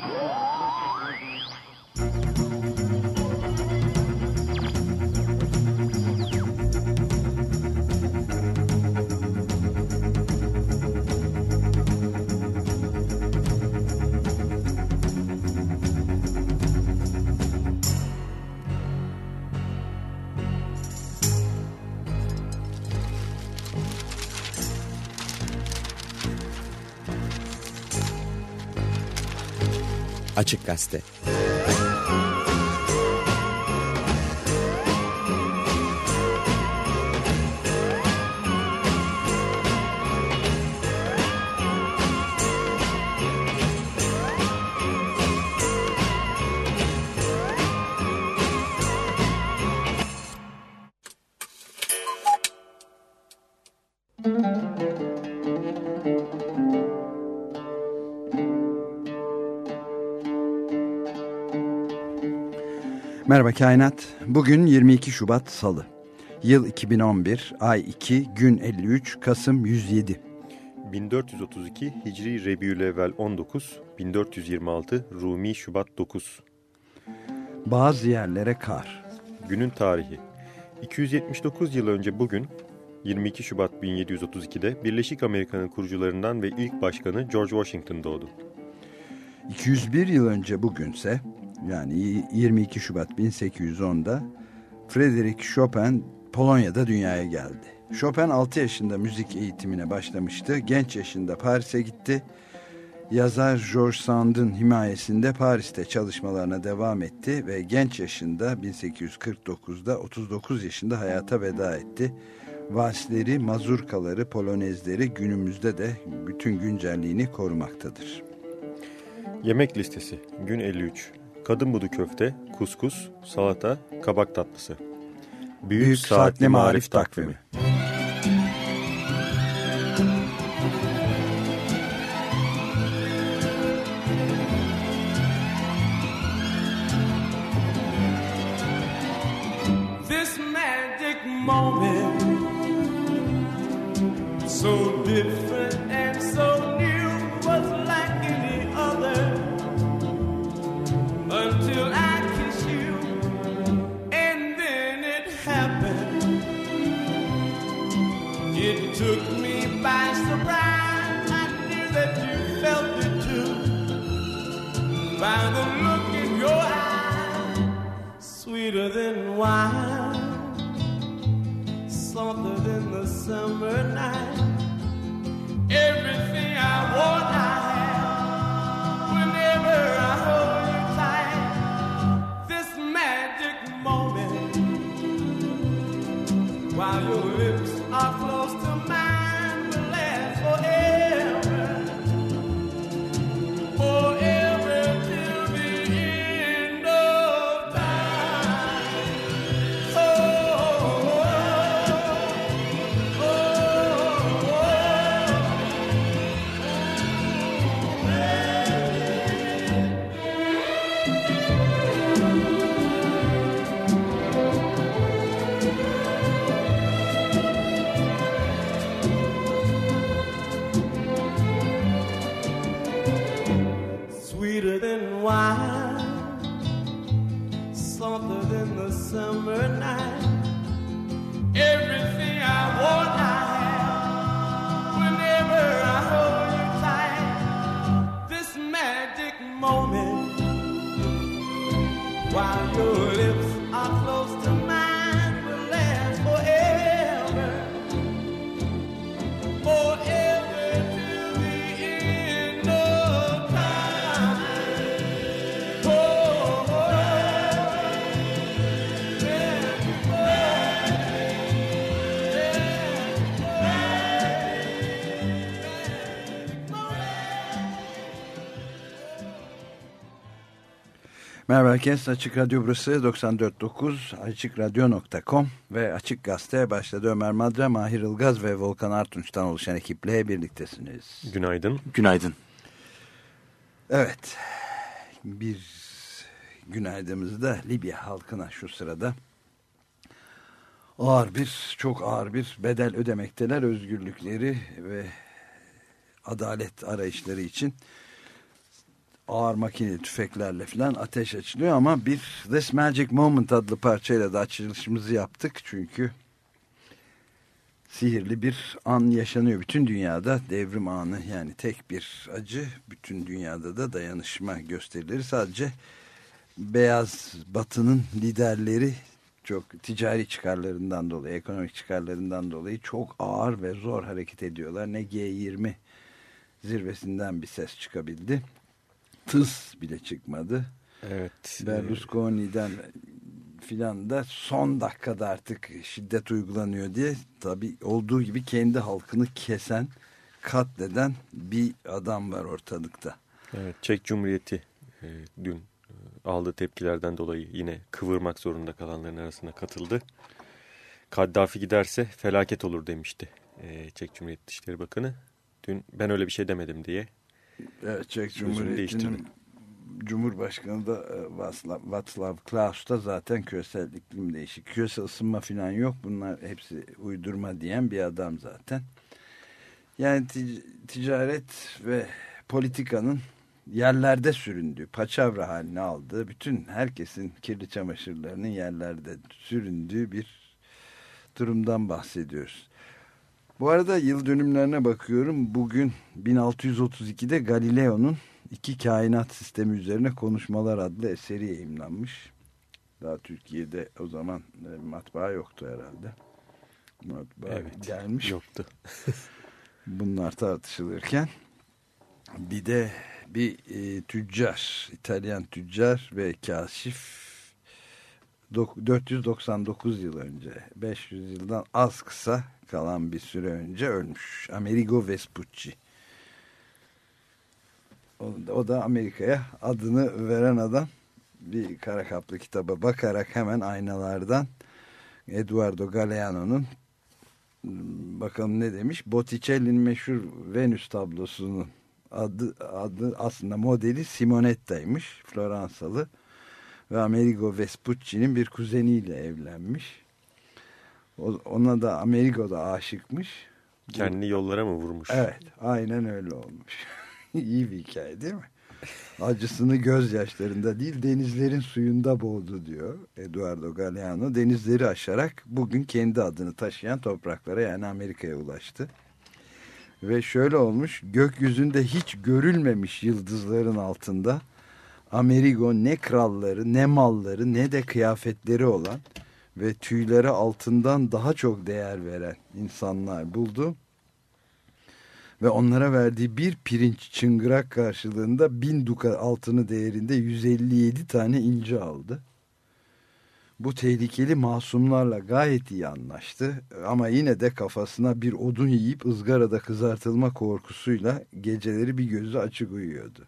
Gol! Açık Gazete Merhaba Kainat. Bugün 22 Şubat Salı. Yıl 2011, ay 2, gün 53, Kasım 107. 1432 Hicri Rebiülevvel 19, 1426 Rumi Şubat 9. Bazı yerlere kar. Günün tarihi. 279 yıl önce bugün 22 Şubat 1732'de Birleşik Amerika'nın kurucularından ve ilk başkanı George Washington doğdu. 201 yıl önce bugünse yani 22 Şubat 1810'da Frédéric Chopin Polonya'da dünyaya geldi. Chopin 6 yaşında müzik eğitimine başlamıştı. Genç yaşında Paris'e gitti. Yazar George Sand'ın himayesinde Paris'te çalışmalarına devam etti ve genç yaşında 1849'da 39 yaşında hayata veda etti. Valsleri, mazurkaları, polonezleri günümüzde de bütün güncelliğini korumaktadır. Yemek listesi gün 53 Kadın budu köfte, kuskus, salata, kabak tatlısı. Büyük, Büyük Saatli, Marif Takvimi, takvimi. Sweeter than wine softer than the summer night. Everything I want, Merhaba herkes. Açık Radyo burası 94.9 AçıkRadyo.com ve Açık Gazete başladı. Ömer Madra, Mahir Ilgaz ve Volkan Artunç'tan oluşan ekiple birliktesiniz. Günaydın. Günaydın. Evet. Bir günaydığımızı da Libya halkına şu sırada ağır bir, çok ağır bir bedel ödemekteler özgürlükleri ve adalet arayışları için. Ağır makine tüfeklerle falan ateş açılıyor ama bir This Magic Moment adlı parçayla da açılışımızı yaptık. Çünkü sihirli bir an yaşanıyor. Bütün dünyada devrim anı yani tek bir acı bütün dünyada da dayanışma gösterileri. Sadece beyaz batının liderleri çok ticari çıkarlarından dolayı ekonomik çıkarlarından dolayı çok ağır ve zor hareket ediyorlar. Ne G20 zirvesinden bir ses çıkabildi tıs bile çıkmadı. Evet. Berlusconi'den filan da son dakikada artık şiddet uygulanıyor diye tabi olduğu gibi kendi halkını kesen katleden bir adam var ortalıkta. Evet, Çek Cumhuriyeti e, dün e, aldığı tepkilerden dolayı yine kıvırmak zorunda kalanların arasına katıldı. Kaddafi giderse felaket olur demişti e, Çek Cumhuriyeti Dışişleri Bakanı. Dün ben öyle bir şey demedim diye. Evet, Çek Cumhuriyeti'nin Cumhurbaşkanı da e, Václav, Václav Klaus da zaten küresel iklim değişik. Küresel ısınma falan yok. Bunlar hepsi uydurma diyen bir adam zaten. Yani ticaret ve politikanın yerlerde süründüğü, paçavra haline aldığı, bütün herkesin kirli çamaşırlarının yerlerde süründüğü bir durumdan bahsediyoruz. Bu arada yıl dönümlerine bakıyorum. Bugün 1632'de Galileo'nun iki kainat sistemi üzerine konuşmalar adlı eseri yayınlanmış. Daha Türkiye'de o zaman e, matbaa yoktu herhalde. Matbaa evet, gelmiş. Yoktu. Bunlar tartışılırken bir de bir e, tüccar, İtalyan tüccar ve kaşif 499 yıl önce 500 yıldan az kısa kalan bir süre önce ölmüş. Amerigo Vespucci. O, o da Amerika'ya adını veren adam bir kara kaplı kitaba bakarak hemen aynalardan Eduardo Galeano'nun bakalım ne demiş Botticelli'nin meşhur Venüs tablosunun adı, adı aslında modeli Simonetta'ymış Floransalı ve Amerigo Vespucci'nin bir kuzeniyle evlenmiş ona da Amerigo da aşıkmış. Kendini yollara mı vurmuş? Evet aynen öyle olmuş. İyi bir hikaye değil mi? Acısını gözyaşlarında değil denizlerin suyunda boğdu diyor Eduardo Galeano. Denizleri aşarak bugün kendi adını taşıyan topraklara yani Amerika'ya ulaştı. Ve şöyle olmuş gökyüzünde hiç görülmemiş yıldızların altında Amerigo ne kralları ne malları ne de kıyafetleri olan ve tüyleri altından daha çok değer veren insanlar buldu. Ve onlara verdiği bir pirinç çıngırak karşılığında bin duka altını değerinde 157 tane inci aldı. Bu tehlikeli masumlarla gayet iyi anlaştı ama yine de kafasına bir odun yiyip ızgarada kızartılma korkusuyla geceleri bir gözü açık uyuyordu.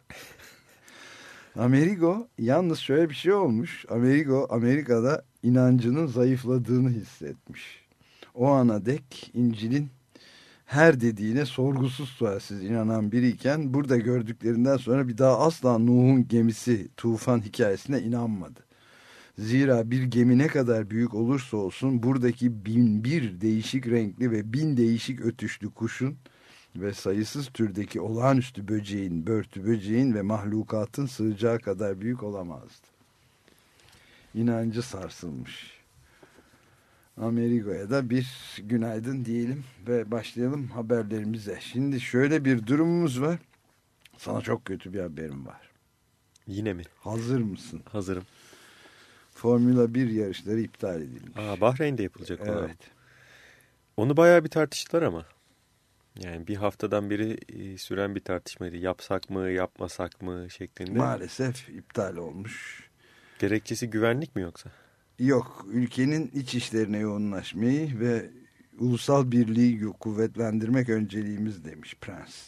Amerigo yalnız şöyle bir şey olmuş. Amerigo Amerika'da inancının zayıfladığını hissetmiş. O ana dek İncil'in her dediğine sorgusuz sualsiz inanan biriyken burada gördüklerinden sonra bir daha asla Nuh'un gemisi tufan hikayesine inanmadı. Zira bir gemi ne kadar büyük olursa olsun buradaki bin bir değişik renkli ve bin değişik ötüşlü kuşun ve sayısız türdeki olağanüstü böceğin, börtü böceğin ve mahlukatın sığacağı kadar büyük olamazdı. İnancı sarsılmış. Amerigo'ya da bir günaydın diyelim ve başlayalım haberlerimize. Şimdi şöyle bir durumumuz var. Sana çok kötü bir haberim var. Yine mi? Hazır mısın? Hazırım. Formula 1 yarışları iptal edilmiş. Aa, Bahreyn'de yapılacak evet. olan. Onu bayağı bir tartıştılar ama. Yani bir haftadan beri e, süren bir tartışmaydı. Yapsak mı, yapmasak mı şeklinde. Maalesef iptal olmuş. Gerekçesi güvenlik mi yoksa? Yok, ülkenin iç işlerine yoğunlaşmayı ve ulusal birliği kuvvetlendirmek önceliğimiz demiş Prens.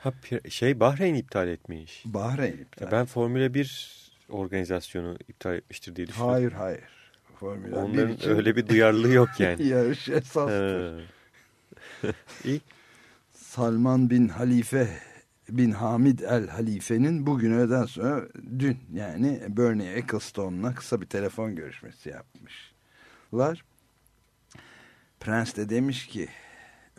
Ha, şey Bahreyn iptal etmiş. Bahreyn iptal. Ben Formula 1 organizasyonu iptal etmiştir diye düşünüyorum. Hayır hayır. Formula Onların için... öyle bir duyarlılığı yok yani. Yarış esastır. İyi. Salman bin Halife bin Hamid el Halife'nin bugün öğleden sonra dün yani Bernie Ecclestone'la kısa bir telefon görüşmesi yapmışlar. Prens de demiş ki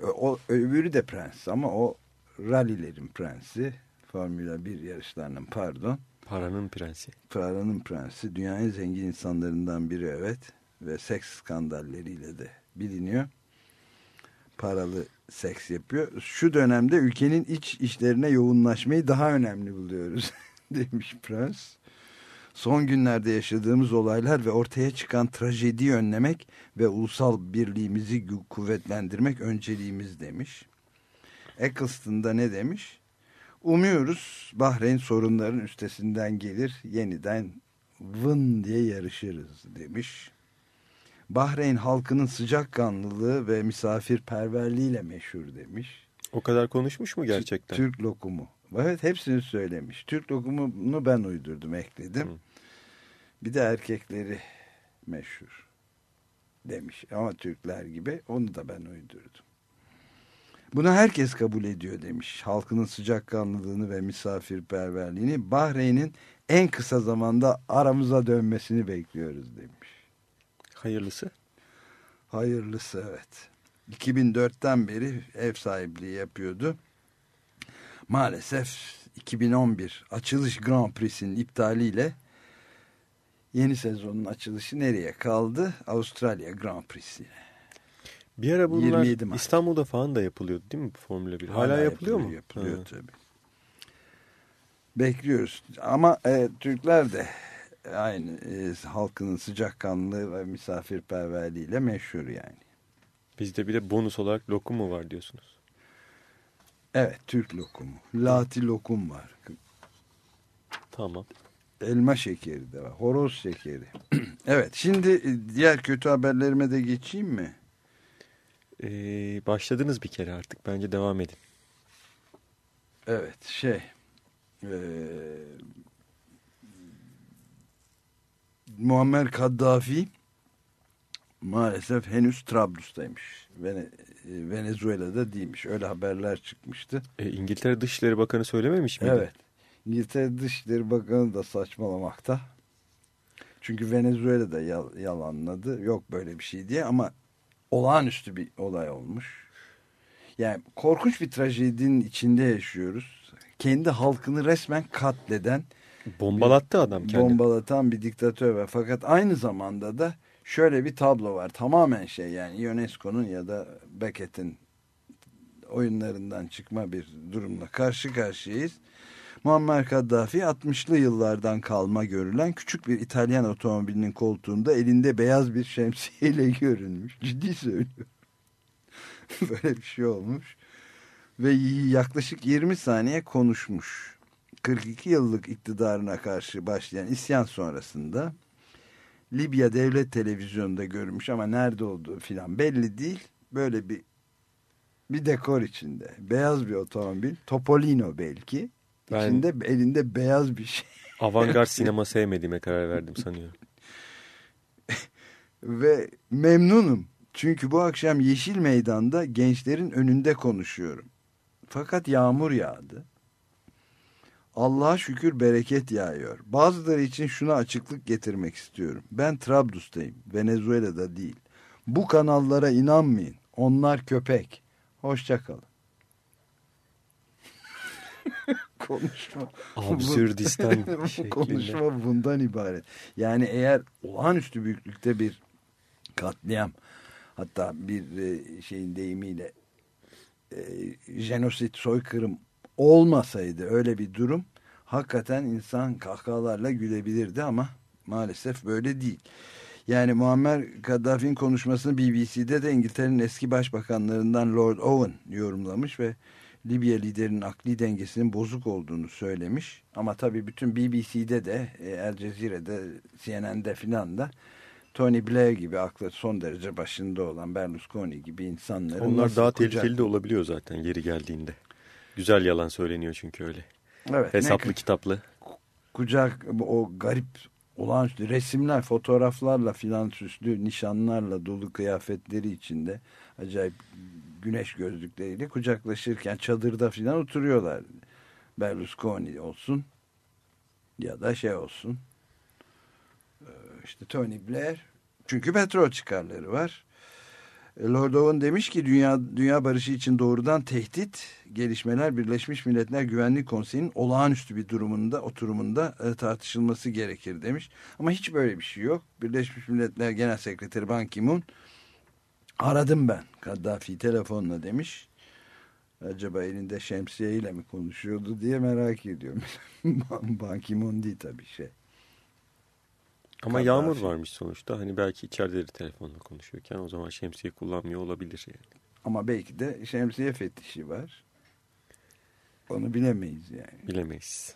o öbürü de prens ama o rallilerin prensi Formula 1 yarışlarının pardon. Paranın prensi. Paranın prensi. Dünyanın zengin insanlarından biri evet. Ve seks skandalleriyle de biliniyor. Paralı seks yapıyor. Şu dönemde ülkenin iç işlerine yoğunlaşmayı daha önemli buluyoruz demiş prens. Son günlerde yaşadığımız olaylar ve ortaya çıkan trajediyi önlemek ve ulusal birliğimizi kuvvetlendirmek önceliğimiz demiş. Eccleston ne demiş? Umuyoruz Bahreyn sorunların üstesinden gelir, yeniden vın diye yarışırız demiş. Bahreyn halkının sıcakkanlılığı ve misafirperverliğiyle meşhur demiş. O kadar konuşmuş mu gerçekten? Türk lokumu. Evet hepsini söylemiş. Türk lokumunu ben uydurdum, ekledim. Hı. Bir de erkekleri meşhur demiş. Ama Türkler gibi onu da ben uydurdum. Bunu herkes kabul ediyor demiş. Halkının sıcakkanlılığını ve misafirperverliğini Bahreyn'in en kısa zamanda aramıza dönmesini bekliyoruz demiş. Hayırlısı? Hayırlısı evet. 2004'ten beri ev sahipliği yapıyordu. Maalesef 2011 açılış Grand Prix'sinin iptaliyle yeni sezonun açılışı nereye kaldı? Avustralya Grand Prix'sine. Bir ara bunlar İstanbul'da falan da yapılıyordu değil mi Formula 1? Hala, Hala yapılıyor, yapılıyor mu? Yapılıyor ha. tabii. Bekliyoruz. Ama e, Türkler de aynı e, halkının sıcakkanlığı ve misafirperverliğiyle meşhur yani. Bizde bir de bonus olarak lokum mu var diyorsunuz? Evet Türk lokumu. Lati lokum var. Tamam. Elma şekeri de var. Horoz şekeri. evet şimdi e, diğer kötü haberlerime de geçeyim mi? Ee, başladınız bir kere artık. Bence devam edin. Evet şey... E, Muammer Kaddafi maalesef henüz Trablus'taymış. Vene, e, Venezuela'da değilmiş. Öyle haberler çıkmıştı. E, İngiltere Dışişleri Bakanı söylememiş miydi? Evet. İngiltere Dışişleri Bakanı da saçmalamakta. Çünkü Venezuela'da yal yalanladı. Yok böyle bir şey diye ama olağanüstü bir olay olmuş. Yani korkunç bir trajedinin içinde yaşıyoruz. Kendi halkını resmen katleden Bombalattı adam kendini. Bombalatan bir diktatör var. Fakat aynı zamanda da şöyle bir tablo var. Tamamen şey yani UNESCO'nun ya da Beckett'in oyunlarından çıkma bir durumla karşı karşıyayız. Muammer Kaddafi 60'lı yıllardan kalma görülen küçük bir İtalyan otomobilinin koltuğunda elinde beyaz bir şemsiyeyle görünmüş. Ciddi söylüyorum. Böyle bir şey olmuş. Ve yaklaşık 20 saniye konuşmuş. 42 yıllık iktidarına karşı başlayan isyan sonrasında Libya devlet televizyonunda görmüş ama nerede olduğu filan belli değil. Böyle bir bir dekor içinde. Beyaz bir otomobil. Topolino belki. Ben İçinde elinde beyaz bir şey. Avantgard sinema sevmediğime karar verdim sanıyorum. Ve memnunum. Çünkü bu akşam Yeşil Meydan'da gençlerin önünde konuşuyorum. Fakat yağmur yağdı. Allah'a şükür bereket yağıyor. Bazıları için şuna açıklık getirmek istiyorum. Ben Trablus'tayım, Venezuela'da değil. Bu kanallara inanmayın. Onlar köpek. Hoşçakalın. konuşma. Absürdistan bu konuşma bundan ibaret. Yani eğer olağanüstü büyüklükte bir katliam hatta bir e, şeyin deyimiyle e, jenosit soykırım olmasaydı öyle bir durum hakikaten insan kahkahalarla gülebilirdi ama maalesef böyle değil. Yani Muammer Kaddafi'nin konuşmasını BBC'de de İngiltere'nin eski başbakanlarından Lord Owen yorumlamış ve Libya liderinin akli dengesinin bozuk olduğunu söylemiş. Ama tabii bütün BBC'de de El Cezire'de CNN'de filan da Tony Blair gibi aklı son derece başında olan Berlusconi gibi insanların... Onlar daha tehlikeli kucak... de olabiliyor zaten yeri geldiğinde. Güzel yalan söyleniyor çünkü öyle. Evet, Hesaplı ne, kitaplı. Kucak o garip olağanüstü resimler, fotoğraflarla filan süslü nişanlarla dolu kıyafetleri içinde acayip güneş gözlükleriyle kucaklaşırken çadırda filan oturuyorlar. Berlusconi olsun ya da şey olsun ee, işte Tony Blair çünkü petrol çıkarları var Lord Owen demiş ki dünya dünya barışı için doğrudan tehdit gelişmeler Birleşmiş Milletler Güvenlik Konseyi'nin olağanüstü bir durumunda oturumunda e, tartışılması gerekir demiş. Ama hiç böyle bir şey yok. Birleşmiş Milletler Genel Sekreteri Ban Ki-moon aradım ben Kaddafi telefonla demiş. Acaba elinde şemsiyeyle mi konuşuyordu diye merak ediyorum. Ban Ki-moon değil tabii şey. Ama Kaddafi. yağmur varmış sonuçta. Hani belki içeride de telefonla konuşuyorken o zaman şemsiye kullanmıyor olabilir yani. Ama belki de şemsiye fetişi var. Onu bilemeyiz yani. Bilemeyiz.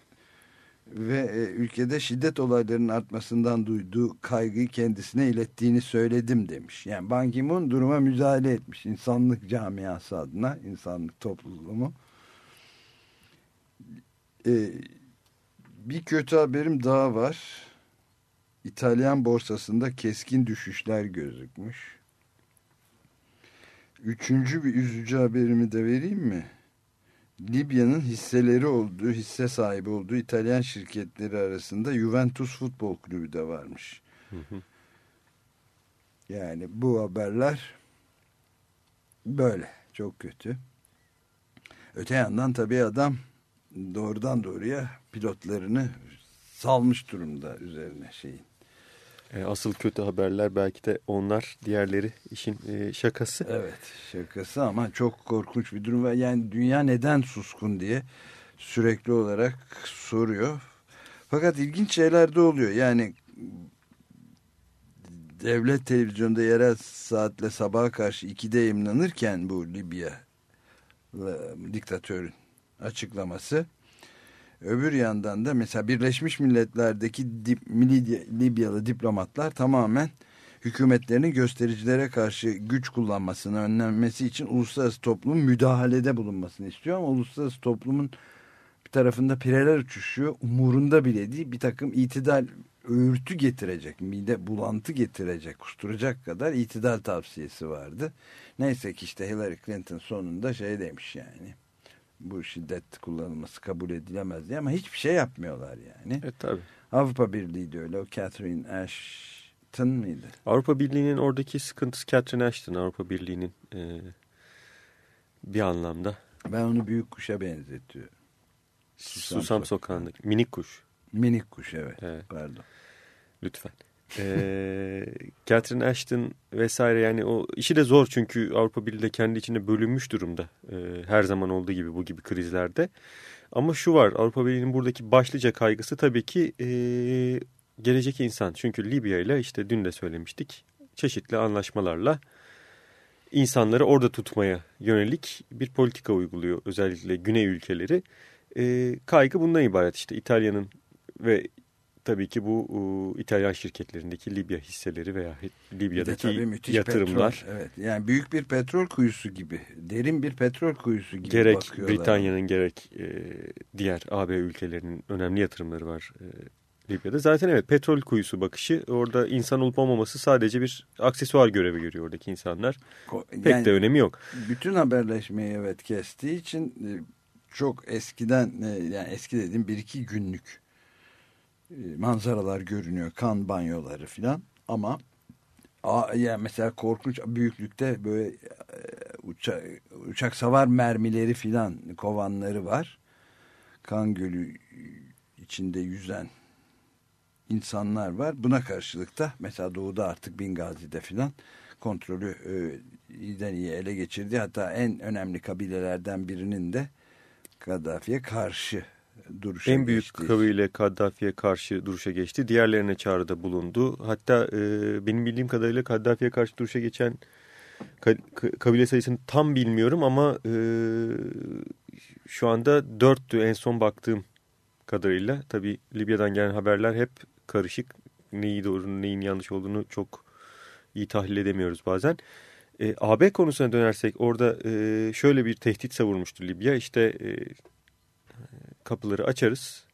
Ve e, ülkede şiddet olaylarının artmasından duyduğu kaygıyı kendisine ilettiğini söyledim demiş. Yani Ban Ki-moon duruma müdahale etmiş. insanlık camiası adına, insanlık topluluğu. E, bir kötü haberim daha var. İtalyan borsasında keskin düşüşler gözükmüş. Üçüncü bir üzücü haberimi de vereyim mi? Libya'nın hisseleri olduğu, hisse sahibi olduğu İtalyan şirketleri arasında Juventus Futbol Kulübü de varmış. Hı hı. Yani bu haberler böyle. Çok kötü. Öte yandan tabii adam doğrudan doğruya pilotlarını salmış durumda üzerine şeyin. E, asıl kötü haberler belki de onlar diğerleri işin e, şakası. Evet şakası ama çok korkunç bir durum var. Yani dünya neden suskun diye sürekli olarak soruyor. Fakat ilginç şeyler de oluyor. Yani devlet televizyonda yerel saatle sabaha karşı 2'de yayınlanırken bu Libya diktatörün açıklaması Öbür yandan da mesela Birleşmiş Milletler'deki dip, Libyalı diplomatlar tamamen hükümetlerinin göstericilere karşı güç kullanmasını önlenmesi için uluslararası toplumun müdahalede bulunmasını istiyor ama uluslararası toplumun bir tarafında pireler uçuşuyor umurunda bile değil. Bir takım itidal öğürtü getirecek mide bulantı getirecek kusturacak kadar itidal tavsiyesi vardı. Neyse ki işte Hillary Clinton sonunda şey demiş yani bu şiddet kullanılması kabul edilemez diye ama hiçbir şey yapmıyorlar yani. Evet tabii. Avrupa Birliği de öyle. O Catherine Ashton mıydı? Avrupa Birliği'nin oradaki sıkıntısı Catherine Ashton. Avrupa Birliği'nin e, bir anlamda. Ben onu büyük kuşa benzetiyorum. Susam, Susam Sokağı'ndaki minik kuş. Minik kuş evet. evet. Pardon. Lütfen e, Catherine Ashton vesaire yani o işi de zor çünkü Avrupa Birliği de kendi içinde bölünmüş durumda. E, her zaman olduğu gibi bu gibi krizlerde. Ama şu var Avrupa Birliği'nin buradaki başlıca kaygısı tabii ki e, gelecek insan. Çünkü Libya ile işte dün de söylemiştik çeşitli anlaşmalarla insanları orada tutmaya yönelik bir politika uyguluyor özellikle güney ülkeleri. E, kaygı bundan ibaret işte İtalya'nın ve tabii ki bu e, İtalyan şirketlerindeki Libya hisseleri veya Libya'daki yatırımlar. Petrol, evet, yani büyük bir petrol kuyusu gibi, derin bir petrol kuyusu gibi gerek bakıyorlar. Britanya'nın gerek e, diğer AB ülkelerinin önemli yatırımları var e, Libya'da. Zaten evet petrol kuyusu bakışı orada insan olup olmaması sadece bir aksesuar görevi görüyor oradaki insanlar. Pek yani, de önemi yok. Bütün haberleşmeyi evet kestiği için e, çok eskiden e, yani eski dediğim bir iki günlük manzaralar görünüyor. Kan banyoları filan ama yani mesela korkunç büyüklükte böyle e, uçak, uçak savar mermileri filan kovanları var. Kan gölü içinde yüzen insanlar var. Buna karşılık da mesela doğuda artık Bingazi'de filan kontrolü e, iyiden iyi ele geçirdi. Hatta en önemli kabilelerden birinin de Kaddafi'ye karşı duruşa En büyük geçti. kabile Kaddafi'ye karşı duruşa geçti. Diğerlerine çağrıda bulundu. Hatta e, benim bildiğim kadarıyla Kaddafi'ye karşı duruşa geçen ka kabile sayısını tam bilmiyorum ama e, şu anda dörttü en son baktığım kadarıyla. Tabi Libya'dan gelen haberler hep karışık. Neyi doğru neyin yanlış olduğunu çok iyi tahlil edemiyoruz bazen. E, AB konusuna dönersek orada e, şöyle bir tehdit savurmuştu Libya. İşte e, kapıları açarız.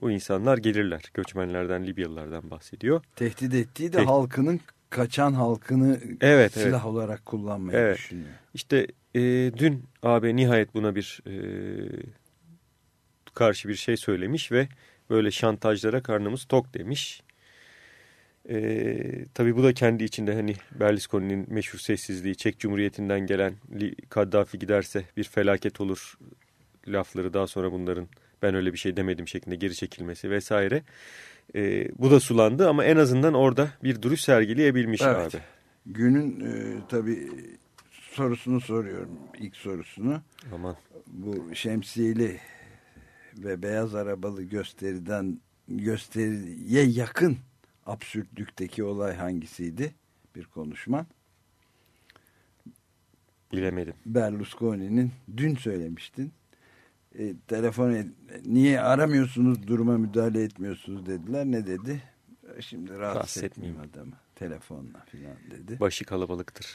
O insanlar gelirler. Göçmenlerden, Libyalılardan bahsediyor. Tehdit ettiği de Tehdit. halkının kaçan halkını evet, silah evet. olarak kullanmayı evet. düşünüyor. İşte e, dün AB nihayet buna bir e, karşı bir şey söylemiş ve böyle şantajlara karnımız tok demiş. E, tabii bu da kendi içinde hani Berlusconi'nin meşhur sessizliği, Çek Cumhuriyeti'nden gelen Kaddafi giderse bir felaket olur lafları daha sonra bunların ben öyle bir şey demedim şeklinde geri çekilmesi vesaire. E, bu da sulandı ama en azından orada bir duruş sergileyebilmiş evet. abi. Günün e, tabii sorusunu soruyorum ilk sorusunu. Aman. Bu şemsiyeli ve beyaz arabalı gösteriden gösteriye yakın absürtlükteki olay hangisiydi? Bir konuşma. Bilemedim. Berlusconi'nin dün söylemiştin. E, telefon et, niye aramıyorsunuz duruma müdahale etmiyorsunuz dediler. Ne dedi? E, şimdi rahatsız, rahatsız etmeyeyim adamı. Telefonla falan dedi. Başı kalabalıktır.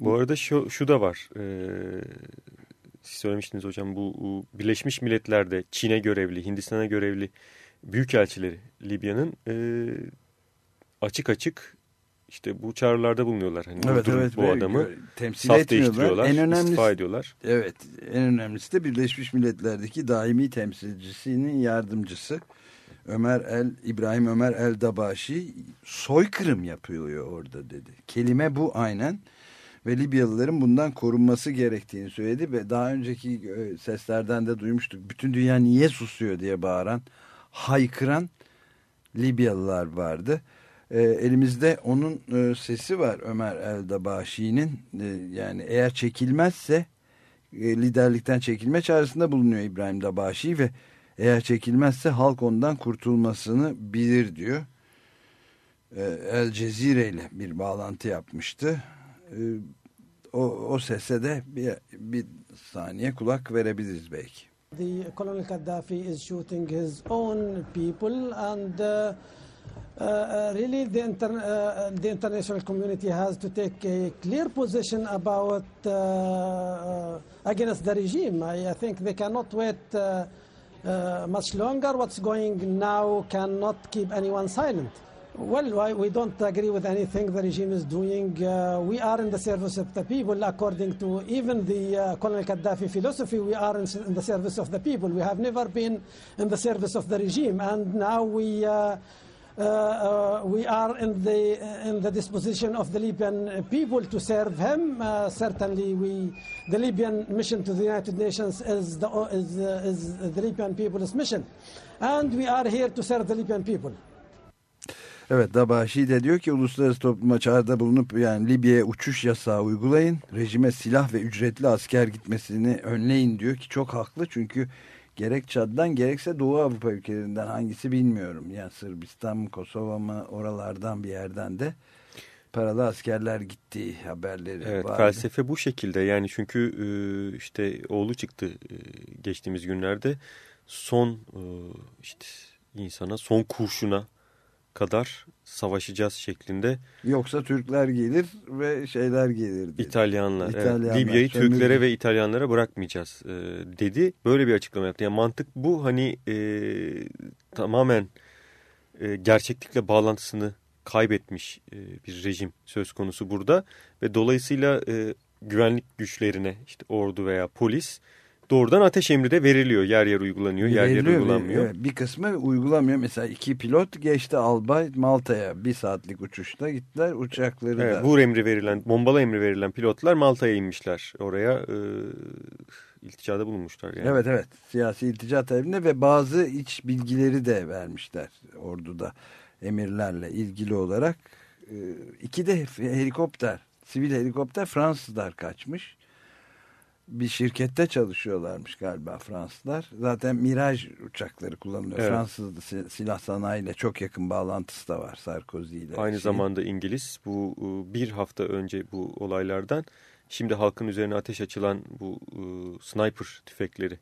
Bu arada şu, şu da var. Ee, siz söylemiştiniz hocam bu Birleşmiş Milletler'de Çin'e görevli, Hindistan'a görevli büyükelçileri Libya'nın e, açık açık işte bu çağrılarda bulunuyorlar. Hani evet, evet, bu adamı temsil saf değiştiriyorlar, en önemlisi, istifa ediyorlar. Evet, en önemlisi de Birleşmiş Milletler'deki daimi temsilcisinin yardımcısı Ömer El İbrahim Ömer El Dabaşi soykırım yapıyor orada dedi. Kelime bu aynen ve Libyalıların bundan korunması gerektiğini söyledi ve daha önceki e, seslerden de duymuştuk. Bütün dünya niye susuyor diye bağıran, haykıran Libyalılar vardı. E, elimizde onun e, sesi var Ömer Eldabaşi'nin. E, yani eğer çekilmezse e, liderlikten çekilme çağrısında bulunuyor İbrahim Dabaşi ve eğer çekilmezse halk ondan kurtulmasını bilir diyor. E, El Cezire ile bir bağlantı yapmıştı. E, o, o sese de bir, bir saniye kulak verebiliriz belki. The Colonel Gaddafi is shooting his own people and uh, really the, inter uh, the international community has to take a clear position about uh, uh, against the regime. I, I, think they cannot wait uh, much longer. What's going now cannot keep anyone silent. Well, we don't agree with anything the regime is doing. Uh, we are in the service of the people, according to even the uh, Colonel Gaddafi philosophy. We are in, in, the service of the people. We have never been in the service of the regime, and now we. Uh, uh, uh we are in the in the disposition of the Libyan people to serve him. Uh, certainly, we the Libyan mission to the United Nations is the is, uh, is the Libyan people's mission, and we are here to serve the Libyan people. Evet Dabaşi de diyor ki uluslararası topluma çağrıda bulunup yani Libya'ya uçuş yasağı uygulayın. Rejime silah ve ücretli asker gitmesini önleyin diyor ki çok haklı çünkü gerek Çad'dan gerekse Doğu Avrupa ülkelerinden hangisi bilmiyorum. Yani Sırbistan mı Kosova mı oralardan bir yerden de paralı askerler gittiği haberleri evet, vardı. Felsefe bu şekilde yani çünkü e, işte oğlu çıktı e, geçtiğimiz günlerde son e, işte insana son kurşuna kadar savaşacağız şeklinde. Yoksa Türkler gelir ve şeyler gelir dedi. İtalyanlar. İtalyanlar evet. Libya'yı Türklere ve İtalyanlara bırakmayacağız e, dedi. Böyle bir açıklama yaptı. Yani mantık bu hani e, tamamen e, gerçeklikle bağlantısını kaybetmiş e, bir rejim söz konusu burada. Ve dolayısıyla e, güvenlik güçlerine işte ordu veya polis doğrudan ateş emri de veriliyor. Yer yer uygulanıyor, yer yer uygulanmıyor. Evet, bir kısmı uygulamıyor. Mesela iki pilot geçti albay Malta'ya bir saatlik uçuşta gittiler. Uçakları evet, da... Vur emri verilen, bombala emri verilen pilotlar Malta'ya inmişler. Oraya e, ilticada bulunmuşlar. Yani. Evet evet. Siyasi iltica talebinde ve bazı iç bilgileri de vermişler orduda emirlerle ilgili olarak. E, iki de helikopter, sivil helikopter Fransızlar kaçmış bir şirkette çalışıyorlarmış galiba Fransızlar. Zaten Miraj uçakları kullanılıyor. Evet. Fransız silah sanayiyle çok yakın bağlantısı da var Sarkozy ile. Aynı şey. zamanda İngiliz bu e, bir hafta önce bu olaylardan şimdi halkın üzerine ateş açılan bu e, sniper tüfekleri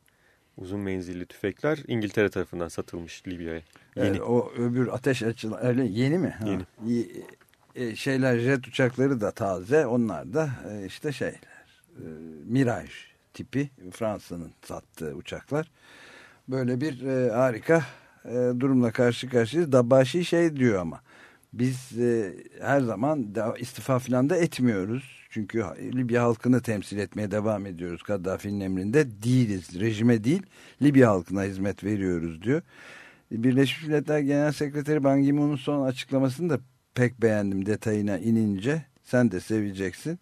uzun menzilli tüfekler İngiltere tarafından satılmış Libya'ya. Yeni. Evet, o öbür ateş açılan öyle yeni mi? Yeni. E, şeyler jet uçakları da taze onlar da işte şeyler e, Mirage tipi Fransa'nın sattığı uçaklar. Böyle bir e, harika e, durumla karşı karşıyayız. Dabaşi şey diyor ama biz e, her zaman da, istifa falan da etmiyoruz. Çünkü Libya halkını temsil etmeye devam ediyoruz. Kaddafi'nin emrinde değiliz. Rejime değil Libya halkına hizmet veriyoruz diyor. Birleşmiş Milletler Genel Sekreteri Ban Ki-moon'un son açıklamasını da pek beğendim detayına inince. Sen de seveceksin.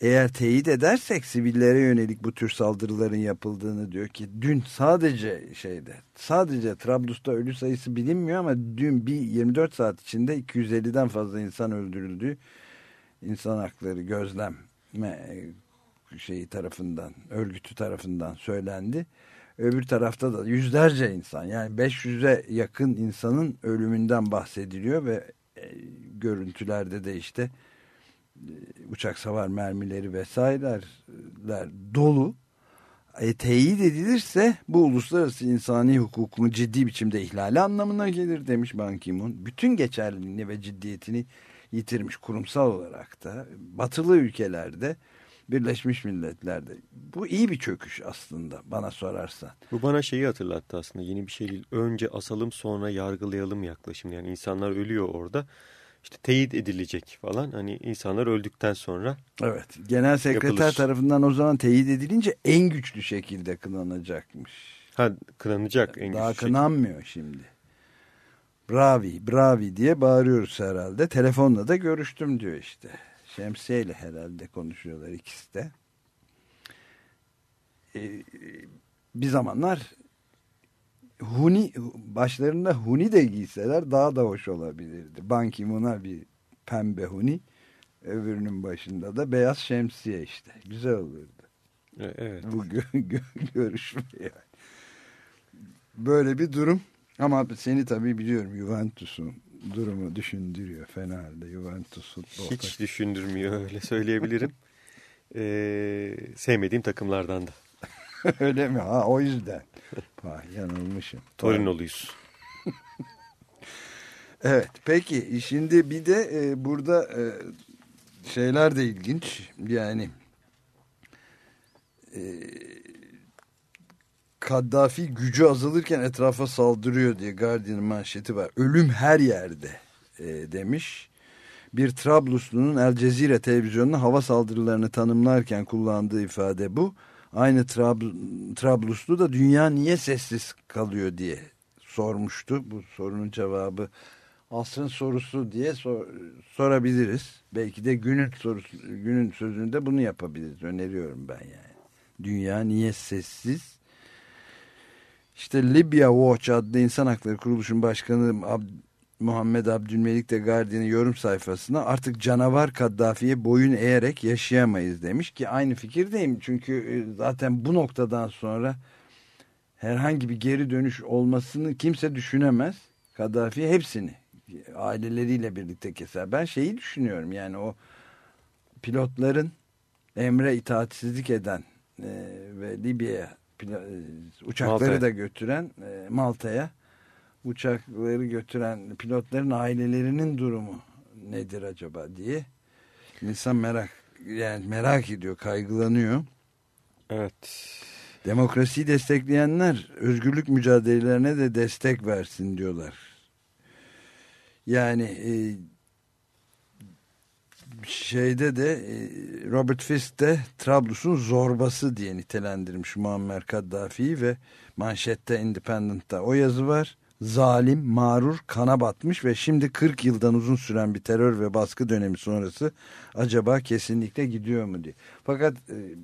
Eğer teyit edersek sivillere yönelik bu tür saldırıların yapıldığını diyor ki dün sadece şeyde sadece Trablus'ta ölü sayısı bilinmiyor ama dün bir 24 saat içinde 250'den fazla insan öldürüldüğü insan hakları gözlem şeyi tarafından örgütü tarafından söylendi. Öbür tarafta da yüzlerce insan yani 500'e yakın insanın ölümünden bahsediliyor ve e, görüntülerde de işte e, uçak savar mermileri vesaireler dolu. E, teyit edilirse bu uluslararası insani hukukun ciddi biçimde ihlali anlamına gelir demiş Ban Ki-moon. Bütün geçerliliğini ve ciddiyetini yitirmiş kurumsal olarak da batılı ülkelerde Birleşmiş Milletler'de. Bu iyi bir çöküş aslında bana sorarsan. Bu bana şeyi hatırlattı aslında yeni bir şey değil. Önce asalım sonra yargılayalım yaklaşım. Yani insanlar ölüyor orada. İşte teyit edilecek falan. Hani insanlar öldükten sonra Evet. Genel sekreter yapılır. tarafından o zaman teyit edilince en güçlü şekilde kınanacakmış. Ha kınanacak en Daha güçlü kınanmıyor şekilde. şimdi. Bravi, bravi diye bağırıyoruz herhalde. Telefonla da görüştüm diyor işte. Şemsiye ile herhalde konuşuyorlar ikisi de. Ee, bir zamanlar Huni başlarında Huni de giyseler daha da hoş olabilirdi. Ban Ki-moon'a bir pembe Huni öbürünün başında da beyaz şemsiye işte. Güzel olurdu. E, evet. Bu gö gö görüşme yani. Böyle bir durum. Ama seni tabii biliyorum Juventus'un durumu düşündürüyor fena halde Juventus futbol. Hiç düşündürmüyor öyle söyleyebilirim. ee, sevmediğim takımlardan da. öyle mi? Ha o yüzden. Ha, yanılmışım. Torinoluyuz. evet peki şimdi bir de e, burada e, şeyler de ilginç. Yani e, Kaddafi gücü azalırken etrafa saldırıyor diye Guardian manşeti var. Ölüm her yerde e, demiş. Bir Trabluslu'nun El Cezire televizyonuna hava saldırılarını tanımlarken kullandığı ifade bu. Aynı Trab Trabluslu da dünya niye sessiz kalıyor diye sormuştu. Bu sorunun cevabı asrın sorusu diye sor sorabiliriz. Belki de günün sorusu, günün sözünde bunu yapabiliriz. Öneriyorum ben yani. Dünya niye sessiz? İşte Libya Watch adlı insan hakları kuruluşun başkanı Ab Muhammed Abdülmelik de Guardian'ın yorum sayfasına artık canavar Kaddafi'ye boyun eğerek yaşayamayız demiş ki aynı fikirdeyim. Çünkü e, zaten bu noktadan sonra herhangi bir geri dönüş olmasını kimse düşünemez. Kaddafi hepsini aileleriyle birlikte keser. Ben şeyi düşünüyorum yani o pilotların emre itaatsizlik eden e, ve Libya'ya e, uçakları Malta. da götüren e, Malta'ya uçakları götüren pilotların ailelerinin durumu nedir acaba diye insan merak yani merak ediyor, kaygılanıyor. Evet. Demokrasiyi destekleyenler özgürlük mücadelelerine de destek versin diyorlar. Yani e, şeyde de e, Robert Fisk de Trablus'un zorbası diye nitelendirmiş Muammer Kaddafi'yi ve manşette Independent'ta o yazı var. Zalim, mağrur, kana batmış ve şimdi 40 yıldan uzun süren bir terör ve baskı dönemi sonrası acaba kesinlikle gidiyor mu diye. Fakat e,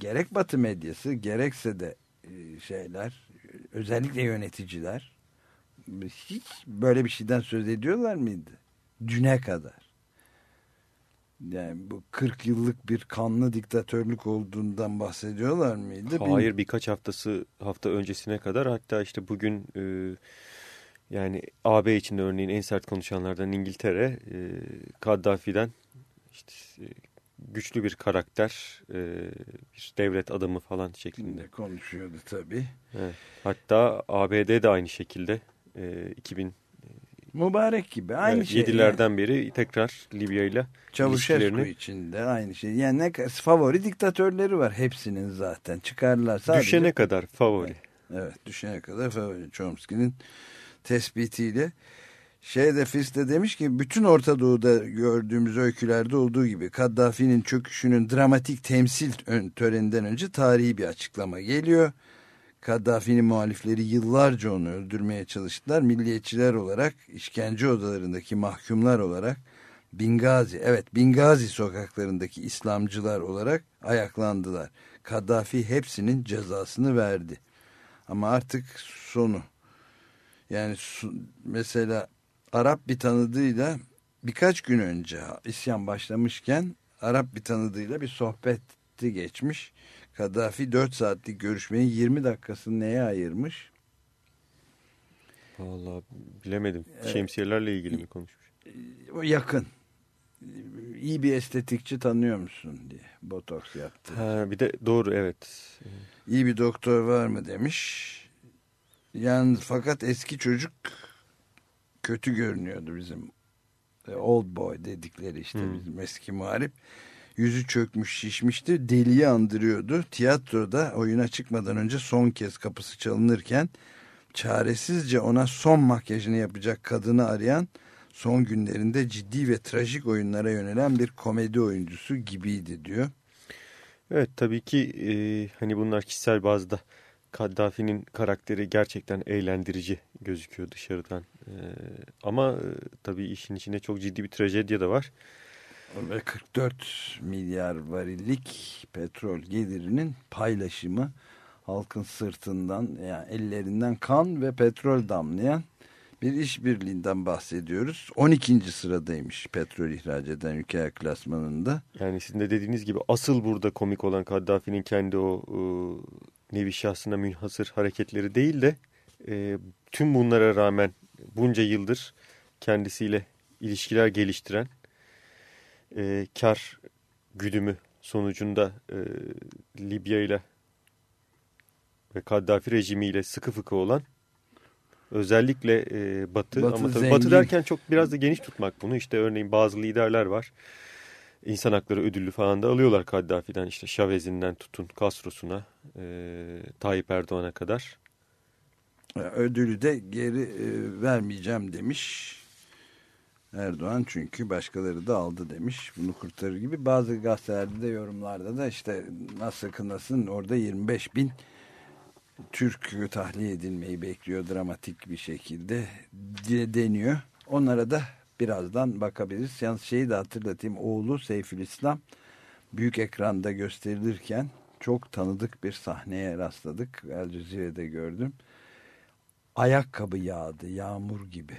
gerek Batı medyası gerekse de e, şeyler özellikle yöneticiler hiç böyle bir şeyden söz ediyorlar mıydı? Düne kadar. Yani bu 40 yıllık bir kanlı diktatörlük olduğundan bahsediyorlar mıydı? Hayır birkaç haftası hafta öncesine kadar hatta işte bugün e, yani AB içinde örneğin en sert konuşanlardan İngiltere e, Kaddafi'den işte e, güçlü bir karakter e, bir devlet adamı falan şeklinde konuşuyordu tabii. Evet. Hatta ABD de aynı şekilde e, 2000 Mübarek gibi aynı evet, şey. Yedilerden beri tekrar Libya ile Çavuşescu için de aynı şey. Yani ne favori diktatörleri var hepsinin zaten. Çıkarlar sadece. Düşene kadar favori. Evet, düşene kadar favori. Chomsky'nin tespitiyle. Şey de Fis de demiş ki bütün Orta Doğu'da gördüğümüz öykülerde olduğu gibi Kaddafi'nin çöküşünün dramatik temsil töreninden önce tarihi bir açıklama geliyor. Kaddafi'nin muhalifleri yıllarca onu öldürmeye çalıştılar. Milliyetçiler olarak, işkence odalarındaki mahkumlar olarak, Bingazi, evet Bingazi sokaklarındaki İslamcılar olarak ayaklandılar. Kaddafi hepsinin cezasını verdi. Ama artık sonu. Yani mesela Arap bir tanıdığıyla birkaç gün önce isyan başlamışken Arap bir tanıdığıyla bir sohbeti geçmiş. Kaddafi 4 saatlik görüşmeyi 20 dakikasını neye ayırmış? Vallahi bilemedim. Şemsiyelerle ilgili mi konuşmuş? O yakın. İyi bir estetikçi tanıyor musun diye botoks yaptı. Ha, bir de doğru evet. İyi bir doktor var mı demiş. Yani fakat eski çocuk kötü görünüyordu bizim old boy dedikleri işte hmm. bizim eski muharip. Yüzü çökmüş şişmişti deliyi andırıyordu. Tiyatroda oyuna çıkmadan önce son kez kapısı çalınırken çaresizce ona son makyajını yapacak kadını arayan son günlerinde ciddi ve trajik oyunlara yönelen bir komedi oyuncusu gibiydi diyor. Evet tabii ki e, hani bunlar kişisel bazda Kaddafi'nin karakteri gerçekten eğlendirici gözüküyor dışarıdan. E, ama e, tabii işin içinde çok ciddi bir trajedi de var. Ve 44 milyar varillik petrol gelirinin paylaşımı halkın sırtından yani ellerinden kan ve petrol damlayan bir işbirliğinden bahsediyoruz. 12. sıradaymış petrol ihraç eden ülkeler klasmanında. Yani sizin de dediğiniz gibi asıl burada komik olan Kaddafi'nin kendi o e, nevi şahsına münhasır hareketleri değil de e, tüm bunlara rağmen bunca yıldır kendisiyle ilişkiler geliştiren e, kar güdümü sonucunda e, Libya ile ve Kaddafi rejimiyle sıkı fıkı olan özellikle e, Batı, Batı ama tabii Batı derken çok biraz da geniş tutmak bunu. İşte örneğin bazı liderler var insan hakları ödüllü falan da alıyorlar Kaddafi'den işte Chavez'inden tutun Castro'suna e, Tayyip Erdoğan'a kadar. Ödülü de geri e, vermeyeceğim demiş Erdoğan çünkü başkaları da aldı demiş bunu kurtarır gibi. Bazı gazetelerde de yorumlarda da işte nasıl kınasın orada 25 bin Türk tahliye edilmeyi bekliyor dramatik bir şekilde deniyor. Onlara da birazdan bakabiliriz. Yalnız şeyi de hatırlatayım. Oğlu Seyfülislam büyük ekranda gösterilirken çok tanıdık bir sahneye rastladık. El Cezire'de gördüm. Ayakkabı yağdı, yağmur gibi.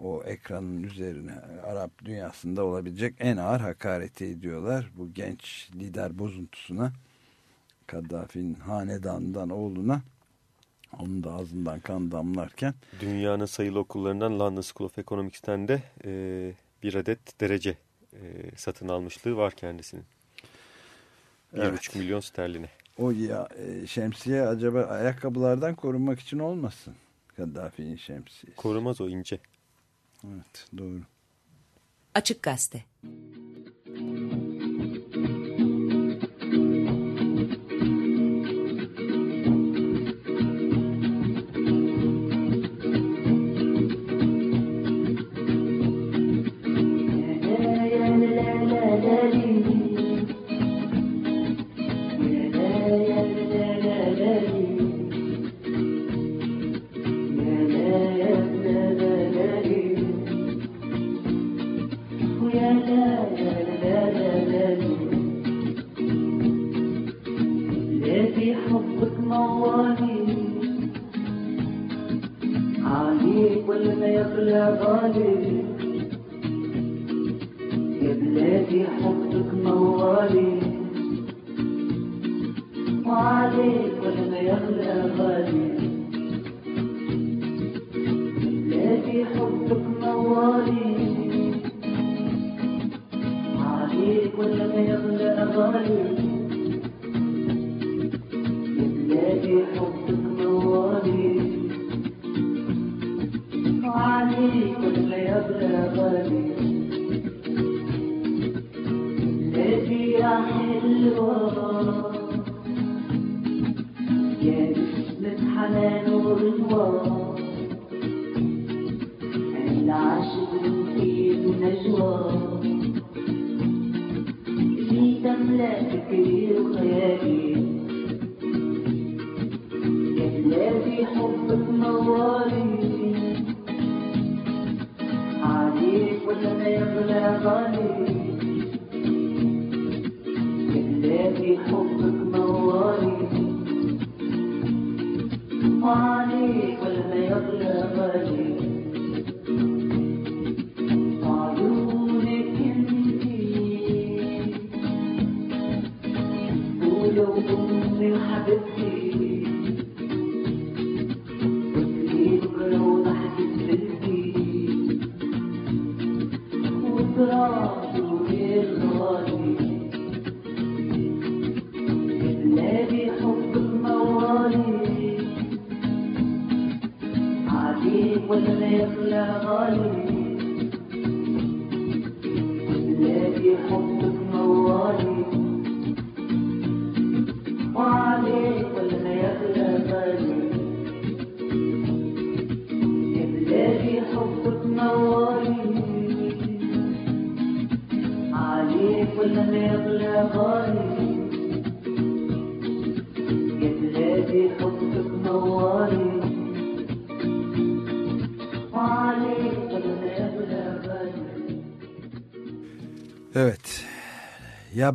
O ekranın üzerine Arap dünyasında olabilecek en ağır hakareti ediyorlar. Bu genç lider bozuntusuna Kaddafi'nin hanedanından oğluna onun da ağzından kan damlarken. Dünyanın sayılı okullarından London School of Economics'ten de e, bir adet derece e, satın almışlığı var kendisinin. 1,5 evet. milyon sterline. O ya, e, şemsiye acaba ayakkabılardan korunmak için olmasın? Kaddafi'nin şemsiyesi. Korumaz o ince. Evet doğru. Açık Gazete. Müzik عليك والبيض يا غالي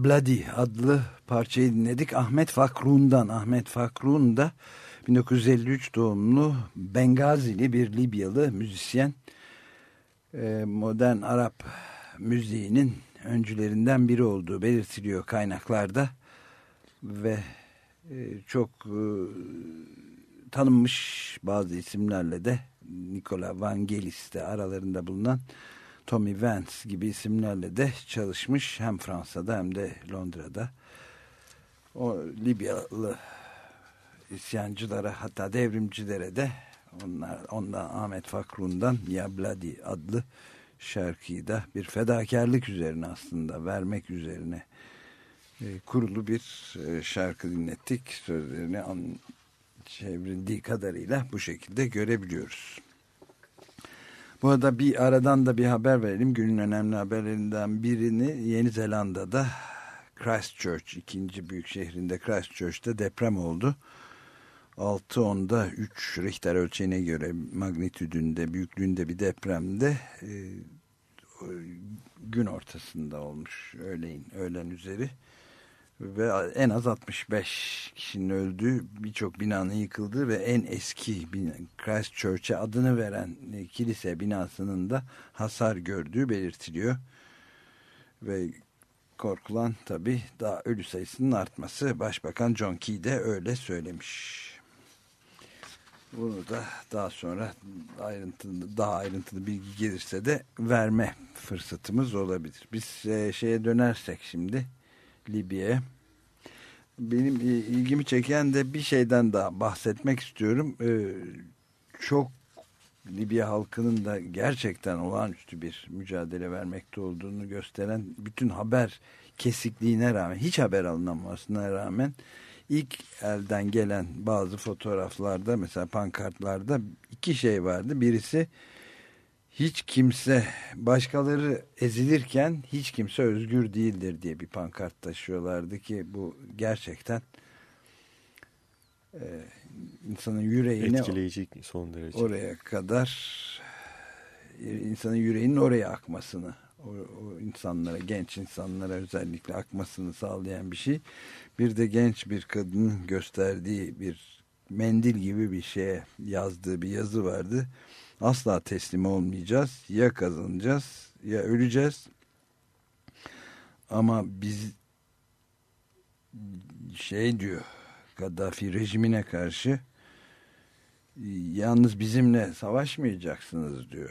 Bloody adlı parçayı dinledik. Ahmet Fakrun'dan. Ahmet Fakrun da 1953 doğumlu Bengazili bir Libyalı müzisyen. Ee, modern Arap müziğinin öncülerinden biri olduğu belirtiliyor kaynaklarda. Ve e, çok e, tanınmış bazı isimlerle de Nikola Vangelis de aralarında bulunan Tommy Vance gibi isimlerle de çalışmış hem Fransa'da hem de Londra'da. O Libyalı isyancılara hatta devrimcilere de onlar, ondan Ahmet Fakrun'dan Ya Bloody adlı şarkıyı da bir fedakarlık üzerine aslında vermek üzerine e, kurulu bir e, şarkı dinlettik. Sözlerini an, çevrildiği kadarıyla bu şekilde görebiliyoruz. Bu arada bir aradan da bir haber verelim. Günün önemli haberlerinden birini Yeni Zelanda'da Christchurch ikinci büyük şehrinde Christchurch'te deprem oldu. 6.10'da 3 Richter ölçeğine göre magnitüdünde büyüklüğünde bir depremde e, gün ortasında olmuş öğleyin öğlen üzeri ve en az 65 kişinin öldüğü birçok binanın yıkıldığı ve en eski bina, Christchurch'e adını veren e, kilise binasının da hasar gördüğü belirtiliyor. Ve korkulan tabi daha ölü sayısının artması Başbakan John Key de öyle söylemiş. Bunu da daha sonra ayrıntılı, daha ayrıntılı bilgi gelirse de verme fırsatımız olabilir. Biz e, şeye dönersek şimdi Libya'ya. Benim ilgimi çeken de bir şeyden daha bahsetmek istiyorum. Ee, çok Libya halkının da gerçekten olağanüstü bir mücadele vermekte olduğunu gösteren bütün haber kesikliğine rağmen, hiç haber alınmamasına rağmen ilk elden gelen bazı fotoğraflarda mesela pankartlarda iki şey vardı. Birisi hiç kimse başkaları ezilirken hiç kimse özgür değildir diye bir pankart taşıyorlardı ki bu gerçekten e, insanın yüreğine etkileyici son derece. oraya kadar e, insanın yüreğinin oraya akmasını o, o insanlara genç insanlara özellikle akmasını sağlayan bir şey. Bir de genç bir kadının gösterdiği bir mendil gibi bir şeye yazdığı bir yazı vardı asla teslim olmayacağız. Ya kazanacağız ya öleceğiz. Ama biz şey diyor Gaddafi rejimine karşı yalnız bizimle savaşmayacaksınız diyor.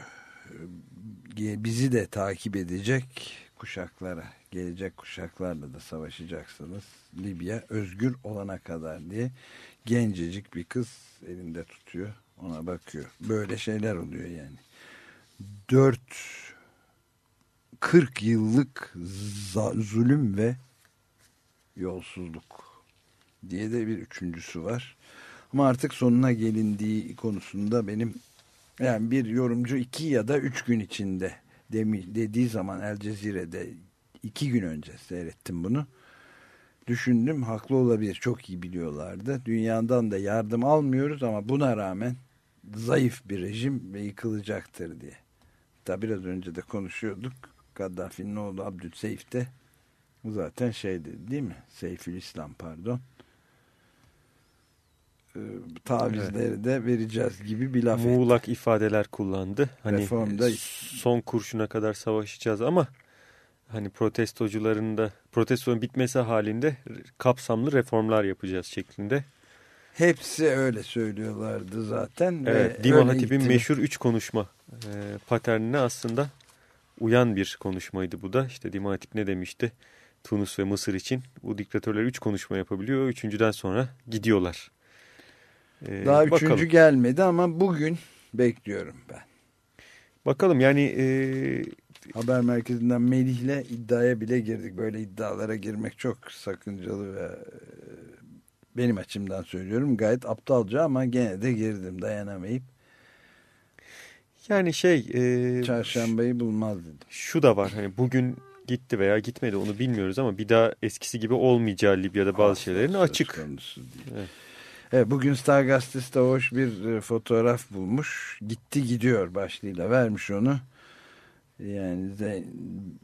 Bizi de takip edecek kuşaklara, gelecek kuşaklarla da savaşacaksınız. Libya özgür olana kadar diye gencecik bir kız elinde tutuyor ona bakıyor. Böyle şeyler oluyor yani. Dört 40 yıllık zulüm ve yolsuzluk diye de bir üçüncüsü var. Ama artık sonuna gelindiği konusunda benim yani bir yorumcu iki ya da üç gün içinde demi, dediği zaman El Cezire'de iki gün önce seyrettim bunu. Düşündüm haklı olabilir çok iyi biliyorlardı. Dünyadan da yardım almıyoruz ama buna rağmen zayıf bir rejim ve yıkılacaktır diye. Tabi biraz önce de konuşuyorduk. Kaddafi'nin oğlu Abdülseyf de bu zaten şeydi değil mi? Seyfül İslam pardon. Ee, tavizleri de vereceğiz gibi bir laf etti. Muğlak ifadeler kullandı. Hani Reformda- son kurşuna kadar savaşacağız ama hani protestocuların da protestonun bitmesi halinde kapsamlı reformlar yapacağız şeklinde. Hepsi öyle söylüyorlardı zaten. ve Evet, öyle Hatip'in meşhur üç konuşma e, paternine aslında uyan bir konuşmaydı bu da. İşte Dima Hatip ne demişti? Tunus ve Mısır için bu diktatörler üç konuşma yapabiliyor. Üçüncüden sonra gidiyorlar. E, Daha bakalım. üçüncü gelmedi ama bugün bekliyorum ben. Bakalım yani e, Haber merkezinden Melih'le iddiaya bile girdik. Böyle iddialara girmek çok sakıncalı ve e, benim açımdan söylüyorum gayet aptalca ama gene de girdim dayanamayıp. yani şey e, Çarşambayı bulmaz dedim. şu da var hani bugün gitti veya gitmedi onu bilmiyoruz ama bir daha eskisi gibi olmayacağı Libya'da bazı şeylerin Söz açık. Evet. Evet, bugün Star Gazetesi de hoş bir e, fotoğraf bulmuş. Gitti gidiyor başlığıyla vermiş onu. Yani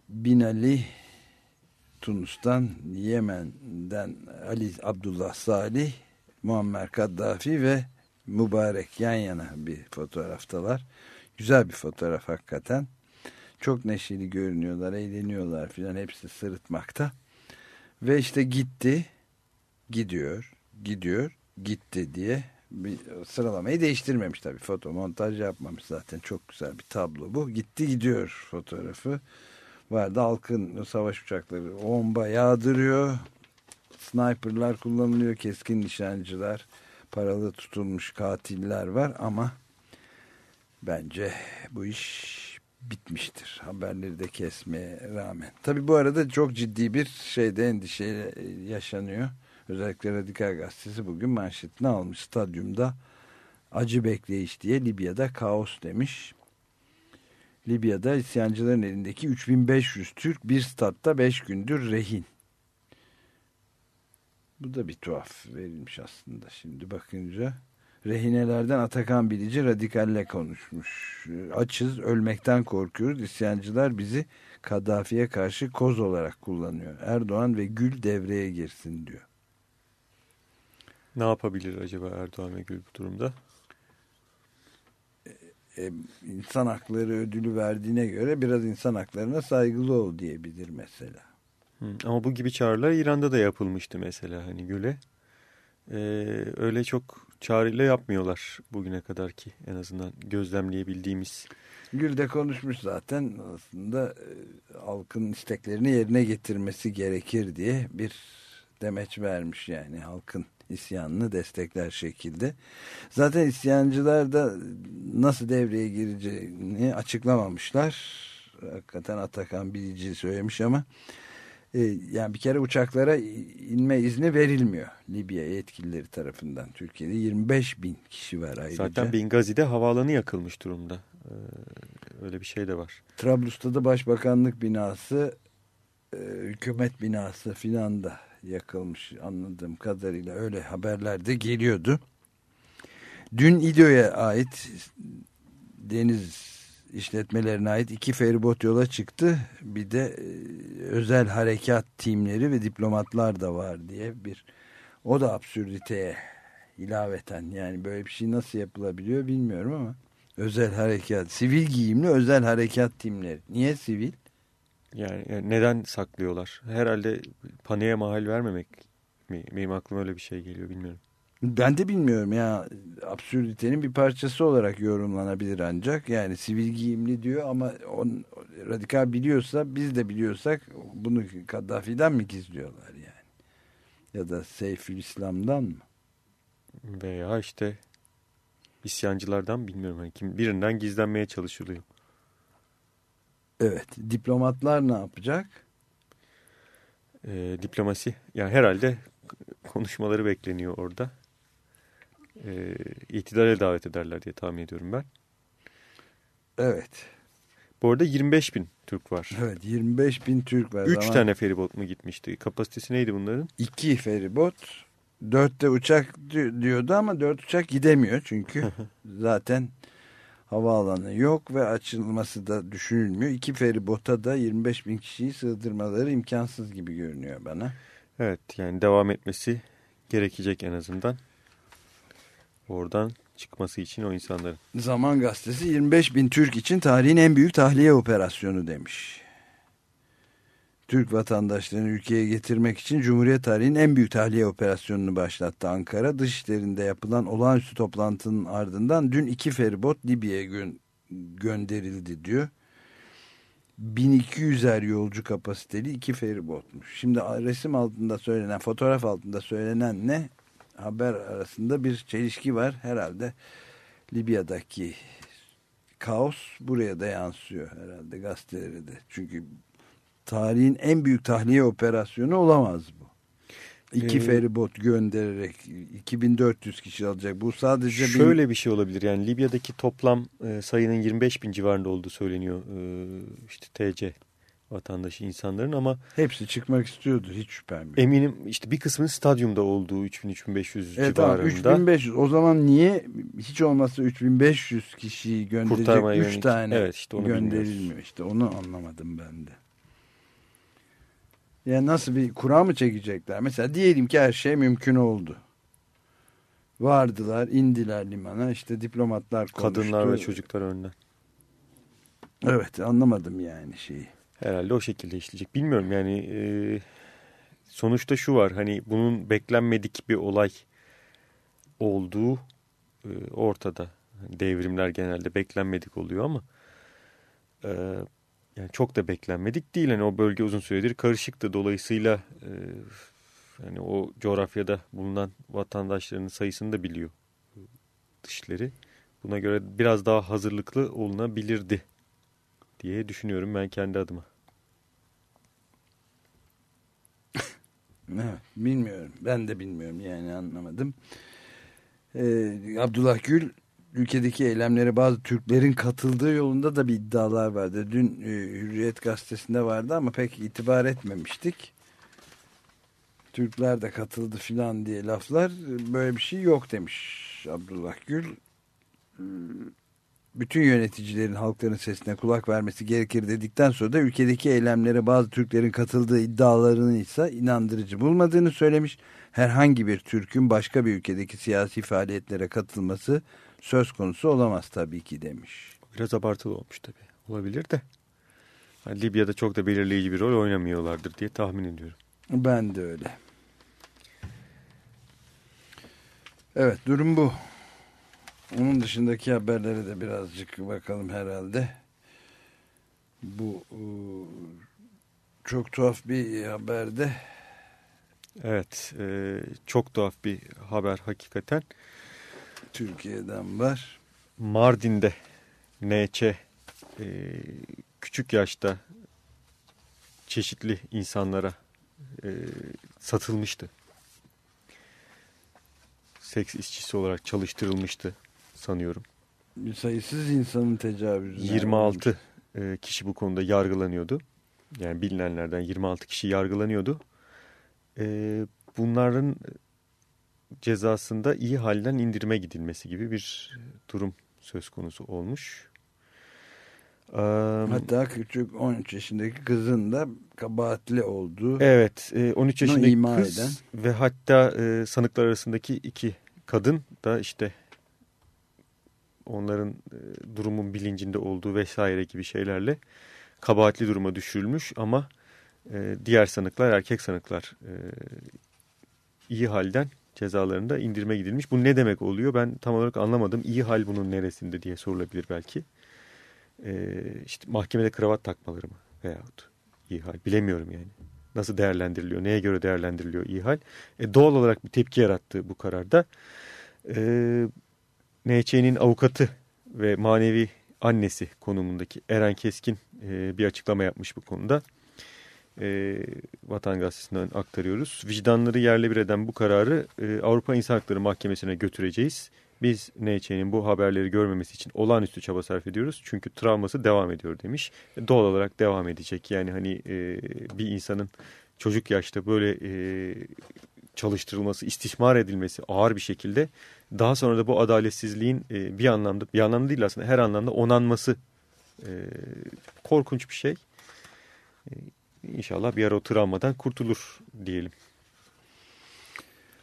Bin Ali Tunus'tan, Yemen'den Ali Abdullah Salih, Muammer Kaddafi ve Mübarek yan yana bir fotoğraftalar. Güzel bir fotoğraf hakikaten. Çok neşeli görünüyorlar, eğleniyorlar filan hepsi sırıtmakta. Ve işte gitti, gidiyor, gidiyor, gitti diye bir sıralamayı değiştirmemiş tabii. Foto montaj yapmamış zaten. Çok güzel bir tablo bu. Gitti gidiyor fotoğrafı. Vardı halkın savaş uçakları bomba yağdırıyor. Sniperlar kullanılıyor. Keskin nişancılar. Paralı tutulmuş katiller var ama bence bu iş bitmiştir. Haberleri de kesmeye rağmen. Tabii bu arada çok ciddi bir şeyde endişeyle yaşanıyor. Özellikle Radikal Gazetesi bugün manşetini almış. Stadyumda acı bekleyiş diye Libya'da kaos demiş. Libya'da isyancıların elindeki 3500 Türk bir statta 5 gündür rehin. Bu da bir tuhaf verilmiş aslında şimdi bakınca. Rehinelerden Atakan Bilici radikalle konuşmuş. Açız, ölmekten korkuyoruz. İsyancılar bizi Kaddafi'ye karşı koz olarak kullanıyor. Erdoğan ve Gül devreye girsin diyor. Ne yapabilir acaba Erdoğan ve Gül bu durumda? E, insan hakları ödülü verdiğine göre biraz insan haklarına saygılı ol diyebilir mesela. Hı, Ama bu gibi çağrılar İran'da da yapılmıştı mesela hani Gül'e. Ee, öyle çok çağrıyla yapmıyorlar bugüne kadar ki en azından gözlemleyebildiğimiz. Gül de konuşmuş zaten aslında e, halkın isteklerini yerine getirmesi gerekir diye bir demeç vermiş yani halkın isyanını destekler şekilde. Zaten isyancılar da nasıl devreye gireceğini açıklamamışlar. Hakikaten Atakan Bilici söylemiş ama e, yani bir kere uçaklara inme izni verilmiyor Libya yetkilileri tarafından. Türkiye'de 25 bin kişi var ayrıca. Zaten Bingazi'de havaalanı yakılmış durumda. Ee, öyle bir şey de var. Trablus'ta da başbakanlık binası, e, hükümet binası filan da yakılmış anladığım kadarıyla öyle haberler de geliyordu. Dün İDO'ya ait deniz işletmelerine ait iki feribot yola çıktı. Bir de e, özel harekat timleri ve diplomatlar da var diye bir o da absürditeye ilaveten yani böyle bir şey nasıl yapılabiliyor bilmiyorum ama özel harekat sivil giyimli özel harekat timleri niye sivil Yani, yani neden saklıyorlar? Herhalde paniğe mahal vermemek mi? Benim aklıma öyle bir şey geliyor bilmiyorum. ben de bilmiyorum ya absürditenin bir parçası olarak yorumlanabilir ancak yani sivil giyimli diyor ama on, radikal biliyorsa biz de biliyorsak bunu Kaddafi'den mi gizliyorlar yani ya da Seyfülislam'dan mı Veya işte isyancılardan bilmiyorum. Hani kim, birinden gizlenmeye çalışılıyor. Evet diplomatlar ne yapacak Ee, diplomasi yani herhalde konuşmaları bekleniyor orada. Ee, itidale davet ederler diye tahmin ediyorum ben. evet Bu arada 25 bin Türk var. evet 25 bin Türk var 3 Zaman- tane feribot mu gitmişti? Kapasitesi neydi bunların? iki feribot dörtte uçak di- diyordu ama dört uçak gidemiyor çünkü zaten havaalanı yok ve açılması da düşünülmüyor. İki feribota da 25 bin kişiyi sığdırmaları imkansız gibi görünüyor bana. Evet yani devam etmesi gerekecek en azından. Oradan çıkması için o insanların. Zaman Gazetesi 25 bin Türk için tarihin en büyük tahliye operasyonu demiş. Türk vatandaşlarını ülkeye getirmek için Cumhuriyet tarihinin en büyük tahliye operasyonunu başlattı Ankara. Dışişlerinde yapılan olağanüstü toplantının ardından dün iki feribot Libya'ya gö gönderildi diyor. 1200'er yolcu kapasiteli iki feribotmuş. Şimdi resim altında söylenen, fotoğraf altında söylenen ne? Haber arasında bir çelişki var. Herhalde Libya'daki kaos buraya da yansıyor herhalde gazetelere de. Çünkü tarihin en büyük tahliye operasyonu olamaz bu. İki Ee, feribot göndererek 2400 kişi alacak. Bu sadece Şöyle bir şey olabilir yani Libya'daki toplam e, sayının 25 bin civarında olduğu söyleniyor e, işte TC vatandaşı insanların ama hepsi çıkmak istiyordu hiç şüphem yok. eminim işte bir kısmının stadyumda olduğu 3000-3500 Evet civarında. 3500 o zaman niye hiç olmazsa 3500 kişiyi gönderecek Kurtarmaya 3 yönelik. tane Evet, işte onu gönderilmiyor bilmiyoruz. işte onu anlamadım ben de. Yani nasıl bir kura mı çekecekler? Mesela diyelim ki her şey mümkün oldu. Vardılar, indiler limana. işte diplomatlar konuştu. Kadınlar ve çocuklar önden. Evet, anlamadım yani şeyi. Herhalde o şekilde işleyecek. Bilmiyorum yani e, sonuçta şu var hani bunun beklenmedik bir olay olduğu e, ortada. Devrimler genelde beklenmedik oluyor ama e, yani çok da beklenmedik değil. Hani o bölge uzun süredir karışıktı. Dolayısıyla e, yani o coğrafyada bulunan vatandaşların sayısını da biliyor dışları. Buna göre biraz daha hazırlıklı olunabilirdi diye düşünüyorum ben kendi adıma. Bilmiyorum. Ben de bilmiyorum yani anlamadım. Ee, Abdullah Gül ülkedeki eylemlere bazı Türklerin katıldığı yolunda da bir iddialar vardı. Dün e, Hürriyet gazetesinde vardı ama pek itibar etmemiştik. Türkler de katıldı filan diye laflar böyle bir şey yok demiş Abdullah Gül. Ee, Bütün yöneticilerin halkların sesine kulak vermesi gerekir dedikten sonra da ülkedeki eylemlere bazı Türklerin katıldığı iddialarını ise inandırıcı bulmadığını söylemiş. Herhangi bir Türk'ün başka bir ülkedeki siyasi faaliyetlere katılması söz konusu olamaz tabii ki demiş. Biraz abartılı olmuş tabii. Olabilir de. Hani Libya'da çok da belirleyici bir rol oynamıyorlardır diye tahmin ediyorum. Ben de öyle. Evet durum bu. Onun dışındaki haberlere de birazcık bakalım herhalde. Bu e, çok tuhaf bir haberde. Evet. E, çok tuhaf bir haber hakikaten. Türkiye'den var. Mardin'de NÇ e, küçük yaşta çeşitli insanlara e, satılmıştı. Seks işçisi olarak çalıştırılmıştı sanıyorum. Sayısız insanın tecavüzüne 26 e, kişi bu konuda yargılanıyordu. Yani bilinenlerden 26 kişi yargılanıyordu. E, bunların cezasında iyi halden indirime gidilmesi gibi bir durum söz konusu olmuş. E, Hatta küçük 13 yaşındaki kızın da kabahatli olduğu Evet, e, 13 yaşındaki ima kız eden. ve hatta e, sanıklar arasındaki iki kadın da işte onların e, durumun bilincinde olduğu vesaire gibi şeylerle kabahatli duruma düşürülmüş ama e, diğer sanıklar, erkek sanıklar e, iyi halden cezalarında indirme gidilmiş. Bu ne demek oluyor? Ben tam olarak anlamadım. İyi hal bunun neresinde diye sorulabilir belki. E, işte mahkemede kravat takmaları mı veyahut iyi hal bilemiyorum yani. Nasıl değerlendiriliyor, neye göre değerlendiriliyor iyi hal? E, doğal olarak bir tepki yarattı bu kararda. E, NÇ'nin avukatı ve manevi annesi konumundaki Eren Keskin e, bir açıklama yapmış bu konuda. E, Vatan Gazetesi'nden aktarıyoruz. Vicdanları yerle bir eden bu kararı e, Avrupa İnsan Hakları Mahkemesi'ne götüreceğiz. Biz NÇ'nin bu haberleri görmemesi için olağanüstü çaba sarf ediyoruz. Çünkü travması devam ediyor demiş. E, doğal olarak devam edecek. Yani hani e, bir insanın çocuk yaşta böyle e, çalıştırılması, istismar edilmesi ağır bir şekilde daha sonra da bu adaletsizliğin e, bir anlamda bir anlamda değil aslında her anlamda onanması e, korkunç bir şey. E, inşallah bir ara o travmadan kurtulur diyelim.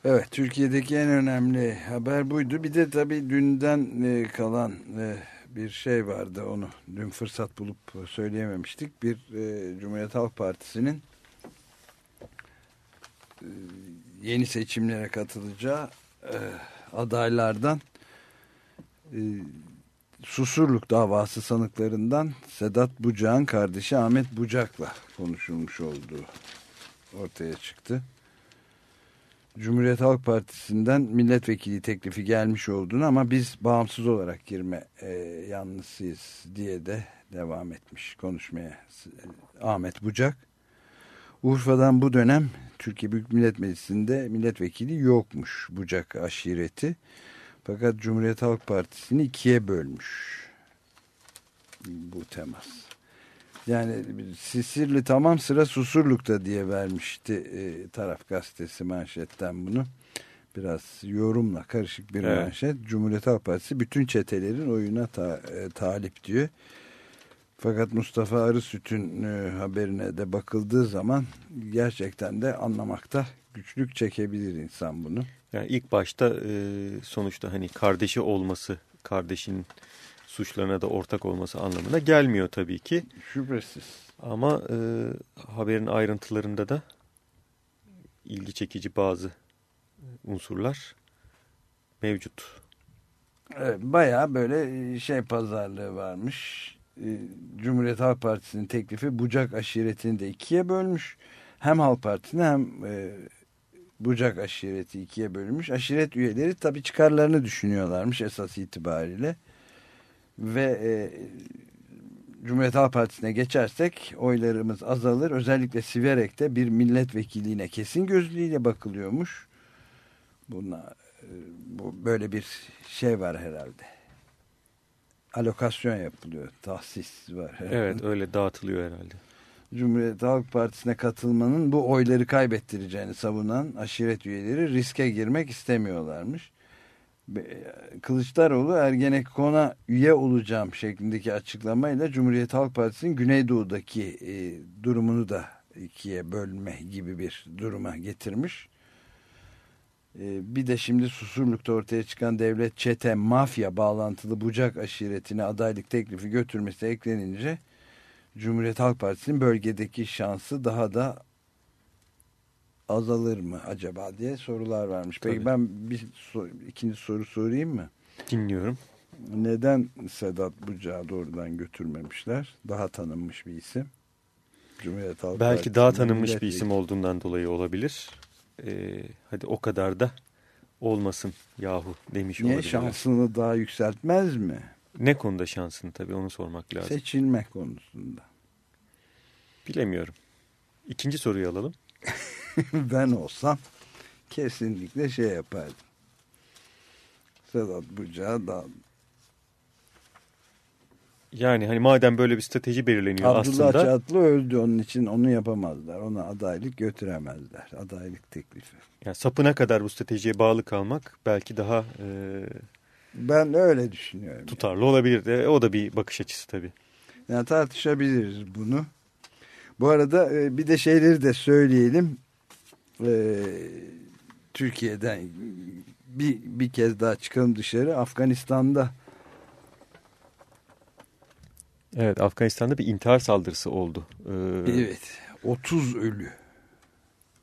Evet Türkiye'deki en önemli haber buydu. Bir de tabii dünden e, kalan e, bir şey vardı onu dün fırsat bulup söyleyememiştik. Bir e, Cumhuriyet Halk Partisi'nin yeni seçimlere katılacağı adaylardan Susurluk davası sanıklarından Sedat Bucak'ın kardeşi Ahmet Bucak'la konuşulmuş olduğu ortaya çıktı. Cumhuriyet Halk Partisi'nden milletvekili teklifi gelmiş olduğunu ama biz bağımsız olarak girme e, yanlısıyız diye de devam etmiş konuşmaya Ahmet Bucak. Urfa'dan bu dönem Türkiye Büyük Millet Meclisi'nde milletvekili yokmuş Bucak aşireti. Fakat Cumhuriyet Halk Partisi'ni ikiye bölmüş bu temas. Yani Sisirli tamam sıra Susurluk'ta diye vermişti e, taraf gazetesi manşetten bunu. Biraz yorumla karışık bir evet. manşet. Cumhuriyet Halk Partisi bütün çetelerin oyuna ta, e, talip diyor. Fakat Mustafa Arısüt'ün e, haberine de bakıldığı zaman gerçekten de anlamakta güçlük çekebilir insan bunu. Yani ilk başta e, sonuçta hani kardeşi olması, kardeşinin suçlarına da ortak olması anlamına gelmiyor tabii ki. Şüphesiz. Ama e, haberin ayrıntılarında da ilgi çekici bazı unsurlar mevcut. Evet, bayağı böyle şey pazarlığı varmış. E, Cumhuriyet Halk Partisi'nin teklifi Bucak aşiretini de ikiye bölmüş. Hem Halk Partisi'ni hem e, Bucak aşireti ikiye bölünmüş. Aşiret üyeleri tabii çıkarlarını düşünüyorlarmış esas itibariyle ve e, Cumhuriyet Halk Partisi'ne geçersek oylarımız azalır. Özellikle Siverek'te bir milletvekiliğine kesin gözlüğüyle bakılıyormuş. Buna e, bu böyle bir şey var herhalde. Alokasyon yapılıyor. Tahsis var herhalde. Evet öyle dağıtılıyor herhalde. Cumhuriyet Halk Partisi'ne katılmanın bu oyları kaybettireceğini savunan aşiret üyeleri riske girmek istemiyorlarmış. Kılıçdaroğlu Ergenekon'a üye olacağım şeklindeki açıklamayla Cumhuriyet Halk Partisi'nin Güneydoğu'daki e, durumunu da ikiye bölme gibi bir duruma getirmiş. E, bir de şimdi Susurluk'ta ortaya çıkan devlet çete mafya bağlantılı bucak aşiretine adaylık teklifi götürmesi eklenince Cumhuriyet Halk Partisi'nin bölgedeki şansı daha da azalır mı acaba diye sorular varmış. Peki Tabii. ben bir sor, ikinci soru sorayım mı? Dinliyorum. Neden Sedat Bucağı doğrudan götürmemişler? Daha tanınmış bir isim. Cumhuriyet Halk Belki Partisi'nin daha tanınmış bir isim olduğundan dolayı olabilir. Ee, hadi o kadar da olmasın yahu demiş Niye olabilir. şansını daha yükseltmez mi? Ne konuda şansını tabii onu sormak lazım. Seçilme konusunda. Bilemiyorum. İkinci soruyu alalım. ben olsam kesinlikle şey yapardım. Sedat Bucağı da yani hani madem böyle bir strateji belirleniyor Abdullah aslında. Abdullah Çatlı öldü onun için onu yapamazlar. Ona adaylık götüremezler. Adaylık teklifi. Yani sapına kadar bu stratejiye bağlı kalmak belki daha e, ben öyle düşünüyorum. Tutarlı yani. olabilir. E, o da bir bakış açısı tabii. Yani tartışabiliriz bunu. Bu arada e, bir de şeyleri de söyleyelim. E, Türkiye'den bir, bir kez daha çıkalım dışarı. Afganistan'da Evet Afganistan'da bir intihar saldırısı oldu. Ee... Evet 30 ölü.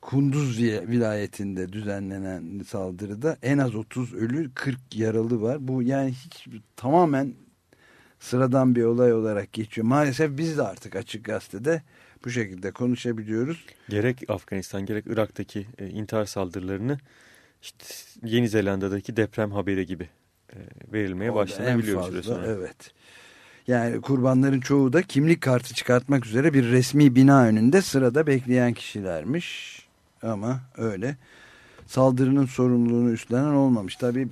Kunduz vilayetinde düzenlenen saldırıda en az 30 ölü 40 yaralı var. Bu yani hiç tamamen sıradan bir olay olarak geçiyor. Maalesef biz de artık açık gazetede bu şekilde konuşabiliyoruz. Gerek Afganistan gerek Irak'taki e, intihar saldırılarını işte Yeni Zelanda'daki deprem haberi gibi e, verilmeye o başlanabiliyor süre sonra. Evet. Yani kurbanların çoğu da kimlik kartı çıkartmak üzere bir resmi bina önünde sırada bekleyen kişilermiş. Ama öyle saldırının sorumluluğunu üstlenen olmamış. Tabii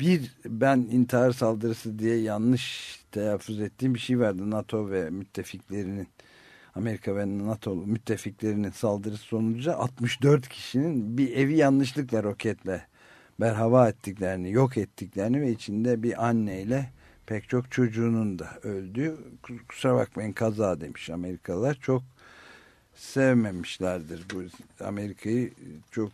bir ben intihar saldırısı diye yanlış telaffuz ettiğim bir şey vardı. NATO ve müttefiklerinin Amerika ve NATO müttefiklerinin saldırısı sonucu 64 kişinin bir evi yanlışlıkla roketle berhava ettiklerini, yok ettiklerini ve içinde bir anneyle pek çok çocuğunun da öldüğü kusura bakmayın kaza demiş Amerikalılar çok sevmemişlerdir bu Amerika'yı çok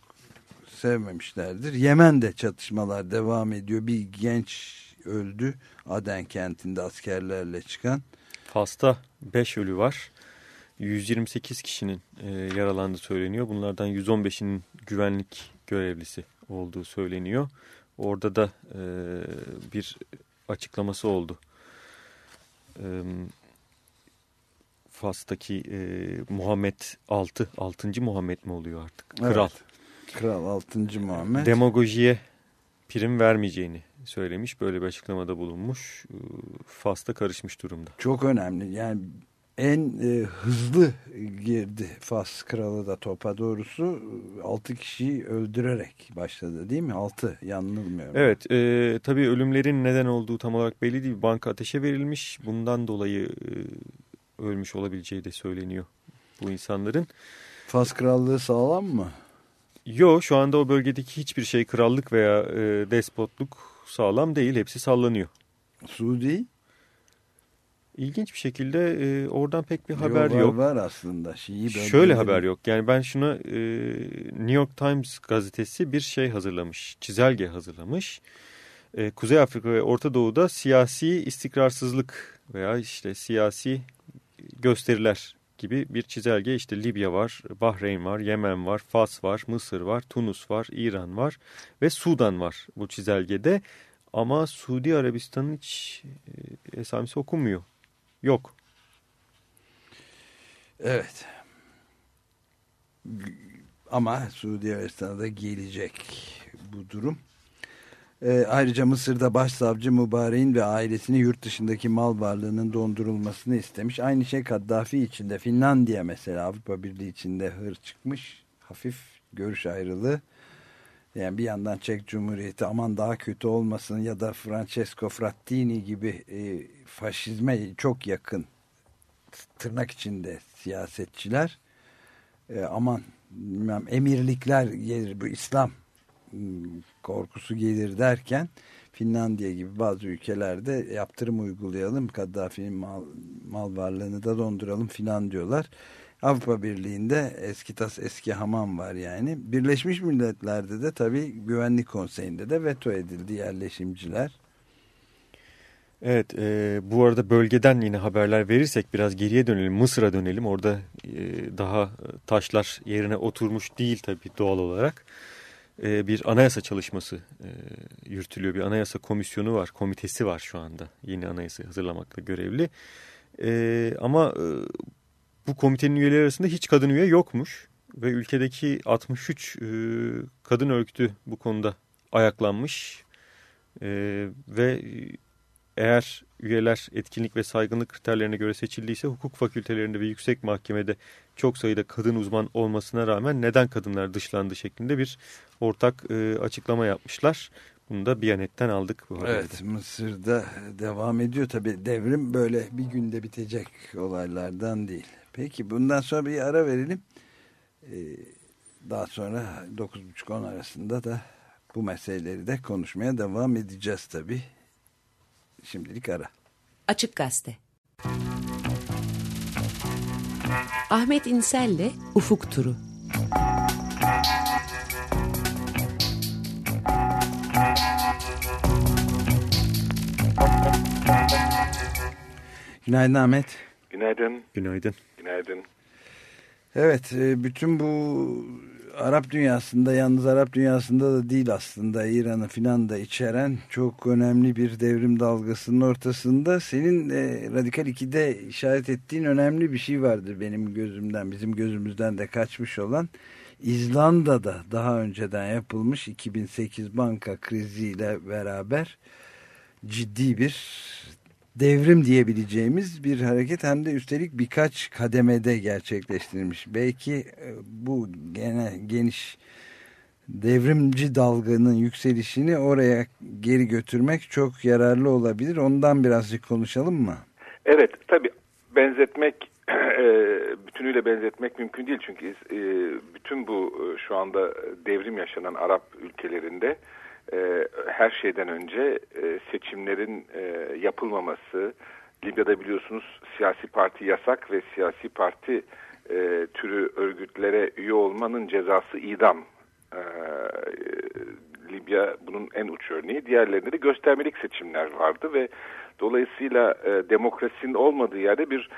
sevmemişlerdir. Yemen'de çatışmalar devam ediyor. Bir genç öldü Aden kentinde askerlerle çıkan. Fas'ta 5 ölü var. 128 kişinin e, yaralandığı söyleniyor. Bunlardan 115'inin güvenlik görevlisi olduğu söyleniyor. Orada da e, bir açıklaması oldu. E, Fas'taki e, Muhammed 6, 6. Muhammed mi oluyor artık? Kral. Evet, Kral 6. Muhammed. Demagojiye prim vermeyeceğini söylemiş. Böyle bir açıklamada bulunmuş. Fas'ta karışmış durumda. Çok önemli. Yani en e, hızlı girdi Fas kralı da topa doğrusu 6 kişiyi öldürerek başladı değil mi? 6 yanılmıyorum. Evet e, tabii ölümlerin neden olduğu tam olarak belli değil. Banka ateşe verilmiş. Bundan dolayı e, ölmüş olabileceği de söyleniyor bu insanların. Fas krallığı sağlam mı? Yo şu anda o bölgedeki hiçbir şey krallık veya e, despotluk sağlam değil. Hepsi sallanıyor. Suudi? İlginç bir şekilde e, oradan pek bir haber var, yok. Var aslında. Şii Şöyle haber yok. Yani ben şuna e, New York Times gazetesi bir şey hazırlamış. Çizelge hazırlamış. E, Kuzey Afrika ve Orta Doğu'da siyasi istikrarsızlık veya işte siyasi gösteriler gibi bir çizelge. İşte Libya var, Bahreyn var, Yemen var, Fas var, Mısır var, Tunus var, İran var ve Sudan var bu çizelgede. Ama Suudi Arabistan'ın hiç e, okunmuyor. Yok. Evet. Ama Suudi Arabistan'a da gelecek bu durum. E, ayrıca Mısır'da başsavcı Mübarek'in ve ailesini yurt dışındaki mal varlığının dondurulmasını istemiş. Aynı şey Kaddafi içinde. Finlandiya mesela Avrupa Birliği içinde hır çıkmış. Hafif görüş ayrılığı. Yani bir yandan Çek Cumhuriyeti aman daha kötü olmasın ya da Francesco Frattini gibi e, faşizme çok yakın tırnak içinde siyasetçiler e, aman bilmem, emirlikler gelir bu İslam korkusu gelir derken Finlandiya gibi bazı ülkelerde yaptırım uygulayalım Kaddafi'nin mal, mal varlığını da donduralım filan diyorlar. Avrupa Birliği'nde eski tas eski hamam var yani. Birleşmiş Milletler'de de tabii Güvenlik Konseyi'nde de veto edildi yerleşimciler. Evet e, bu arada bölgeden yine haberler verirsek biraz geriye dönelim Mısır'a dönelim. Orada e, daha taşlar yerine oturmuş değil tabii doğal olarak. E, bir anayasa çalışması e, yürütülüyor. Bir anayasa komisyonu var, komitesi var şu anda. Yeni anayasa hazırlamakla görevli. E, ama bu komitenin üyeleri arasında hiç kadın üye yokmuş. Ve ülkedeki 63 e, kadın örgütü bu konuda ayaklanmış. Ve eğer üyeler etkinlik ve saygınlık kriterlerine göre seçildiyse hukuk fakültelerinde ve yüksek mahkemede çok sayıda kadın uzman olmasına rağmen neden kadınlar dışlandı şeklinde bir ortak e, açıklama yapmışlar. Bunu da Biyanet'ten aldık bu haberde. Evet Mısır'da devam ediyor tabi devrim böyle bir günde bitecek olaylardan değil. Peki bundan sonra bir ara verelim. Ee, daha sonra 9.30-10 arasında da bu meseleleri de konuşmaya devam edeceğiz tabi. Şimdilik ara. Açık Gazete Ahmet İnsel'le Ufuk Turu Günaydın Ahmet. Günaydın. Günaydın. Günaydın. Evet, e, bütün bu Arap dünyasında yalnız Arap dünyasında da değil aslında. İran'ı filan da içeren çok önemli bir devrim dalgasının ortasında senin e, Radikal 2'de işaret ettiğin önemli bir şey vardır benim gözümden bizim gözümüzden de kaçmış olan. İzlanda'da daha önceden yapılmış 2008 banka kriziyle beraber ciddi bir devrim diyebileceğimiz bir hareket hem de üstelik birkaç kademede gerçekleştirilmiş. Belki bu gene geniş devrimci dalganın yükselişini oraya geri götürmek çok yararlı olabilir. Ondan birazcık konuşalım mı? Evet tabi benzetmek e, bütünüyle benzetmek mümkün değil. Çünkü e, bütün bu e, şu anda devrim yaşanan Arap ülkelerinde e, her şeyden önce e, seçimlerin e, yapılmaması, Libya'da biliyorsunuz siyasi parti yasak ve siyasi parti e, türü örgütlere üye olmanın cezası idam. E, Libya bunun en uç örneği. Diğerlerinde de göstermelik seçimler vardı ve dolayısıyla e, demokrasinin olmadığı yerde bir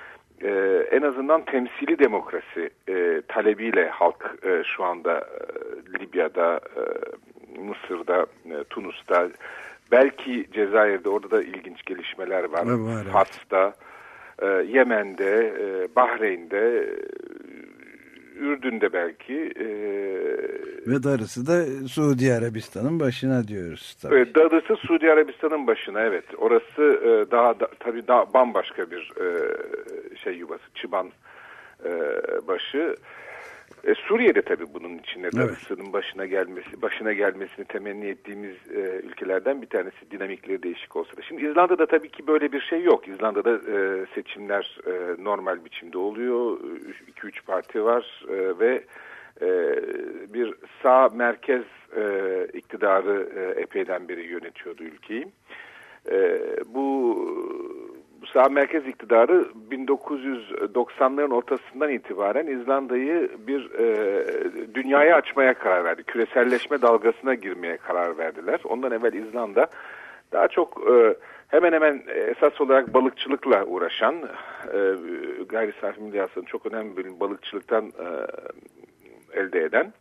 e, en azından temsili demokrasi e, talebiyle halk e, şu anda e, Libya'da, e, Mısır'da, e, Tunus'ta, belki Cezayir'de orada da ilginç gelişmeler var. Var, evet. Fas'ta, e, Yemen'de, e, Bahreyn'de, e, Ürdün'de belki. E, Ve darısı da Suudi Arabistan'ın başına diyoruz tabii. Evet, Darısı Suudi Arabistan'ın başına evet. Orası e, daha da, tabii daha bambaşka bir e, şey yuvası, çıban e, başı. E, Suriye'de tabii bunun içinde Evet. Darısı'nın başına gelmesi, başına gelmesini temenni ettiğimiz e, ülkelerden bir tanesi dinamikleri değişik olsa da. Şimdi İzlanda'da tabii ki böyle bir şey yok. İzlanda'da e, seçimler e, normal biçimde oluyor. 2-3 parti var e, ve e, bir sağ merkez e, iktidarı e, epeyden beri yönetiyordu ülkeyi. E, bu, bu sağ merkez iktidarı 1990'ların ortasından itibaren İzlanda'yı bir e, dünyaya açmaya karar verdi. Küreselleşme dalgasına girmeye karar verdiler. Ondan evvel İzlanda daha çok e, hemen hemen esas olarak balıkçılıkla uğraşan, e, gayri safi milli çok önemli bir bölüm balıkçılıktan e, elde eden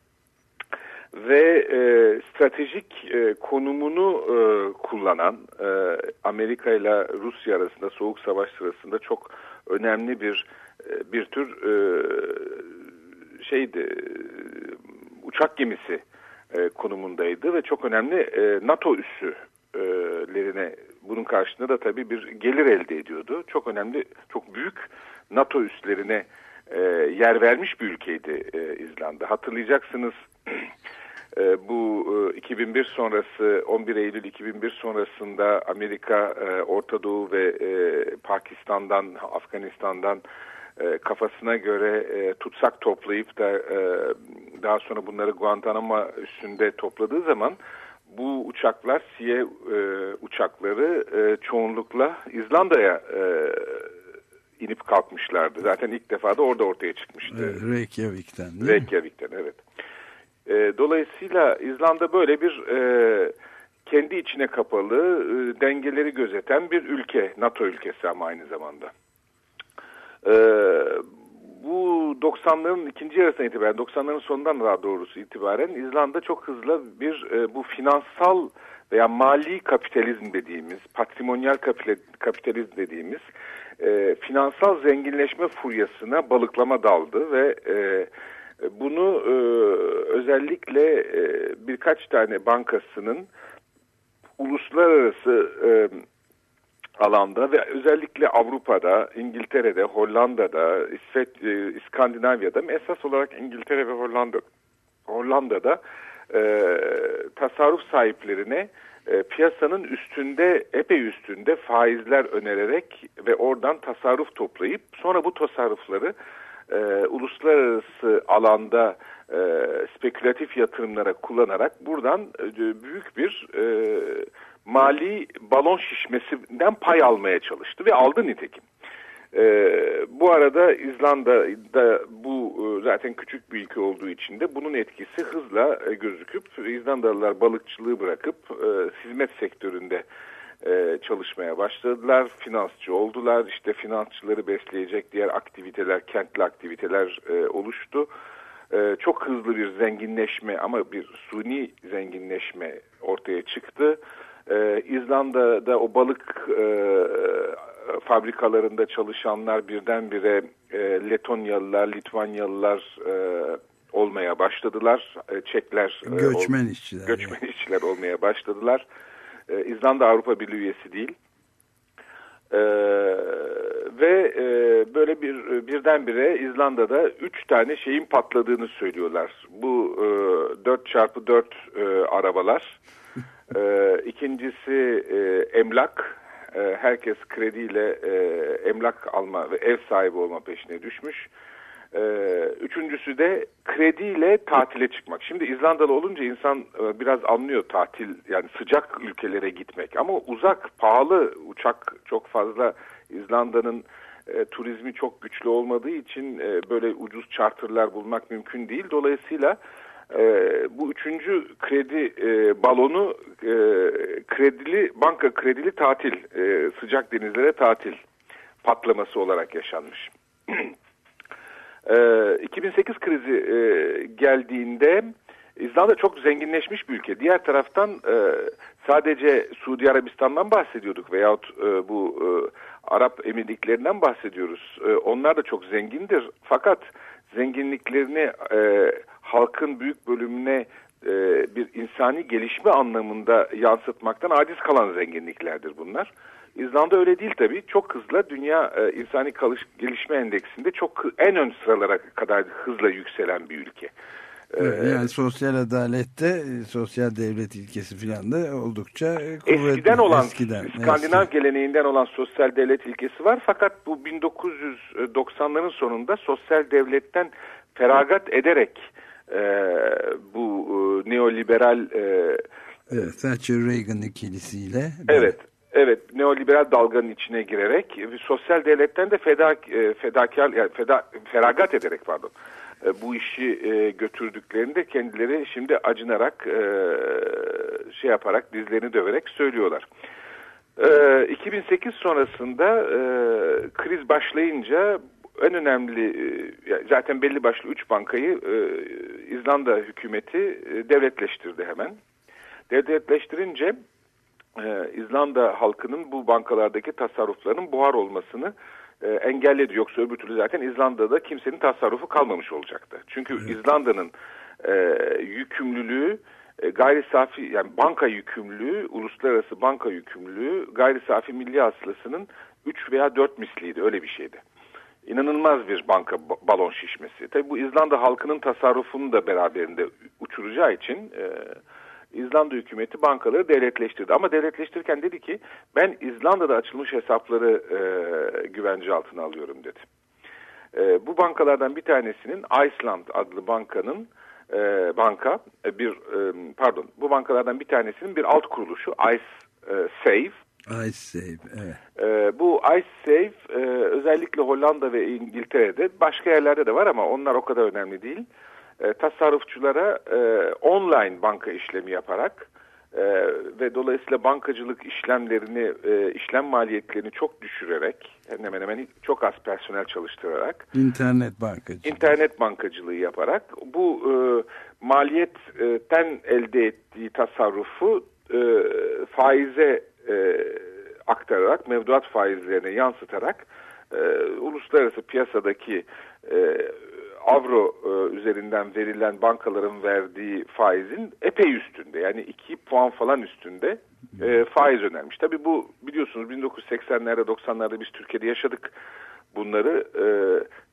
ve e, stratejik e, konumunu e, kullanan e, Amerika ile Rusya arasında soğuk savaş sırasında çok önemli bir e, bir tür e, şeydi uçak gemisi e, konumundaydı ve çok önemli e, NATO üssülerine bunun karşılığında da tabii bir gelir elde ediyordu. Çok önemli, çok büyük NATO üslerine e, yer vermiş bir ülkeydi e, İzlanda. Hatırlayacaksınız bu e, 2001 sonrası 11 Eylül 2001 sonrasında Amerika, e, Orta Doğu ve e, Pakistan'dan, Afganistan'dan e, kafasına göre e, tutsak toplayıp da e, daha sonra bunları Guantanamo üstünde topladığı zaman bu uçaklar SİE e, uçakları e, çoğunlukla İzlanda'ya e, inip kalkmışlardı. Zaten ilk defa da orada ortaya çıkmıştı. Reykjavik'ten değil? Reykjavik'ten evet. E, dolayısıyla İzlanda böyle bir e, kendi içine kapalı e, dengeleri gözeten bir ülke. NATO ülkesi ama aynı zamanda. E, bu 90'ların ikinci yarısına itibaren, 90'ların sonundan daha doğrusu itibaren İzlanda çok hızlı bir e, bu finansal veya mali kapitalizm dediğimiz, patrimonyal kapitalizm, dediğimiz e, finansal zenginleşme furyasına balıklama daldı ve e, bunu e, özellikle e, birkaç tane bankasının uluslararası e, alanda ve özellikle Avrupa'da, İngiltere'de, Hollanda'da, İsvet, e, İskandinavya'da esas olarak İngiltere ve Hollanda Hollanda'da e, tasarruf sahiplerine e, piyasanın üstünde, epey üstünde faizler önererek ve oradan tasarruf toplayıp sonra bu tasarrufları e, uluslararası alanda e, spekülatif yatırımlara kullanarak buradan e, büyük bir e, mali balon şişmesinden pay almaya çalıştı ve aldı nitekim. Ee, bu arada İzlanda'da bu e, zaten küçük bir ülke olduğu için de bunun etkisi hızla e, gözüküp İzlandalılar balıkçılığı bırakıp e, hizmet sektöründe e, çalışmaya başladılar. Finansçı oldular. İşte finansçıları besleyecek diğer aktiviteler, kentli aktiviteler e, oluştu. E, çok hızlı bir zenginleşme ama bir suni zenginleşme ortaya çıktı. İzlanda'da o balık e, fabrikalarında çalışanlar birdenbire e, Letonyalılar, Litvanyalılar e, olmaya başladılar. E, Çekler, Göçmen işçiler. göçmen işçiler olmaya başladılar. E, İzlanda Avrupa Birliği üyesi değil. Ee, ve e, böyle bir birdenbire İzlanda'da üç tane şeyin patladığını söylüyorlar. Bu e, 4x4 e, arabalar. e, ikincisi e, emlak. e, herkes krediyle e, emlak alma ve ev sahibi olma peşine düşmüş. E, üçüncüsü de krediyle tatile çıkmak. Şimdi İzlandalı olunca insan e, biraz anlıyor tatil yani sıcak ülkelere gitmek ama uzak pahalı uçak çok fazla İzlanda'nın e, turizmi çok güçlü olmadığı için e, böyle ucuz charterlar bulmak mümkün değil. Dolayısıyla e, bu üçüncü kredi e, balonu e, kredili banka kredili tatil e, sıcak denizlere tatil patlaması olarak yaşanmış. e, 2008 krizi e, geldiğinde İzlanda çok zenginleşmiş bir ülke. Diğer taraftan e, sadece Suudi Arabistan'dan bahsediyorduk veyahut e, bu Arap Emirliklerinden bahsediyoruz. Onlar da çok zengindir. Fakat zenginliklerini halkın büyük bölümüne bir insani gelişme anlamında yansıtmaktan aciz kalan zenginliklerdir bunlar. İzlanda öyle değil tabii. Çok hızla dünya e, insani kalış, gelişme endeksinde çok en ön sıralara kadar hızla yükselen bir ülke. Evet, yani sosyal adalette e, sosyal devlet ilkesi filan da oldukça kuvvetli. Eskiden olan eskiden, İskandinav eski. geleneğinden olan sosyal devlet ilkesi var fakat bu 1990'ların sonunda sosyal devletten feragat ederek e, bu e, neoliberal e, evet, Thatcher Reagan ikilisiyle evet evet neoliberal dalganın içine girerek sosyal devletten de feda, e, fedakar yani feda, feragat ederek pardon e, bu işi e, götürdüklerinde kendileri şimdi acınarak e, şey yaparak dizlerini döverek söylüyorlar. 2008 sonrasında kriz başlayınca en önemli zaten belli başlı üç bankayı İzlanda hükümeti devletleştirdi hemen. Devletleştirince İzlanda halkının bu bankalardaki tasarruflarının buhar olmasını e, engelledi. Yoksa öbür türlü zaten İzlanda'da kimsenin tasarrufu kalmamış olacaktı. Çünkü evet. İzlanda'nın e, yükümlülüğü e, gayri safi yani banka yükümlülüğü, uluslararası banka yükümlülüğü gayri safi milli hasılasının 3 veya 4 misliydi öyle bir şeydi. İnanılmaz bir banka balon şişmesi. Tabi bu İzlanda halkının tasarrufunu da beraberinde uçuracağı için e, İzlanda hükümeti bankaları devletleştirdi. Ama devletleştirirken dedi ki ben İzlanda'da açılmış hesapları e, güvence altına alıyorum dedi. E, bu bankalardan bir tanesinin Iceland adlı bankanın e, banka e, bir e, pardon bu bankalardan bir tanesinin bir alt kuruluşu Ice e, Save iSafe, evet. E, bu iSafe e, özellikle Hollanda ve İngiltere'de başka yerlerde de var ama onlar o kadar önemli değil e, tasarrufçulara e, online banka işlemi yaparak e, ve dolayısıyla bankacılık işlemlerini, e, işlem maliyetlerini çok düşürerek, hemen hemen çok az personel çalıştırarak, internet bankacılığı, internet bankacılığı yaparak bu e, maliyetten elde ettiği tasarrufu e, faize e, aktararak, mevduat faizlerine yansıtarak e, uluslararası piyasadaki e, avro e, üzerinden verilen bankaların verdiği faizin epey üstünde. Yani 2 puan falan üstünde e, faiz önermiş. Tabii bu biliyorsunuz 1980'lerde 90'larda biz Türkiye'de yaşadık bunları. E,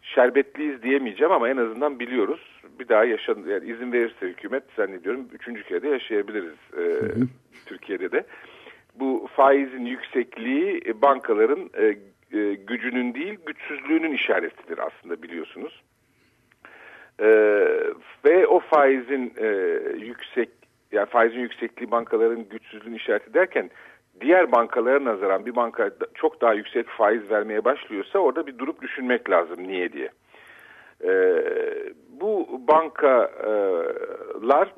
şerbetliyiz diyemeyeceğim ama en azından biliyoruz. Bir daha yaşan yani izin verirse hükümet zannediyorum üçüncü kere de yaşayabiliriz e, Türkiye'de de. Bu faizin yüksekliği bankaların e, e, gücünün değil güçsüzlüğünün işaretidir aslında biliyorsunuz. E, ve o faizin e, yüksek yani faizin yüksekliği bankaların güçsüzlüğünü işaret ederken diğer bankalara nazaran bir banka çok daha yüksek faiz vermeye başlıyorsa orada bir durup düşünmek lazım niye diye. E, bu bankalar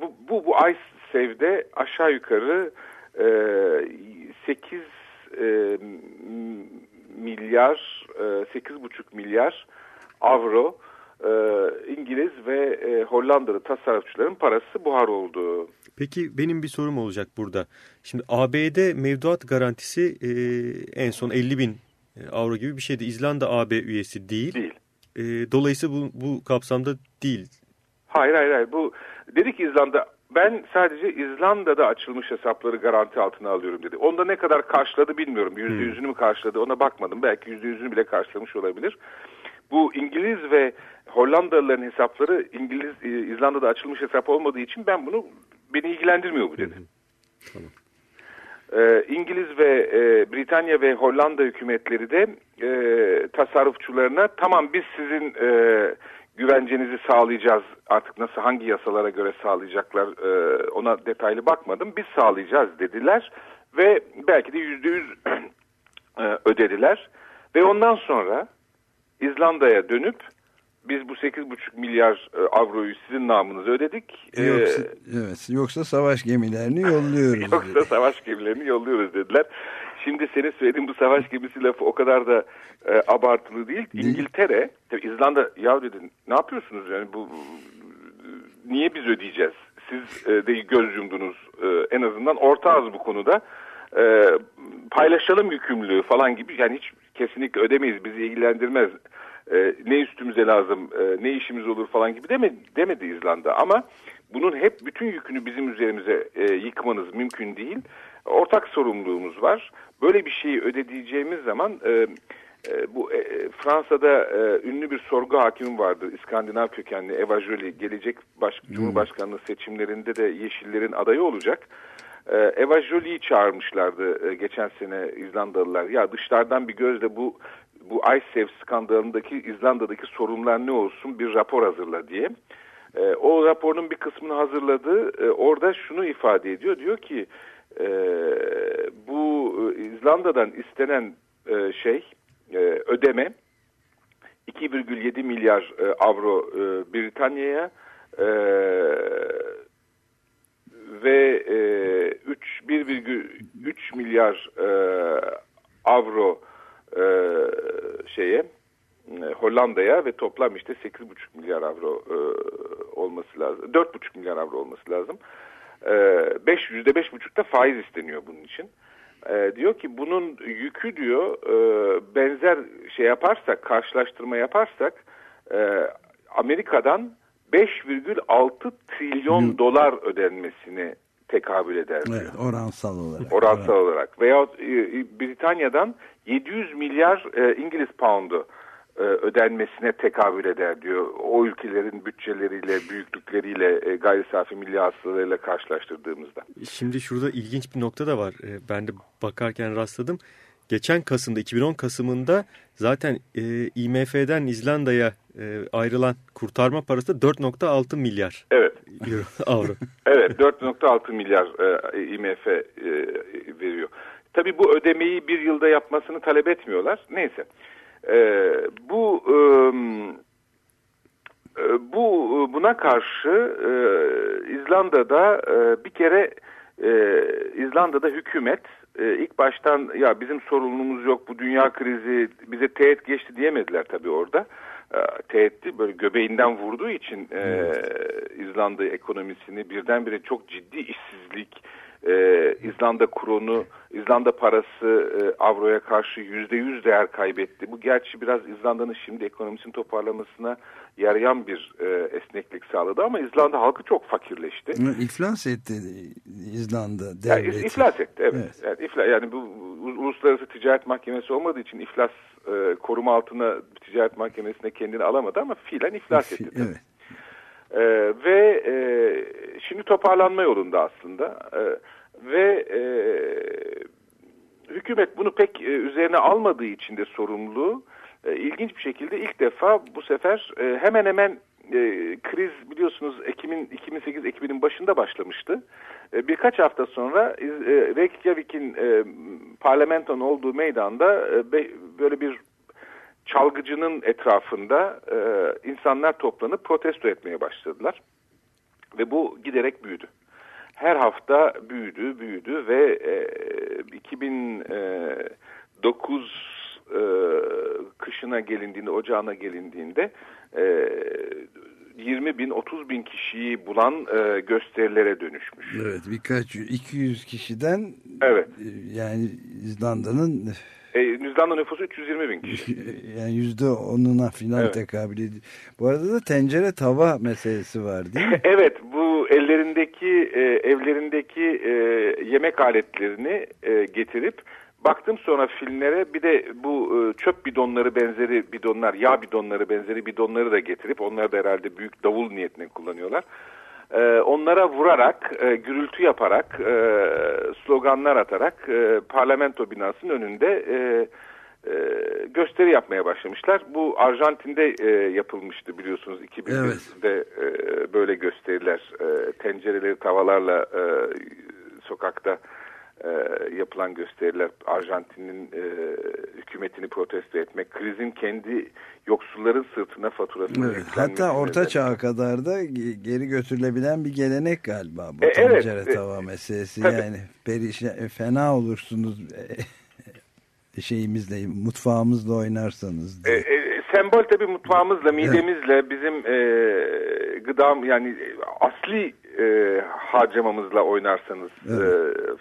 bu, bu, bu ICE'de aşağı yukarı e, 8 e, milyar e, 8,5 milyar avro e, İngiliz ve e, Hollandalı tasarrufçuların parası buhar oldu. Peki benim bir sorum olacak burada. Şimdi ABD mevduat garantisi e, en son 50 bin e, avro gibi bir şeydi. İzlanda AB üyesi değil. Değil. E, dolayısıyla bu, bu kapsamda değil. Hayır hayır hayır. Bu dedi ki İzlanda ben sadece İzlanda'da açılmış hesapları garanti altına alıyorum dedi. Onda ne kadar karşıladı bilmiyorum. Yüzde hmm. yüzünü mü karşıladı ona bakmadım. Belki yüzde yüzünü bile karşılamış olabilir. Bu İngiliz ve Hollandalıların hesapları İngiliz e, İzlanda'da açılmış hesap olmadığı için ben bunu beni ilgilendirmiyor bu dedi. Tamam. E, İngiliz ve e, Britanya ve Hollanda hükümetleri de e, tasarrufçularına tamam biz sizin e, güvencenizi sağlayacağız artık nasıl hangi yasalara göre sağlayacaklar e, ona detaylı bakmadım biz sağlayacağız dediler ve belki de yüzde yüz e, ödediler ve ondan sonra İzlanda'ya dönüp biz bu 8,5 milyar e, avroyu sizin namınıza ödedik. E, Yoksa, evet, yoksa savaş gemilerini yolluyoruz. Yoksa dedi. savaş gemilerini yolluyoruz dediler. Şimdi senin söylediğin bu savaş gemisi lafı o kadar da e, abartılı değil. Değil. İngiltere, tabii İzlanda ya dedin ne yapıyorsunuz yani bu niye biz ödeyeceğiz? Siz e, de göz yumdunuz e, en azından orta az bu konuda. E, paylaşalım yükümlülüğü falan gibi yani hiç kesinlikle ödemeyiz bizi ilgilendirmez. E, ne üstümüze lazım e, ne işimiz olur falan gibi demedi, demedi İzlanda ama bunun hep bütün yükünü bizim üzerimize e, yıkmanız mümkün değil. Ortak sorumluluğumuz var. Böyle bir şeyi ödeyeceğimiz zaman e, e, bu e, Fransa'da e, ünlü bir sorgu hakimi vardı. İskandinav kökenli Eva Joly gelecek baş, Cumhurbaşkanlığı seçimlerinde de Yeşillerin adayı olacak. E, Eva Joly'yi çağırmışlardı e, geçen sene İzlandalılar. Ya dışlardan bir gözle bu bu IceSave skandalındaki İzlanda'daki sorunlar ne olsun bir rapor hazırla diye. E, o raporun bir kısmını hazırladı. E, orada şunu ifade ediyor. Diyor ki e, bu e, İzlanda'dan istenen şey ödeme 2,7 milyar avro Britanya'ya e, ve e, 3 1,3 milyar e, avro e, şeye e, Hollanda'ya ve toplam işte 8,5 milyar avro e, olması lazım. 4,5 milyar avro olması lazım. E, 5 %5,5'ta faiz isteniyor bunun için. E, diyor ki bunun yükü diyor e, benzer şey yaparsak karşılaştırma yaparsak e, Amerika'dan 5,6 trilyon dolar ödenmesini tekabül eder diyor. Evet, oransal olarak. Oransal olarak. Veyahut e, Britanya'dan 700 milyar e, İngiliz poundu e, ödenmesine tekabül eder diyor. O ülkelerin bütçeleriyle, büyüklükleriyle, e, gayri safi milli hasılarıyla karşılaştırdığımızda. Şimdi şurada ilginç bir nokta da var. Ee, Ben de bakarken rastladım. Geçen Kasım'da 2010 Kasım'ında zaten e, IMF'den İzlanda'ya e, ayrılan kurtarma parası da 4.6 milyar Evet. euro, avro. Evet 4.6 milyar e, IMF e, veriyor. Tabii bu ödemeyi bir yılda yapmasını talep etmiyorlar. Neyse. E, bu e, e, bu buna karşı e, İzlanda'da e, bir kere e, İzlanda'da hükümet e, ilk baştan ya bizim sorunumuz yok bu dünya krizi bize teğet geçti diyemediler tabii orada. E, teğetti böyle göbeğinden vurduğu için e, İzlanda ekonomisini birdenbire çok ciddi işsizlik, e, İzlanda kronu, İzlanda parası e, avroya karşı yüzde yüz değer kaybetti. Bu gerçi biraz İzlanda'nın şimdi ekonomisini toparlamasına yarayan bir e, esneklik sağladı ama İzlanda halkı çok fakirleşti. İflas etti İzlanda Yani devleti. iflas etti evet. Evet. Yani, ifla, yani bu uluslararası ticaret mahkemesi olmadığı için iflas e, koruma altına ticaret mahkemesine kendini alamadı ama fiilen iflas etti. Evet. E, ve e, şimdi toparlanma yolunda aslında E, ve e, hükümet bunu pek e, üzerine almadığı için de sorumluluğu e, ilginç bir şekilde ilk defa bu sefer e, hemen hemen e, kriz biliyorsunuz Ekim'in 2008 Ekim'in başında başlamıştı. E, birkaç hafta sonra e, Reykjavik'in e, parlamentonun olduğu meydanda e, be, böyle bir çalgıcının etrafında e, insanlar toplanıp protesto etmeye başladılar. Ve bu giderek büyüdü. Her hafta büyüdü, büyüdü ve e, 2009 e, kışına gelindiğinde, ocağına gelindiğinde e, 20 bin, 30 bin kişiyi bulan e, gösterilere dönüşmüş. Evet birkaç yüz- 200 kişiden Evet. e, yani İzlanda'nın E, İzlanda nüfusu 320 bin kişi. yani yüzde onuna filan Evet. tekabül ediyor. Bu arada da tencere tava meselesi var değil mi? Evet bu ellerindeki e, evlerindeki e, yemek aletlerini e, getirip baktım sonra filmlere bir de bu e, çöp bidonları benzeri bidonlar yağ bidonları benzeri bidonları da getirip onları da herhalde büyük davul niyetine kullanıyorlar. e, onlara vurarak, e, gürültü yaparak, e, sloganlar atarak e, parlamento binasının önünde e, gösteri yapmaya başlamışlar. Bu Arjantin'de e, yapılmıştı biliyorsunuz 2001'de e, böyle gösteriler e, tencereleri tavalarla e, sokakta e, yapılan gösteriler Arjantin'in e, hükümetini protesto etmek, krizin kendi yoksulların sırtına faturasını Evet, hatta Orta nedeniyle- Çağ'a kadar da ge- geri götürülebilen bir gelenek galiba bu E, evet, tencere e, tava meselesi. tabii. Yani perişan, fena olursunuz e, şeyimizle, mutfağımızla oynarsanız. E, e, sembol tabii mutfağımızla, midemizle, bizim e, gıdam yani e, asli e, harcamamızla oynarsanız e,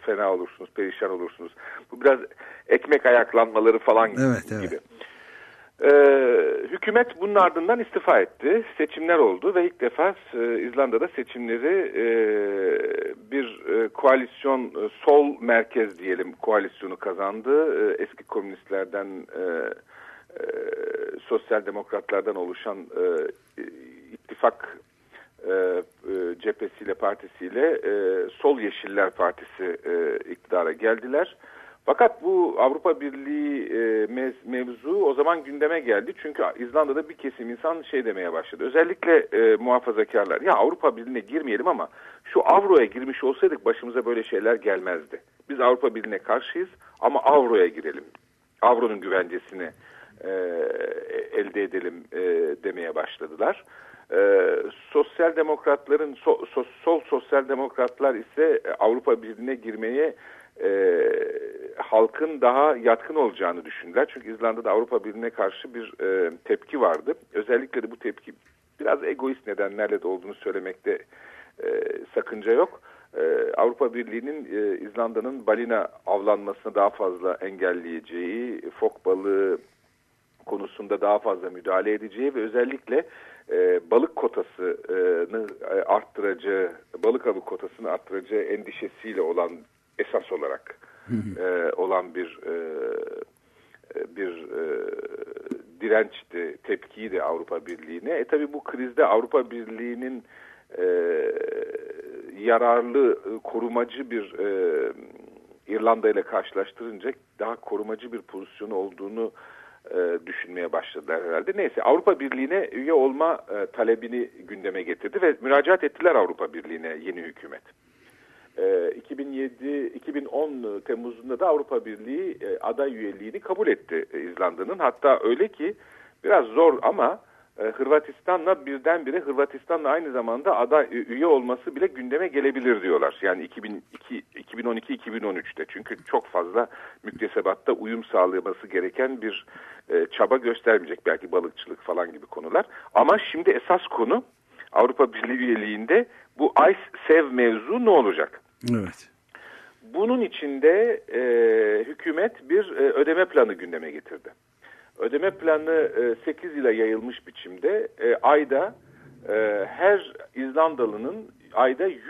fena olursunuz, perişan olursunuz. Bu biraz ekmek ayaklanmaları falan Evet, evet. E, hükümet bunun ardından istifa etti. Seçimler oldu ve ilk defa e, İzlanda'da seçimleri e, bir e, koalisyon, e, sol merkez diyelim koalisyonu kazandı. E, eski komünistlerden, e, e, sosyal demokratlardan oluşan e, ittifak e, e, cephesiyle partisiyle e, Sol Yeşiller Partisi e, iktidara geldiler. Fakat bu Avrupa Birliği e, mevzu o zaman gündeme geldi. Çünkü İzlanda'da bir kesim insan şey demeye başladı. Özellikle e, muhafazakarlar. Ya Avrupa Birliği'ne girmeyelim ama şu avroya girmiş olsaydık başımıza böyle şeyler gelmezdi. Biz Avrupa Birliği'ne karşıyız ama avroya girelim. Avronun güvencesini e, elde edelim demeye başladılar. E, sosyal demokratların so- so- sol sosyal demokratlar ise Avrupa Birliği'ne girmeye e, halkın daha yatkın olacağını düşündüler. Çünkü İzlanda'da Avrupa Birliği'ne karşı bir e, tepki vardı. Özellikle de bu tepki biraz egoist nedenlerle de olduğunu söylemekte e, sakınca yok. E, Avrupa Birliği'nin e, İzlanda'nın balina avlanmasını daha fazla engelleyeceği, fok balığı konusunda daha fazla müdahale edeceği ve özellikle e, balık kotasını e, arttıracağı, balık avı kotasını arttıracağı endişesiyle olan esas olarak e, olan bir e, e, bir e, dirençti, tepkiydi Avrupa Birliği'ne. E tabi bu krizde Avrupa Birliği'nin e, yararlı, e, korumacı bir e, İrlanda ile karşılaştırınca daha korumacı bir pozisyonu olduğunu e, düşünmeye başladılar herhalde. Neyse Avrupa Birliği'ne üye olma e, talebini gündeme getirdi ve müracaat ettiler Avrupa Birliği'ne yeni hükümet. E, 2007 2010 Temmuz'unda da Avrupa Birliği e, aday üyeliğini kabul etti e, İzlanda'nın. Hatta öyle ki biraz zor ama e, Hırvatistan'la birdenbire Hırvatistan'la aynı zamanda aday ü- üye olması bile gündeme gelebilir diyorlar. Yani 2002 2012-2013'te. Çünkü çok fazla müktesebatta uyum sağlaması gereken bir e, çaba göstermeyecek belki balıkçılık falan gibi konular. Ama şimdi esas konu Avrupa Birliği üyeliğinde bu ICE-SEV mevzu ne olacak? Evet. Bunun içinde e, hükümet bir e, ödeme planı gündeme getirdi. Ödeme planı e, 8 yıla yayılmış biçimde e, ayda e, her İzlandalı'nın ayda 100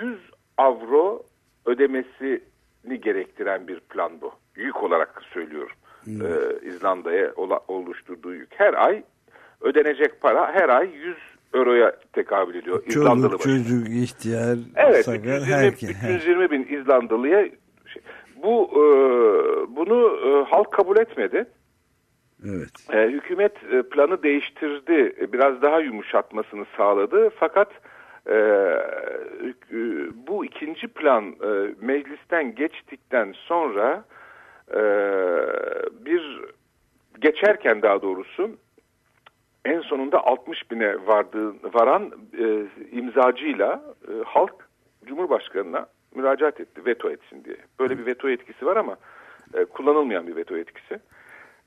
avro ödemesini gerektiren bir plan bu. Yük olarak söylüyorum. E, İzlanda'ya oluşturduğu yük. Her ay ödenecek para her ay 100 euroya tekabül ediyor. İzlandalı Çoluk, başına. çocuk, ihtiyar, Evet, sakal, 320, herkes. her- 320 bin İzlandalı'ya şey. bu e, bunu e, halk kabul etmedi. Evet. E, hükümet e, planı değiştirdi, e, biraz daha yumuşatmasını sağladı. Fakat e, e, bu ikinci plan e, meclisten geçtikten sonra e, bir geçerken daha doğrusu en sonunda 60 bine vardığı, varan e, imzacıyla e, halk Cumhurbaşkanı'na müracaat etti veto etsin diye. Böyle bir veto etkisi var ama e, kullanılmayan bir veto etkisi.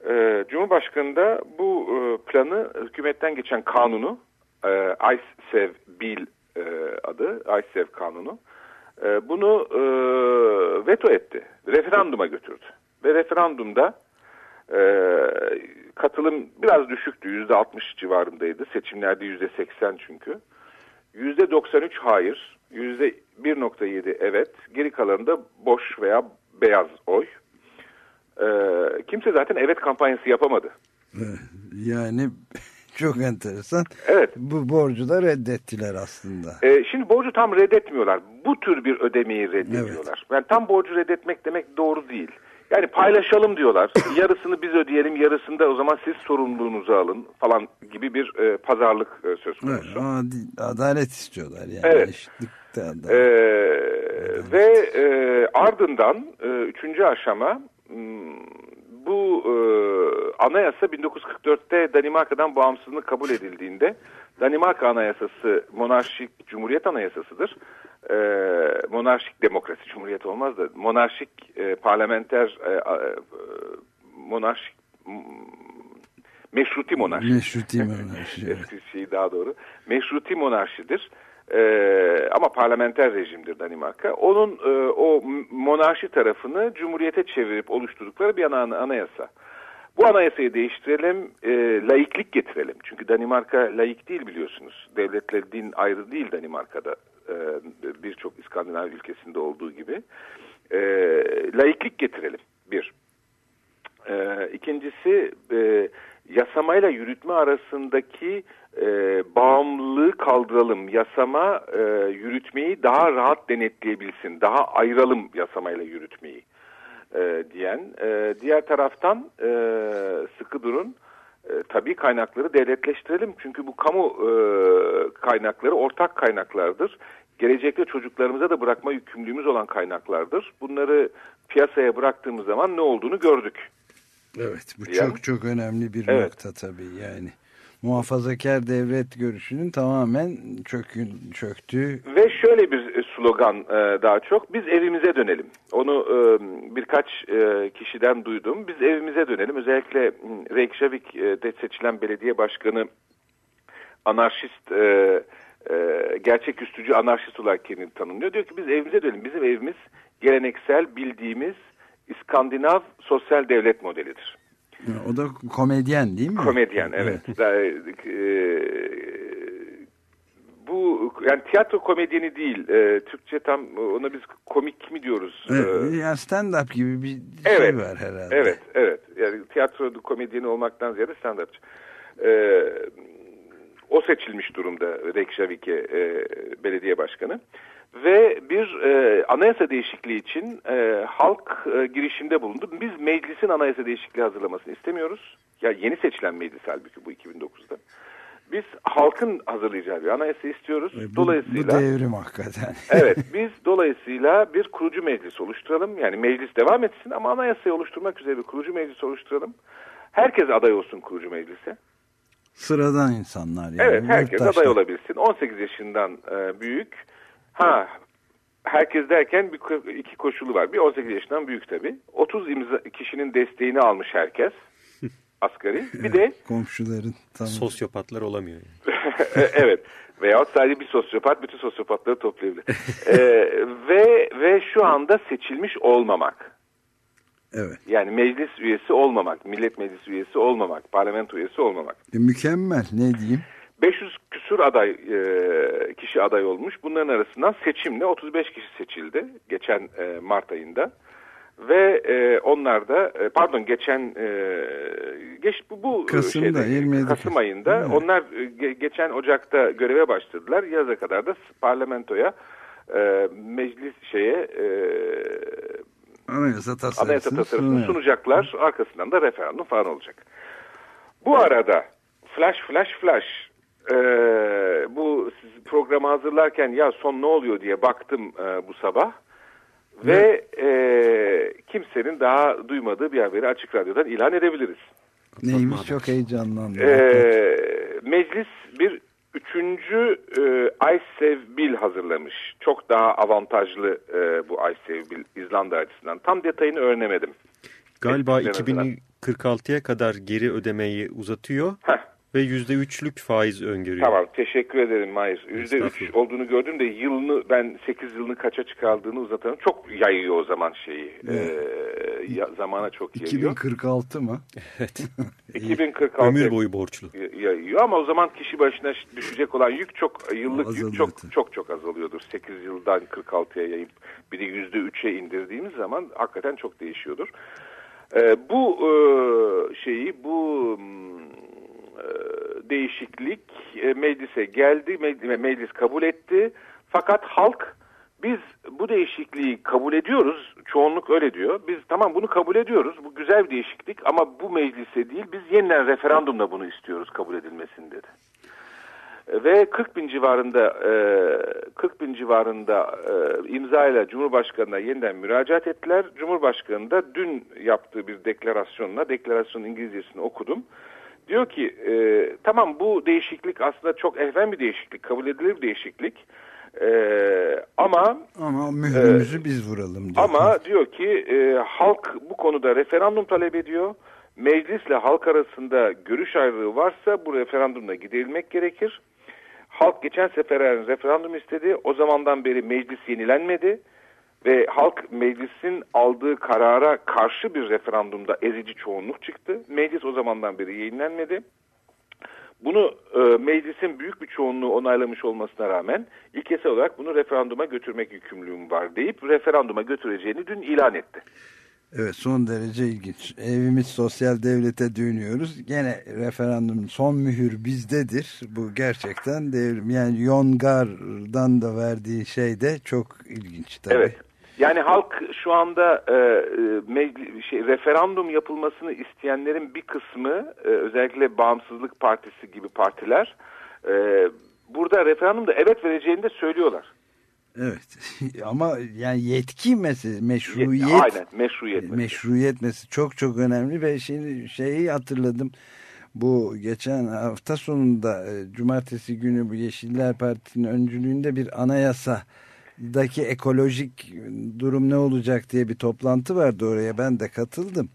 E, Cumhurbaşkanı da bu e, planı hükümetten geçen kanunu e, ICESEV Bill e, adı ICESEV kanunu e, bunu e, veto etti. Referanduma götürdü. Ve referandumda e, katılım biraz düşüktü. Yüzde 60 civarındaydı. Seçimlerde yüzde 80 çünkü. Yüzde 93 hayır. Yüzde 1.7 evet. Geri kalanında boş veya beyaz oy. E, kimse zaten evet kampanyası yapamadı. Yani Çok enteresan. Evet. Bu borcu da reddettiler aslında. Ee, şimdi borcu tam reddetmiyorlar. Bu tür bir ödemeyi reddediyorlar. Yani tam borcu reddetmek demek doğru değil. Yani paylaşalım diyorlar. Yarısını biz ödeyelim, yarısını da o zaman siz sorumluluğunuzu alın falan gibi bir e, pazarlık e, söz Evet, konusu. ama di- adalet istiyorlar yani. Evet. Eşitlikte adalet. Ee, ve e, ardından e, üçüncü aşama bu e, anayasa 1944'te Danimarka'dan bağımsızlığını kabul edildiğinde Danimarka anayasası monarşik cumhuriyet anayasasıdır. E, monarşik demokrasi cumhuriyet olmaz da monarşik e, parlamenter e, e, monarşik meşruti monarşi. Meşruti monarşi, evet. Eski şeyi daha doğru. Meşruti monarşidir. Ee, ama parlamenter rejimdir Danimarka. Onun e, o monarşi tarafını cumhuriyete çevirip oluşturdukları bir ana, anayasa. Bu anayasayı değiştirelim, e, laiklik getirelim. Çünkü Danimarka laik değil biliyorsunuz. Devletle din ayrı değil Danimarka'da. E, Birçok İskandinav ülkesinde olduğu gibi. E, laiklik getirelim bir. E, ikincisi e, yasamayla yürütme arasındaki e, bağımlılığı kaldıralım. Yasama e, yürütmeyi daha rahat denetleyebilsin. Daha ayıralım yasamayla yürütmeyi e, diyen. E, diğer taraftan e, sıkı durun. E, tabii kaynakları devletleştirelim. Çünkü bu kamu e, kaynakları ortak kaynaklardır. Gelecekte çocuklarımıza da bırakma yükümlülüğümüz olan kaynaklardır. Bunları piyasaya bıraktığımız zaman ne olduğunu gördük. Evet bu Yani- çok çok önemli bir Evet. nokta tabii yani. Muhafazakar devlet görüşünün tamamen çökün, çöktüğü Ve şöyle bir slogan e, daha çok, biz evimize dönelim. Onu e, birkaç e, kişiden duydum. Biz evimize dönelim. Özellikle Reykjavik'te seçilen belediye başkanı anarşist, e, e, gerçeküstücü anarşist olarak kendini tanımlıyor. Diyor ki biz evimize dönelim. Bizim evimiz geleneksel bildiğimiz İskandinav sosyal devlet modelidir. o da komedyen değil mi? Komedyen evet. Da- e, bu yani tiyatro komedyeni değil. E, Türkçe tam ona biz komik mi diyoruz? Evet, E, yani stand-up gibi bir evet. şey var herhalde. Evet, evet. Yani tiyatro komedyeni olmaktan ziyade stand-upçı. E, o seçilmiş durumda Reykjavik'e e, belediye başkanı. Ve bir e, anayasa değişikliği için e, halk e, girişimde bulundu. Biz meclisin anayasa değişikliği hazırlamasını istemiyoruz. Ya yeni seçilen meclis halbuki bu 2009'da. Biz halkın hazırlayacağı bir anayasa istiyoruz. E, Bu, Dolayısıyla bu devrim hakikaten. evet biz dolayısıyla bir kurucu meclis oluşturalım. Yani meclis devam etsin ama anayasayı oluşturmak üzere bir kurucu meclis oluşturalım. Herkes aday olsun kurucu meclise. Sıradan insanlar yani. Evet herkes yurttaşlar. aday olabilsin. 18 yaşından e, büyük. Ha herkes derken bir, iki koşulu var. Bir 18 yaşından büyük tabii. 30 imza, kişinin desteğini almış herkes. Asgari. Bir de Komşuların tam Sosyopatlar olamıyor. Yani. evet. Veyahut sadece bir sosyopat bütün sosyopatları toplayabilir. Ee, ve ve şu anda seçilmiş olmamak. evet. Yani meclis üyesi olmamak, millet meclisi üyesi olmamak, parlamento üyesi olmamak. E, mükemmel ne diyeyim? 500 küsur aday e, kişi aday olmuş. Bunların arasından seçimle 35 kişi seçildi geçen e, Mart ayında. Ve e, onlar da e, pardon geçen e, geç bu, bu Kasım'da, şeyde, 27 Kasım ayında Evet. onlar e, ge- geçen Ocak'ta göreve başladılar. Yaza kadar da parlamentoya e, meclis şeye e, Anayasa tasarısını, anayasa tasarısını sunacaklar. Arkasından da referandum falan olacak. Bu arada flash flash flash e, bu programı hazırlarken ya son ne oluyor diye baktım e, bu sabah. Ve e, kimsenin daha duymadığı bir haberi Açık Radyo'dan ilan edebiliriz. Neymiş çok heyecanlandım. E, meclis bir üçüncü e, ISEV Bill hazırlamış. Çok daha avantajlı e, bu ISEV Bill İzlanda açısından. Tam detayını öğrenemedim. Galiba En azından. 2046'ya kadar geri ödemeyi uzatıyor Heh. Ve %3'lük faiz öngörüyor. Tamam teşekkür ederim Mahir. Yüzde üç olduğunu gördüm de yılını ben 8 yılını kaça çıkardığını uzatalım. Çok yayıyor o zaman şeyi. Ee, ya- zamana çok yayıyor. 2046 mı? 2046 Ömür boyu borçlu. yayıyor ama o zaman kişi başına düşecek olan yük çok yıllık Azalıyor yük çok çok çok azalıyordur. 8 yıldan 46'ya yayıp bir de yüzde 3'e indirdiğimiz zaman hakikaten çok değişiyordur. Ee, bu e, şeyi bu mm, e, değişiklik e, meclise geldi, me- meclis kabul etti. Fakat halk biz bu değişikliği kabul ediyoruz, çoğunluk öyle diyor. Biz tamam bunu kabul ediyoruz, bu güzel bir değişiklik ama bu meclise değil biz yeniden referandumla bunu istiyoruz kabul edilmesini dedi. Ve 40 bin civarında e, 40 bin civarında e, imzayla Cumhurbaşkanı'na yeniden müracaat ettiler. Cumhurbaşkanı da dün yaptığı bir deklarasyonla, deklarasyonun İngilizcesini okudum. Diyor ki e, tamam bu değişiklik aslında çok ehven bir değişiklik, kabul edilir bir değişiklik. E, ama Ama mührümüzü biz vuralım diyor. ama diyor ki e, halk bu konuda referandum talep ediyor. Meclisle halk arasında görüş ayrılığı varsa bu referandumla giderilmek gerekir. Halk geçen sefer referandum istedi. O zamandan beri meclis yenilenmedi. Ve halk meclisin aldığı karara karşı bir referandumda ezici çoğunluk çıktı. Meclis o zamandan beri yenilenmedi. Bunu e, meclisin büyük bir çoğunluğu onaylamış olmasına rağmen ilkesel olarak bunu referanduma götürmek yükümlülüğüm var deyip referanduma götüreceğini dün ilan etti. Evet son derece ilginç. Evimiz sosyal devlete dönüyoruz. Gene referandum son mühür bizdedir. Bu gerçekten devrim. Yani Yongar'dan da verdiği şey de çok ilginç tabii. Evet. Yani halk şu anda e, mecli, şey, referandum yapılmasını isteyenlerin bir kısmı e, özellikle Bağımsızlık Partisi gibi partiler e, burada referandumda evet vereceğini de söylüyorlar. Evet ama yani yetki meselesi meşruiyet Aynen meşruiyet meselesi. meşruiyet meselesi çok çok önemli ve şimdi şeyi hatırladım bu geçen hafta sonunda e, cumartesi günü bu Yeşiller Partisi'nin öncülüğünde bir anayasa daki ekolojik durum ne olacak diye bir toplantı vardı oraya ben de katıldım.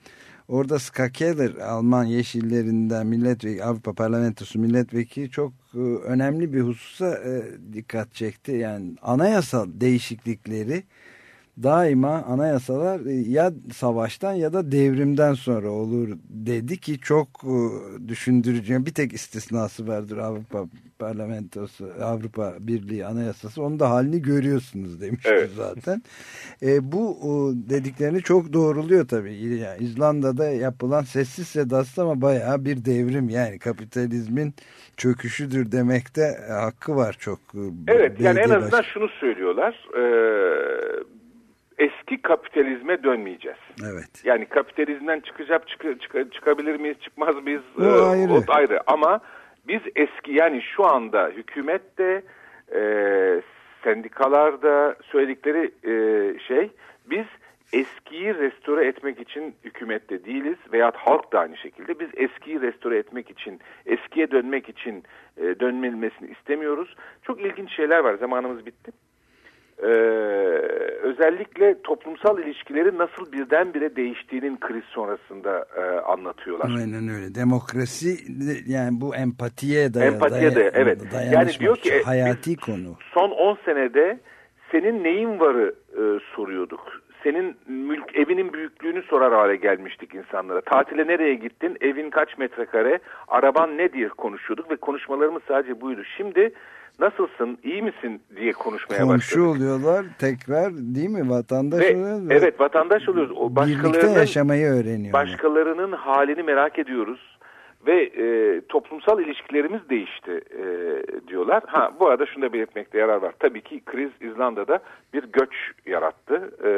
Orada Ska Keller Alman Yeşillerinden milletvekili Avrupa Parlamentosu milletvekili çok e, önemli bir hususa e, dikkat çekti. Yani anayasal değişiklikleri daima anayasalar e, ya savaştan ya da devrimden sonra olur dedi ki çok e, düşündürücü. Bir tek istisnası vardır Avrupa Parlamentosu, Avrupa Birliği Anayasası. Onun da halini görüyorsunuz demişti Evet. zaten. E, bu e, dediklerini çok doğruluyor tabii. Yani İzlanda'da yapılan sessiz sedasız ama bayağı bir devrim yani kapitalizmin çöküşüdür demekte hakkı var çok. Evet yani en azından baş- şunu söylüyorlar. e, eski kapitalizme dönmeyeceğiz. Evet. Yani kapitalizmden çıkacak çık, çık- çıkabilir miyiz çıkmaz mıyız O Ee, ayrı. o ayrı ama biz eski yani şu anda hükümette e, sendikalarda söyledikleri e, şey biz eskiyi restore etmek için hükümette değiliz veyahut halk da aynı şekilde biz eskiyi restore etmek için eskiye dönmek için e, dönmesini istemiyoruz. Çok ilginç şeyler var zamanımız bitti. Ee, özellikle toplumsal ilişkileri nasıl birdenbire değiştiğinin kriz sonrasında e, anlatıyorlar. Aynen öyle. Demokrasi de- yani bu empatiye dayalı. Empatiye de, evet. Yani diyor ki, e, hayati konu. Son 10 senede senin neyin varı e, soruyorduk. Senin mülk evinin büyüklüğünü sorar hale gelmiştik insanlara. Tatile nereye gittin? Evin kaç metrekare? Araban ne diye konuşuyorduk ve konuşmalarımız sadece buydu. Şimdi nasılsın? iyi misin diye konuşmaya Komşu başladık. oluyorlar tekrar değil mi? Vatandaş Ve, oluyoruz. ve evet vatandaş oluyoruz. O Birlikte yaşamayı öğreniyorlar. başkalarının halini merak ediyoruz ve e, toplumsal ilişkilerimiz değişti e, diyorlar. Ha bu arada şunu da belirtmekte yarar var. Tabii ki kriz İzlanda'da bir göç yarattı. E,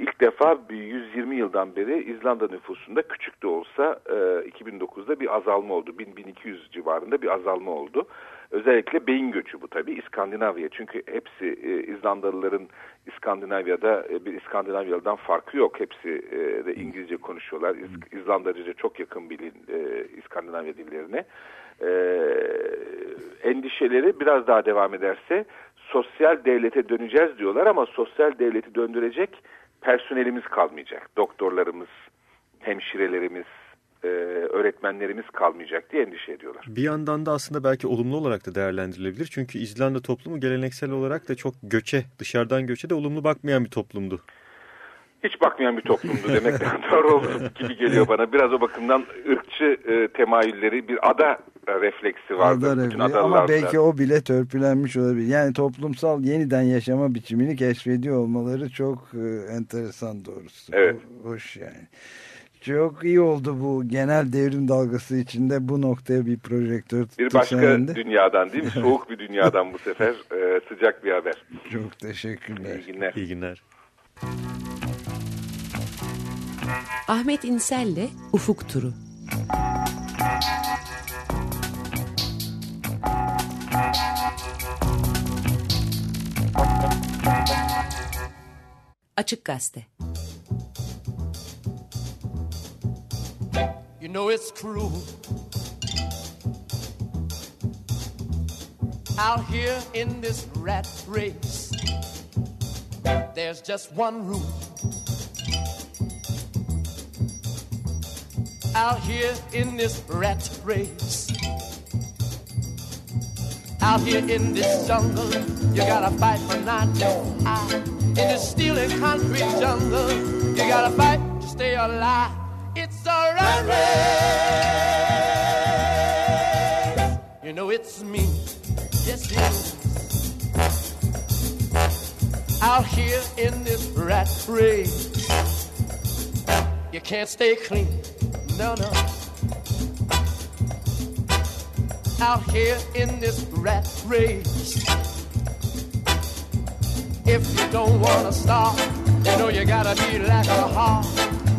ilk defa bir 120 yıldan beri İzlanda nüfusunda küçük de olsa e, 2009'da bir azalma oldu. 1000-1200 civarında bir azalma oldu. Özellikle beyin göçü bu tabii İskandinavya. Çünkü hepsi e, İzlandalıların İskandinavya'da e, bir İskandinavyalıdan farkı yok. Hepsi e, de İngilizce konuşuyorlar. İz, İzlandacıca çok yakın bilin e, İskandinavya dillerine. E, endişeleri biraz daha devam ederse sosyal devlete döneceğiz diyorlar ama sosyal devleti döndürecek personelimiz kalmayacak. Doktorlarımız, hemşirelerimiz, e, öğretmenlerimiz kalmayacak diye endişe ediyorlar. Bir yandan da aslında belki olumlu olarak da değerlendirilebilir. Çünkü İzlanda toplumu geleneksel olarak da çok göçe, dışarıdan göçe de olumlu bakmayan bir toplumdu. Hiç bakmayan bir toplumdu demek doğru olur gibi geliyor bana. Biraz o bakımdan ırkçı e, temayülleri bir ada refleksi vardı. Ada bütün refleksi. Ama adalarda. belki o bile törpülenmiş olabilir. Yani toplumsal yeniden yaşama biçimini keşfediyor olmaları çok e, enteresan doğrusu. Evet. Ho- Hoş yani. Çok iyi oldu bu genel devrim dalgası içinde bu noktaya bir projektör Bir başka tuşlandı. dünyadan değil mi? Soğuk bir dünyadan bu sefer e, sıcak bir haber. Çok teşekkürler. İyi günler. İyi günler. Ahmet İnsel'le Ufuk Turu. Açık Gazete know it's cruel. Out here in this rat race, there's just one rule. Out here in this rat race, out here in this jungle, you gotta fight for not your eye. In this steel and concrete jungle, you gotta fight to stay alive. It's a rat race. You know it's me. Yes, is. Out here in this rat race, you can't stay clean. No, no. Out here in this rat race, if you don't wanna stop, you know you gotta be like a hawk.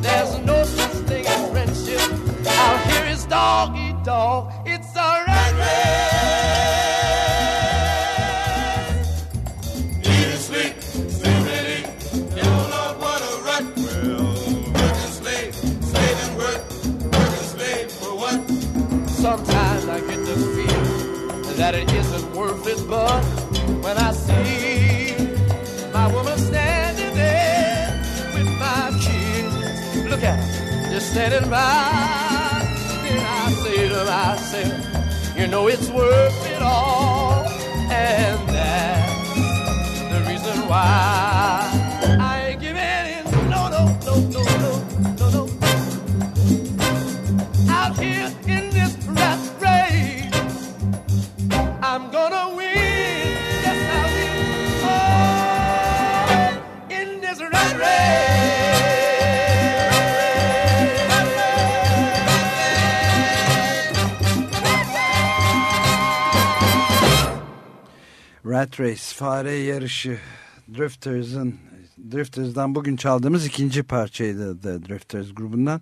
There's no such thing as friendship. Out here is dog eat dog. It's a rat race. Eat and sleep, sleep and eat. Don't know what a rat will. Work and slave, slave and work. Work and slave for what? Sometimes I get the feeling that it isn't worth it, but when I see my woman standing there with my kids, look at her, just standing by, say to myself, you know it's worth it all, and that's the reason why Rat Race, fare yarışı. Drifters'ın Drifters'dan bugün çaldığımız ikinci parçaydı The Drifters grubundan.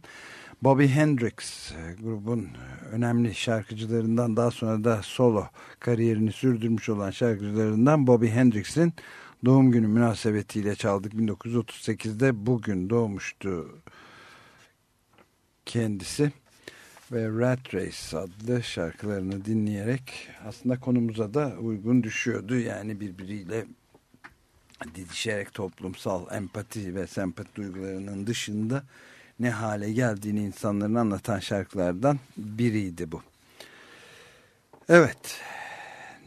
Bobby Hendrix e, grubun önemli şarkıcılarından daha sonra da solo kariyerini sürdürmüş olan şarkıcılarından Bobby Hendrix'in doğum günü münasebetiyle çaldık. 1938'de bugün doğmuştu kendisi ve Rat Race adlı şarkılarını dinleyerek aslında konumuza da uygun düşüyordu. Yani birbiriyle didişerek toplumsal empati ve sempati duygularının dışında ne hale geldiğini insanların anlatan şarkılardan biriydi bu. Evet,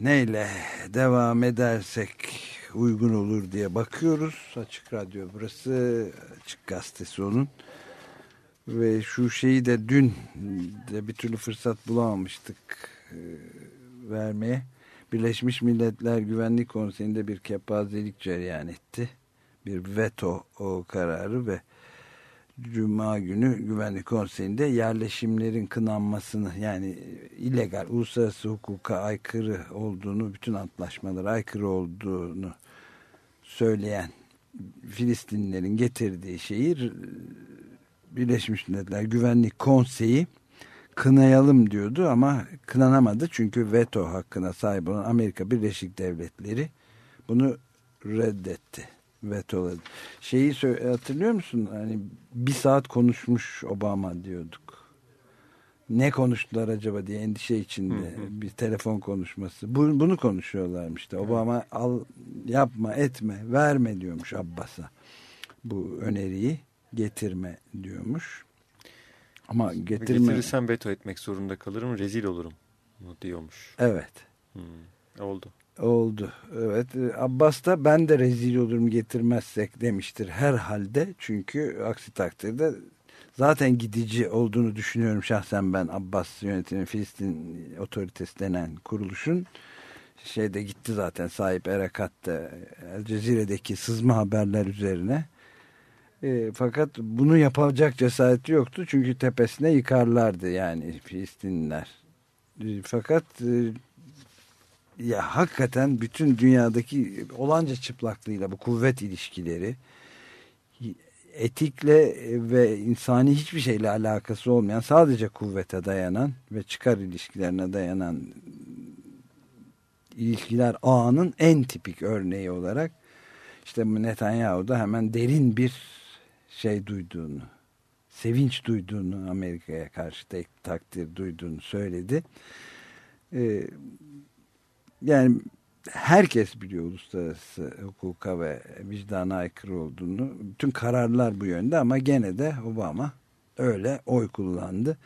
neyle devam edersek uygun olur diye bakıyoruz. Açık Radyo burası, Açık Gazetesi onun. Ve şu şeyi de dün de bir türlü fırsat bulamamıştık e, vermeye. Birleşmiş Milletler Güvenlik Konseyi'nde bir kepazelik cereyan etti. Bir veto o kararı ve Cuma günü Güvenlik Konseyi'nde yerleşimlerin kınanmasını yani illegal, uluslararası hukuka aykırı olduğunu, bütün antlaşmalara aykırı olduğunu söyleyen Filistinlilerin getirdiği şeyi Birleşmiş Milletler Güvenlik Konseyi kınayalım diyordu ama kınanamadı çünkü veto hakkına sahip olan Amerika Birleşik Devletleri bunu reddetti. Vetoladı. Şeyi hatırlıyor musun? Hani bir saat konuşmuş Obama diyorduk. Ne konuştular acaba diye endişe içinde hı hı. bir telefon konuşması. Bu, bunu konuşuyorlarmış işte. Obama al yapma etme verme diyormuş Abbas'a. Bu öneriyi getirme diyormuş. Ama getirme... Getirirsem veto etmek zorunda kalırım, rezil olurum diyormuş. Evet. Hmm, oldu. Oldu. Evet. Abbas da ben de rezil olurum getirmezsek demiştir herhalde. Çünkü aksi takdirde zaten gidici olduğunu düşünüyorum şahsen ben Abbas yönetimi Filistin otoritesi denen kuruluşun şeyde gitti zaten sahip Erakat'ta El Cezire'deki sızma haberler üzerine E, fakat bunu yapacak cesareti yoktu çünkü tepesine yıkarlardı yani Filistinliler. E, fakat e, ya hakikaten bütün dünyadaki olanca çıplaklığıyla bu kuvvet ilişkileri etikle ve insani hiçbir şeyle alakası olmayan sadece kuvvete dayanan ve çıkar ilişkilerine dayanan ilişkiler ağının en tipik örneği olarak işte Netanyahu da hemen derin bir şey duyduğunu sevinç duyduğunu Amerika'ya karşı tek takdir duyduğunu söyledi. Ee, yani herkes biliyor uluslararası hukuka ve vicdana aykırı olduğunu. Bütün kararlar bu yönde ama gene de Obama öyle oy kullandı.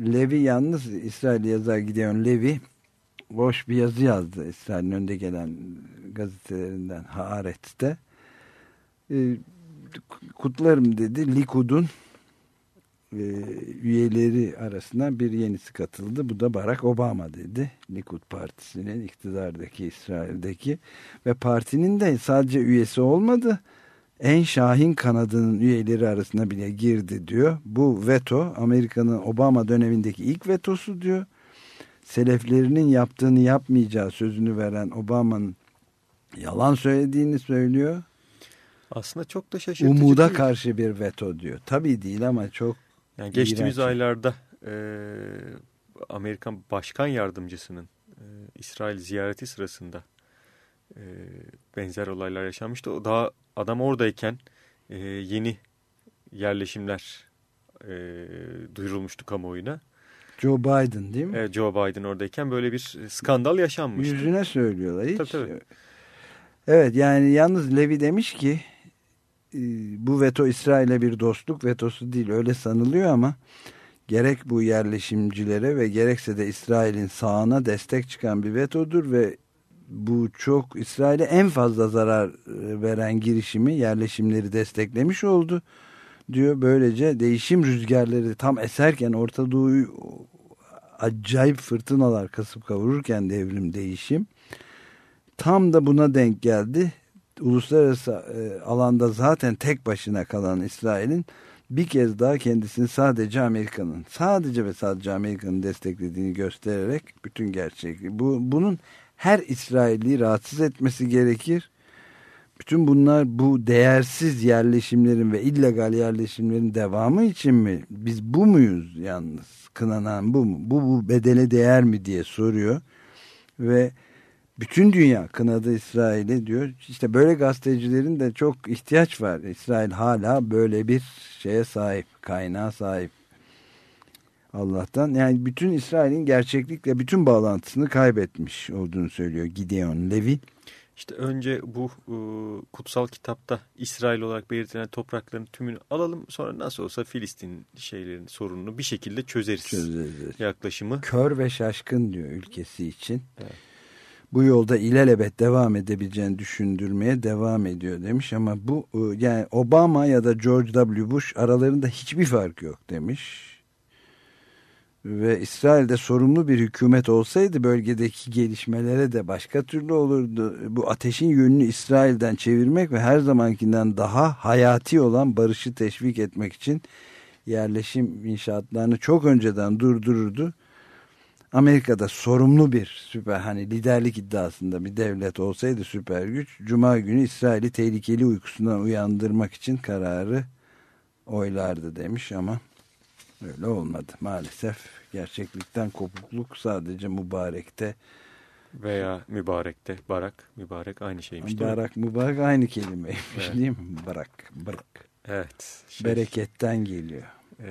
Levi yalnız İsrail yazar Gideon Levi boş bir yazı yazdı İsrail'in önde gelen gazetelerinden Haaretz'te. E, kutlarım dedi Likud'un e, üyeleri arasında bir yenisi katıldı. Bu da Barack Obama dedi. Likud Partisi'nin iktidardaki İsrail'deki ve partinin de sadece üyesi olmadı. En şahin kanadının üyeleri arasına bile girdi diyor. Bu veto Amerika'nın Obama dönemindeki ilk vetosu diyor. Seleflerinin yaptığını yapmayacağı sözünü veren Obama'nın yalan söylediğini söylüyor. Aslında çok da şaşırtıcı Umuda değil. karşı bir veto diyor. Tabii değil ama çok Yani geçtiğimiz İğrenç. aylarda e, Amerikan Başkan Yardımcısının e, İsrail ziyareti sırasında e, benzer olaylar yaşanmıştı. O daha adam oradayken e, yeni yerleşimler e, duyurulmuştu kamuoyuna. Joe Biden değil mi? E, Joe Biden oradayken böyle bir skandal yaşanmıştı. Yüzüne söylüyorlar hiç. Tabii, tabii. Evet yani yalnız Levi demiş ki bu veto İsrail'e bir dostluk vetosu değil öyle sanılıyor ama gerek bu yerleşimcilere ve gerekse de İsrail'in sağına destek çıkan bir vetodur ve bu çok İsrail'e en fazla zarar e, veren girişimi yerleşimleri desteklemiş oldu diyor. Böylece değişim rüzgarları tam eserken Orta Doğu'yu acayip fırtınalar kasıp kavururken devrim değişim tam da buna denk geldi. Uluslararası e, alanda zaten tek başına kalan İsrail'in bir kez daha kendisini sadece Amerika'nın sadece ve sadece Amerika'nın desteklediğini göstererek bütün gerçekliği bu, bunun her İsrailli rahatsız etmesi gerekir. Bütün bunlar bu değersiz yerleşimlerin ve illegal yerleşimlerin devamı için mi? Biz bu muyuz yalnız? Kınanan bu mu? Bu, bu bedele değer mi diye soruyor. Ve bütün dünya kınadı İsrail'i diyor. İşte böyle gazetecilerin de çok ihtiyaç var. İsrail hala böyle bir şeye sahip, kaynağa sahip. Allah'tan yani bütün İsrail'in gerçeklikle bütün bağlantısını kaybetmiş olduğunu söylüyor Gideon Levi. İşte önce bu e, kutsal kitapta İsrail olarak belirtilen toprakların tümünü alalım. Sonra nasıl olsa Filistin şeylerin sorununu bir şekilde çözeriz. Çözeriz. Yaklaşımı. Kör ve şaşkın diyor ülkesi için. Evet. Bu yolda ilelebet devam edebileceğini düşündürmeye devam ediyor demiş ama bu e, yani Obama ya da George W. Bush aralarında hiçbir fark yok demiş. Ve İsrail'de sorumlu bir hükümet olsaydı bölgedeki gelişmelere de başka türlü olurdu. Bu ateşin yönünü İsrail'den çevirmek ve her zamankinden daha hayati olan barışı teşvik etmek için yerleşim inşaatlarını çok önceden durdururdu. Amerika'da sorumlu bir süper hani liderlik iddiasında bir devlet olsaydı süper güç Cuma günü İsrail'i tehlikeli uykusundan uyandırmak için kararı oylardı demiş ama öyle olmadı maalesef gerçeklikten kopukluk sadece mübarekte Veya mübarekte. Barak, mübarek aynı şeymiş değil mi? barak mübarek aynı kelimeymiş Evet. değil mi barak barak Evet. Şey, bereketten geliyor e,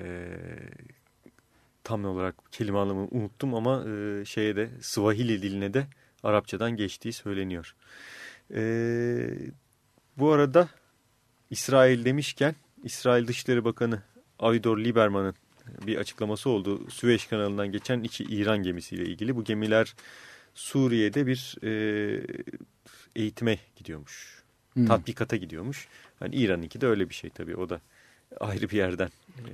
tam olarak kelime anlamını unuttum ama e, şeye de Swahili diline de Arapçadan geçtiği söyleniyor. E, bu arada İsrail demişken İsrail Dışişleri Bakanı Avigdor Lieberman'ın bir açıklaması oldu. Süveyş kanalından geçen iki İran gemisiyle ilgili. Bu gemiler Suriye'de bir e, eğitime gidiyormuş. Hmm. Tatbikata gidiyormuş. Hani İran'ınki de öyle bir şey tabii. O da ayrı bir yerden e,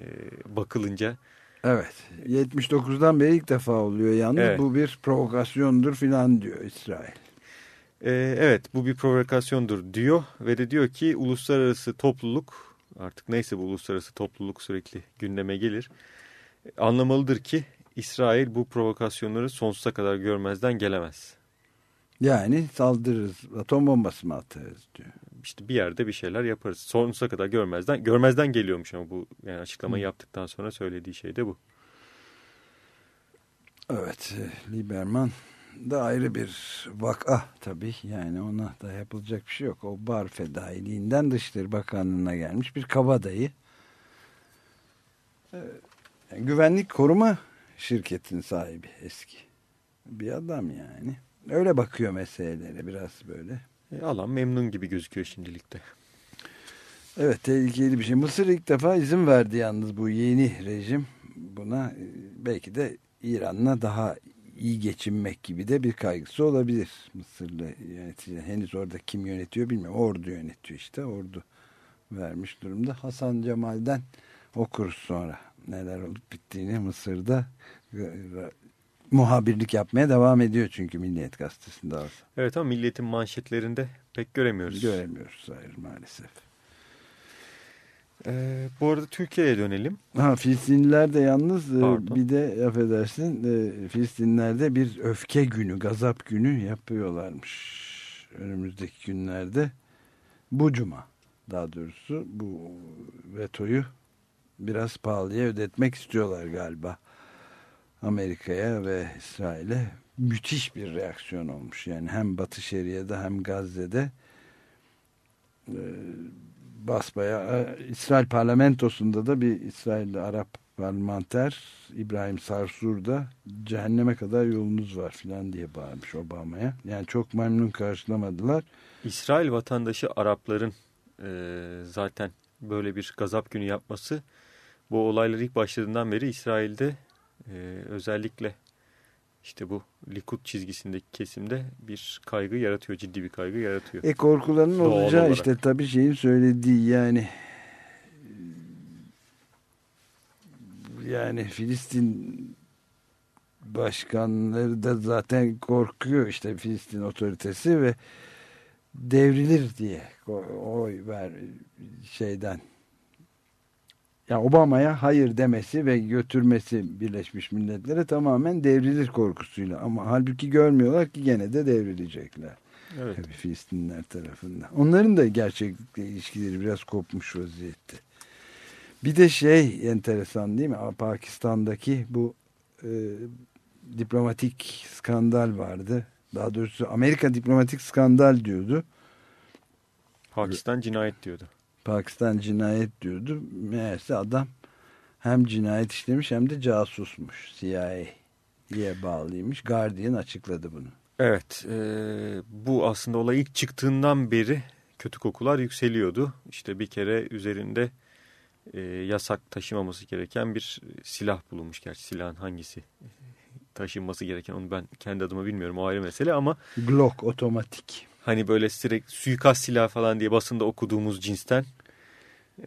bakılınca Evet. 79'dan beri ilk defa oluyor yalnız. Evet. Bu bir provokasyondur filan diyor İsrail. Ee, evet bu bir provokasyondur diyor ve de diyor ki uluslararası topluluk artık neyse bu uluslararası topluluk sürekli gündeme gelir. Anlamalıdır ki İsrail bu provokasyonları sonsuza kadar görmezden gelemez. Yani saldırırız, atom bombası mı atarız diyor. İşte bir yerde bir şeyler yaparız. Sonsuza kadar görmezden görmezden geliyormuş ama bu yani açıklamayı yaptıktan sonra söylediği şey de bu. Evet, e, Lieberman da ayrı bir vaka tabii. Yani ona da yapılacak bir şey yok. O bar fedailiğinden Dışişleri Bakanlığı'na gelmiş bir kabadayı. Ee, yani güvenlik koruma şirketin sahibi eski. Bir adam yani. Öyle bakıyor meselelere biraz böyle. E, alan memnun gibi gözüküyor şimdilikte. Evet tehlikeli bir şey. Mısır ilk defa izin verdi yalnız bu yeni rejim. Buna e, belki de İran'la daha iyi geçinmek gibi de bir kaygısı olabilir. Mısırlı yönetici. Henüz orada kim yönetiyor bilmiyorum. Ordu yönetiyor işte. Ordu vermiş durumda. Hasan Cemal'den okuruz sonra neler olup bittiğini Mısır'da muhabirlik yapmaya devam ediyor çünkü Milliyet Gazetesi'nde olsa. Evet ama Milliyet'in manşetlerinde pek göremiyoruz. Göremiyoruz hayır maalesef. Ee, bu arada Türkiye'ye dönelim. Ha, Filistinliler de yalnız e, Pardon. bir de affedersin e, Filistinlerde bir öfke günü, gazap günü yapıyorlarmış önümüzdeki günlerde. Bu cuma daha doğrusu bu vetoyu biraz pahalıya ödetmek istiyorlar galiba. Amerika'ya ve İsrail'e müthiş bir reaksiyon olmuş. Yani hem Batı Şeria'da hem Gazze'de e, basbaya e, İsrail parlamentosunda da bir İsrailli Arap parlamenter İbrahim Sarsur da cehenneme kadar yolunuz var filan diye bağırmış Obama'ya. Yani çok memnun karşılamadılar. İsrail vatandaşı Arapların e, zaten böyle bir gazap günü yapması bu olaylar ilk başladığından beri İsrail'de e, özellikle işte bu Likud çizgisindeki kesimde bir kaygı yaratıyor. Ciddi bir kaygı yaratıyor. E korkuların Doğal olacağı olarak. işte tabii şeyin söylediği yani yani Filistin başkanları da zaten korkuyor işte Filistin otoritesi ve devrilir diye oy ver şeyden ya Obama'ya hayır demesi ve götürmesi Birleşmiş Milletler'e tamamen devrilir korkusuyla ama halbuki görmüyorlar ki gene de devrilecekler. Evet. Tabii Filistinler tarafından. Onların da gerçeklikle ilişkileri biraz kopmuş vaziyette. Bir de şey enteresan değil mi? Pakistan'daki bu e, diplomatik skandal vardı. Daha doğrusu Amerika diplomatik skandal diyordu. Pakistan cinayet diyordu. Pakistan cinayet diyordu. Meğerse adam hem cinayet işlemiş hem de casusmuş. CIA'ye bağlıymış. Guardian açıkladı bunu. Evet, e, bu aslında olay ilk çıktığından beri kötü kokular yükseliyordu. İşte bir kere üzerinde e, yasak taşımaması gereken bir silah bulunmuş. Gerçi silahın hangisi taşınması gereken onu ben kendi adıma bilmiyorum o ayrı mesele ama Glock otomatik. Hani böyle sürekli suikast silahı falan diye basında okuduğumuz cinsten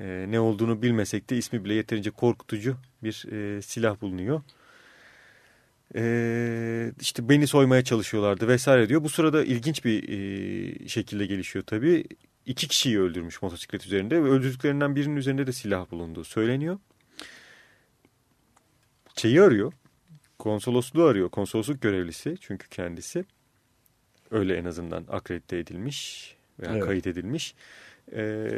e, ne olduğunu bilmesek de ismi bile yeterince korkutucu bir e, silah bulunuyor. E, işte beni soymaya çalışıyorlardı vesaire diyor. Bu sırada ilginç bir e, şekilde gelişiyor tabii. İki kişiyi öldürmüş motosiklet üzerinde ve öldürdüklerinden birinin üzerinde de silah bulunduğu söyleniyor. Şeyi arıyor. Konsolosluğu arıyor. Konsolosluk görevlisi çünkü kendisi. Öyle en azından akredite edilmiş veya Evet. kayıt edilmiş. Ee,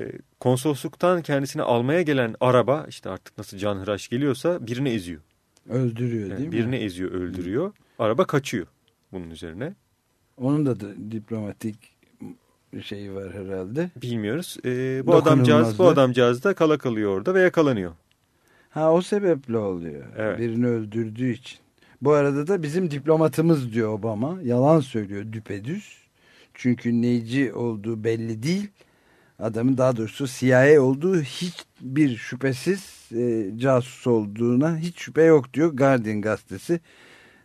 konsolosluktan kendisini almaya gelen araba işte artık nasıl canhıraş geliyorsa birini eziyor. Öldürüyor Yani değil birini mi? eziyor, öldürüyor. Araba kaçıyor bunun üzerine. Onun da, da diplomatik şeyi var herhalde. Bilmiyoruz. Ee, bu adamcağız, bu adamcağız da kala kalıyor orada ve yakalanıyor. Ha o sebeple oluyor. Evet. Birini öldürdüğü için. Bu arada da bizim diplomatımız diyor Obama. Yalan söylüyor düpedüz. Çünkü neyci olduğu belli değil. Adamın daha doğrusu CIA olduğu hiçbir şüphesiz e, casus olduğuna hiç şüphe yok diyor Guardian gazetesi.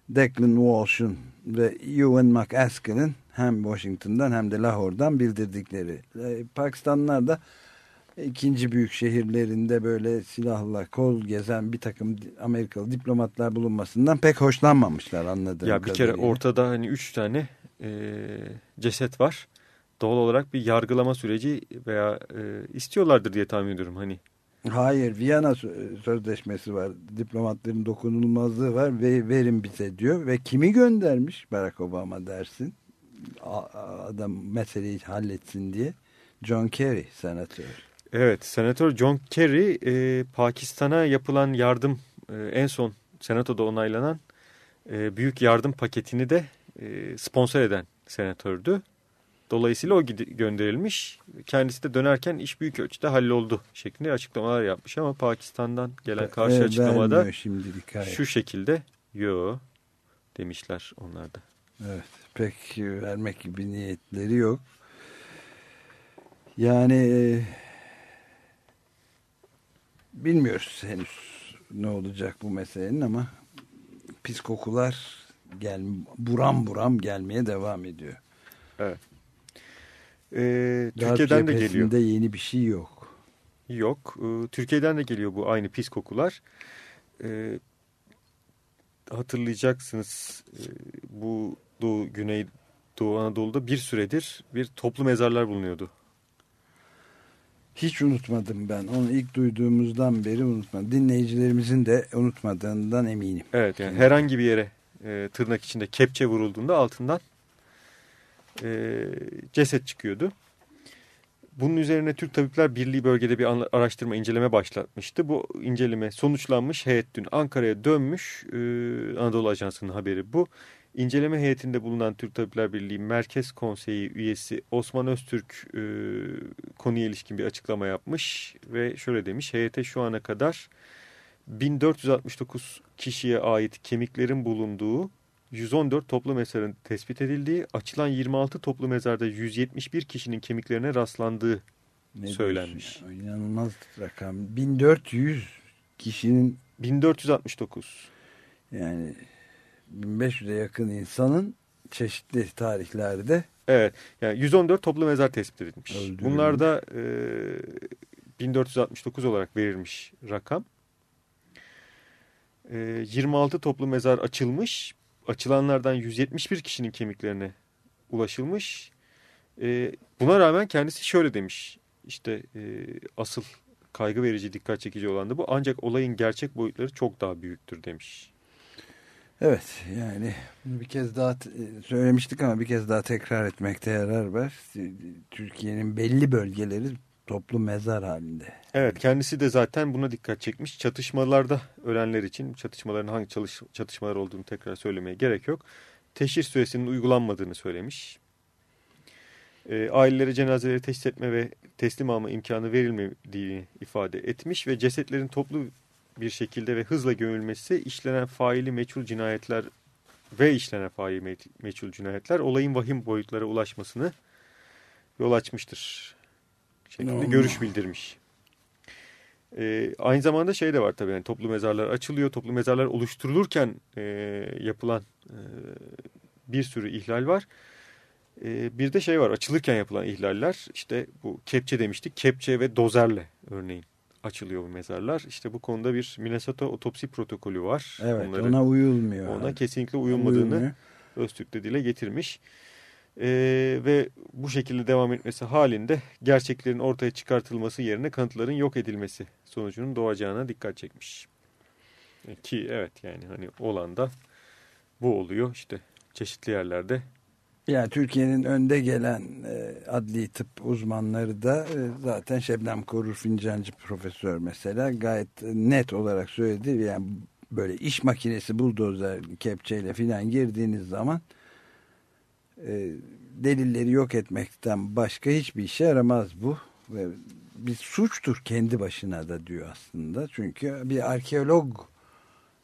Declan Walsh'un ve Ewan McAskill'in hem Washington'dan hem de Lahore'dan bildirdikleri. E, Pakistanlılar da ikinci büyük şehirlerinde böyle silahla kol gezen bir takım Amerikalı diplomatlar bulunmasından pek hoşlanmamışlar anladığım Ya bir kere kadarıyla. ortada hani üç tane e, ceset var. doğal olarak bir yargılama süreci veya e, istiyorlardır diye tahmin ediyorum. Hani Hayır, Viyana Sö- Sözleşmesi var. Diplomatların dokunulmazlığı var ve verin bize diyor. Ve kimi göndermiş Barack Obama dersin? Adam meseleyi halletsin diye. John Kerry senatör. Evet, Senatör John Kerry e, Pakistan'a yapılan yardım e, en son Senato'da onaylanan e, büyük yardım paketini de e, sponsor eden senatördü. Dolayısıyla o gönderilmiş. Kendisi de dönerken iş büyük ölçüde halloldu şeklinde açıklamalar yapmış ama Pakistan'dan gelen karşı Evet, açıklamada şimdilik hayır. şu şekilde yo demişler onlar da. Evet, pek vermek gibi niyetleri yok. Yani e, bilmiyoruz henüz ne olacak bu meselenin ama pis kokular gel, buram buram gelmeye devam ediyor. Evet. Ee, Türkiye'den de geliyor. cephesinde yeni bir şey yok. Yok. Ee, Türkiye'den de geliyor bu aynı pis kokular. Ee, hatırlayacaksınız e, bu Doğu, Güney Doğu Anadolu'da bir süredir bir toplu mezarlar bulunuyordu. Hiç unutmadım ben. Onu ilk duyduğumuzdan beri unutmadım. Dinleyicilerimizin de unutmadığından eminim. Evet yani herhangi bir yere e, tırnak içinde kepçe vurulduğunda altından e, ceset çıkıyordu. Bunun üzerine Türk Tabipler Birliği bölgede bir araştırma, inceleme başlatmıştı. Bu inceleme sonuçlanmış. Heyet dün Ankara'ya dönmüş. Ee, Anadolu Ajansı'nın haberi bu. İnceleme heyetinde bulunan Türk Tabipler Birliği Merkez Konseyi üyesi Osman Öztürk e, konuya ilişkin bir açıklama yapmış. Ve şöyle demiş. Heyete şu ana kadar 1469 kişiye ait kemiklerin bulunduğu 114 toplu mezarın tespit edildiği, açılan 26 toplu mezarda 171 kişinin kemiklerine rastlandığı Ne söylenmiş. ya? İnanılmaz rakam. 1400 kişinin 1469. yani 1500'e yakın insanın çeşitli tarihlerde Evet. Yani 114 toplu mezar tespit edilmiş. Öldürülmüş. Bunlar da e, 1469 olarak verilmiş rakam. E, 26 toplu mezar açılmış. Açılanlardan 171 kişinin kemiklerine ulaşılmış. E, buna rağmen kendisi şöyle demiş. İşte e, asıl kaygı verici, dikkat çekici olan da bu. Ancak olayın gerçek boyutları çok daha büyüktür demiş. Evet yani bir kez daha t- söylemiştik ama bir kez daha tekrar etmekte yarar var. Türkiye'nin belli bölgeleri toplu mezar halinde. Evet kendisi de zaten buna dikkat çekmiş. Çatışmalarda ölenler için çatışmaların hangi çalış, çatışmalar olduğunu tekrar söylemeye gerek yok. Teşhir süresinin uygulanmadığını söylemiş. E, ailelere cenazeleri teşhis etme ve teslim alma imkanı verilmediğini ifade etmiş ve cesetlerin toplu bir şekilde ve hızla gömülmesi işlenen faili meçhul cinayetler ve işlenen faili me- meçhul cinayetler olayın vahim boyutlara ulaşmasını yol açmıştır şeklinde Normal. görüş bildirmiş. Ee, aynı zamanda şey de var tabii yani toplu mezarlar açılıyor. Toplu mezarlar oluşturulurken e, yapılan e, bir sürü ihlal var. E, bir de şey var açılırken yapılan ihlaller işte bu kepçe demiştik. Kepçe ve dozerle örneğin açılıyor bu mezarlar. İşte bu konuda bir Minnesota otopsi protokolü var. Evet Onları- ona uyulmuyor. ona kesinlikle uyulmadığını Uyulmuyor. Öztürk de dile getirmiş. Ee, ve bu şekilde devam etmesi halinde gerçeklerin ortaya çıkartılması yerine kanıtların yok edilmesi sonucunun doğacağına dikkat çekmiş. Ki evet yani hani olan da bu oluyor işte çeşitli yerlerde. Yani Türkiye'nin önde gelen e, adli tıp uzmanları da e, zaten Şebnem Korur Fincancı profesör mesela gayet net olarak söyledi. Yani böyle iş makinesi buldozer kepçeyle filan girdiğiniz zaman e, delilleri yok etmekten başka hiçbir işe yaramaz bu. Ve bir suçtur kendi başına da diyor aslında. Çünkü bir arkeolog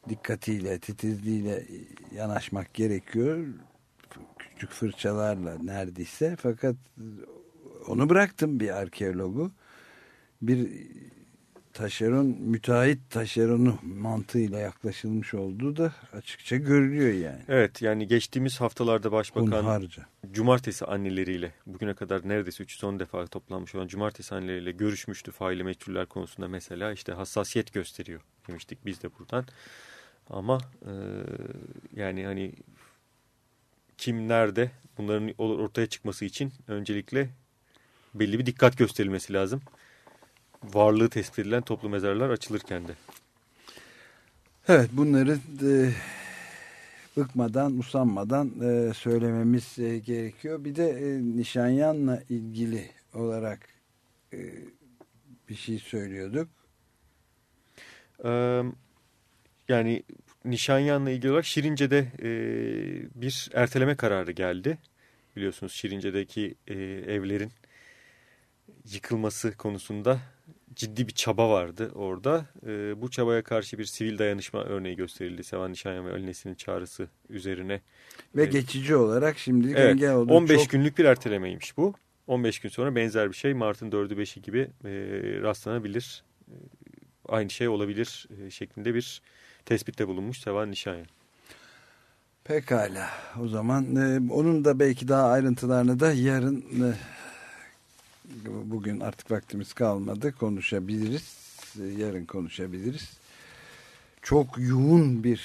dikkatiyle, titizliğiyle yanaşmak gerekiyor küçük fırçalarla neredeyse fakat onu bıraktım bir arkeologu bir taşeron müteahhit taşeronu mantığıyla yaklaşılmış olduğu da açıkça görülüyor yani. Evet yani geçtiğimiz haftalarda Başbakan Hunharca. cumartesi anneleriyle bugüne kadar neredeyse 310 defa toplanmış olan cumartesi anneleriyle görüşmüştü faili meçhuller konusunda mesela işte hassasiyet gösteriyor demiştik biz de buradan. Ama e, yani hani kim nerede bunların ortaya çıkması için öncelikle belli bir dikkat gösterilmesi lazım. Varlığı tespit edilen toplu mezarlar açılırken de. Evet bunları e, bıkmadan, usanmadan e, söylememiz e, gerekiyor. Bir de e, Nişanyan'la ilgili olarak e, bir şey söylüyorduk. Ee, yani Nişanyan'la ilgili olarak Şirince'de e, bir erteleme kararı geldi. Biliyorsunuz Şirince'deki e, evlerin yıkılması konusunda ciddi bir çaba vardı orada. E, bu çabaya karşı bir sivil dayanışma örneği gösterildi. Sevan Nişanyan ve Alinesinin çağrısı üzerine. Ve e, geçici olarak şimdi evet, engel oldu. 15 çok... günlük bir ertelemeymiş bu. 15 gün sonra benzer bir şey Mart'ın 4'ü 5'i gibi e, rastlanabilir. E, aynı şey olabilir e, şeklinde bir tespitte bulunmuş Sevan Nişanyan. Pekala. O zaman e, onun da belki daha ayrıntılarını da yarın e, bugün artık vaktimiz kalmadı konuşabiliriz. E, yarın konuşabiliriz. Çok yoğun bir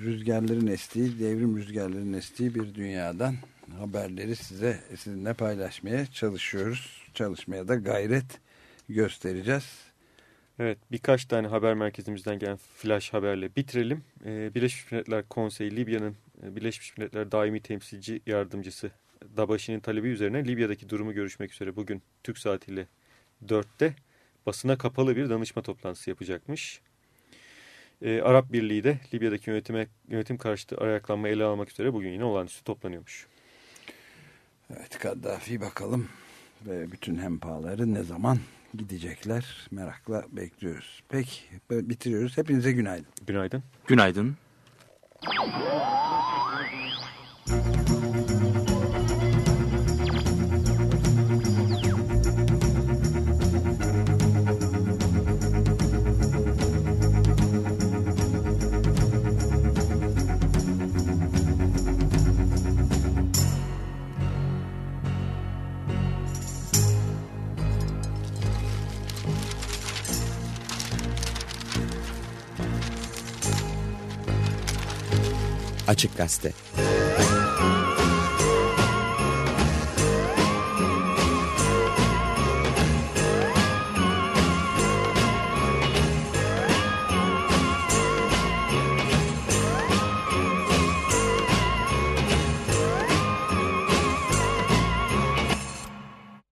rüzgarların estiği, devrim rüzgarlarının estiği bir dünyadan haberleri size sizinle paylaşmaya çalışıyoruz. Çalışmaya da gayret göstereceğiz. Evet birkaç tane haber merkezimizden gelen flash haberle bitirelim. Ee, Birleşmiş Milletler Konseyi Libya'nın e, Birleşmiş Milletler Daimi Temsilci Yardımcısı Dabaşi'nin talebi üzerine Libya'daki durumu görüşmek üzere bugün Türk saatiyle 4'te basına kapalı bir danışma toplantısı yapacakmış. Ee, Arap Birliği de Libya'daki yönetime, yönetim karşıtı ayaklanma ele almak üzere bugün yine olağanüstü toplanıyormuş. Evet Kaddafi bakalım ve bütün hempaları ne zaman gidecekler merakla bekliyoruz. Peki bitiriyoruz. Hepinize günaydın. Günaydın. Günaydın. Açık Gazete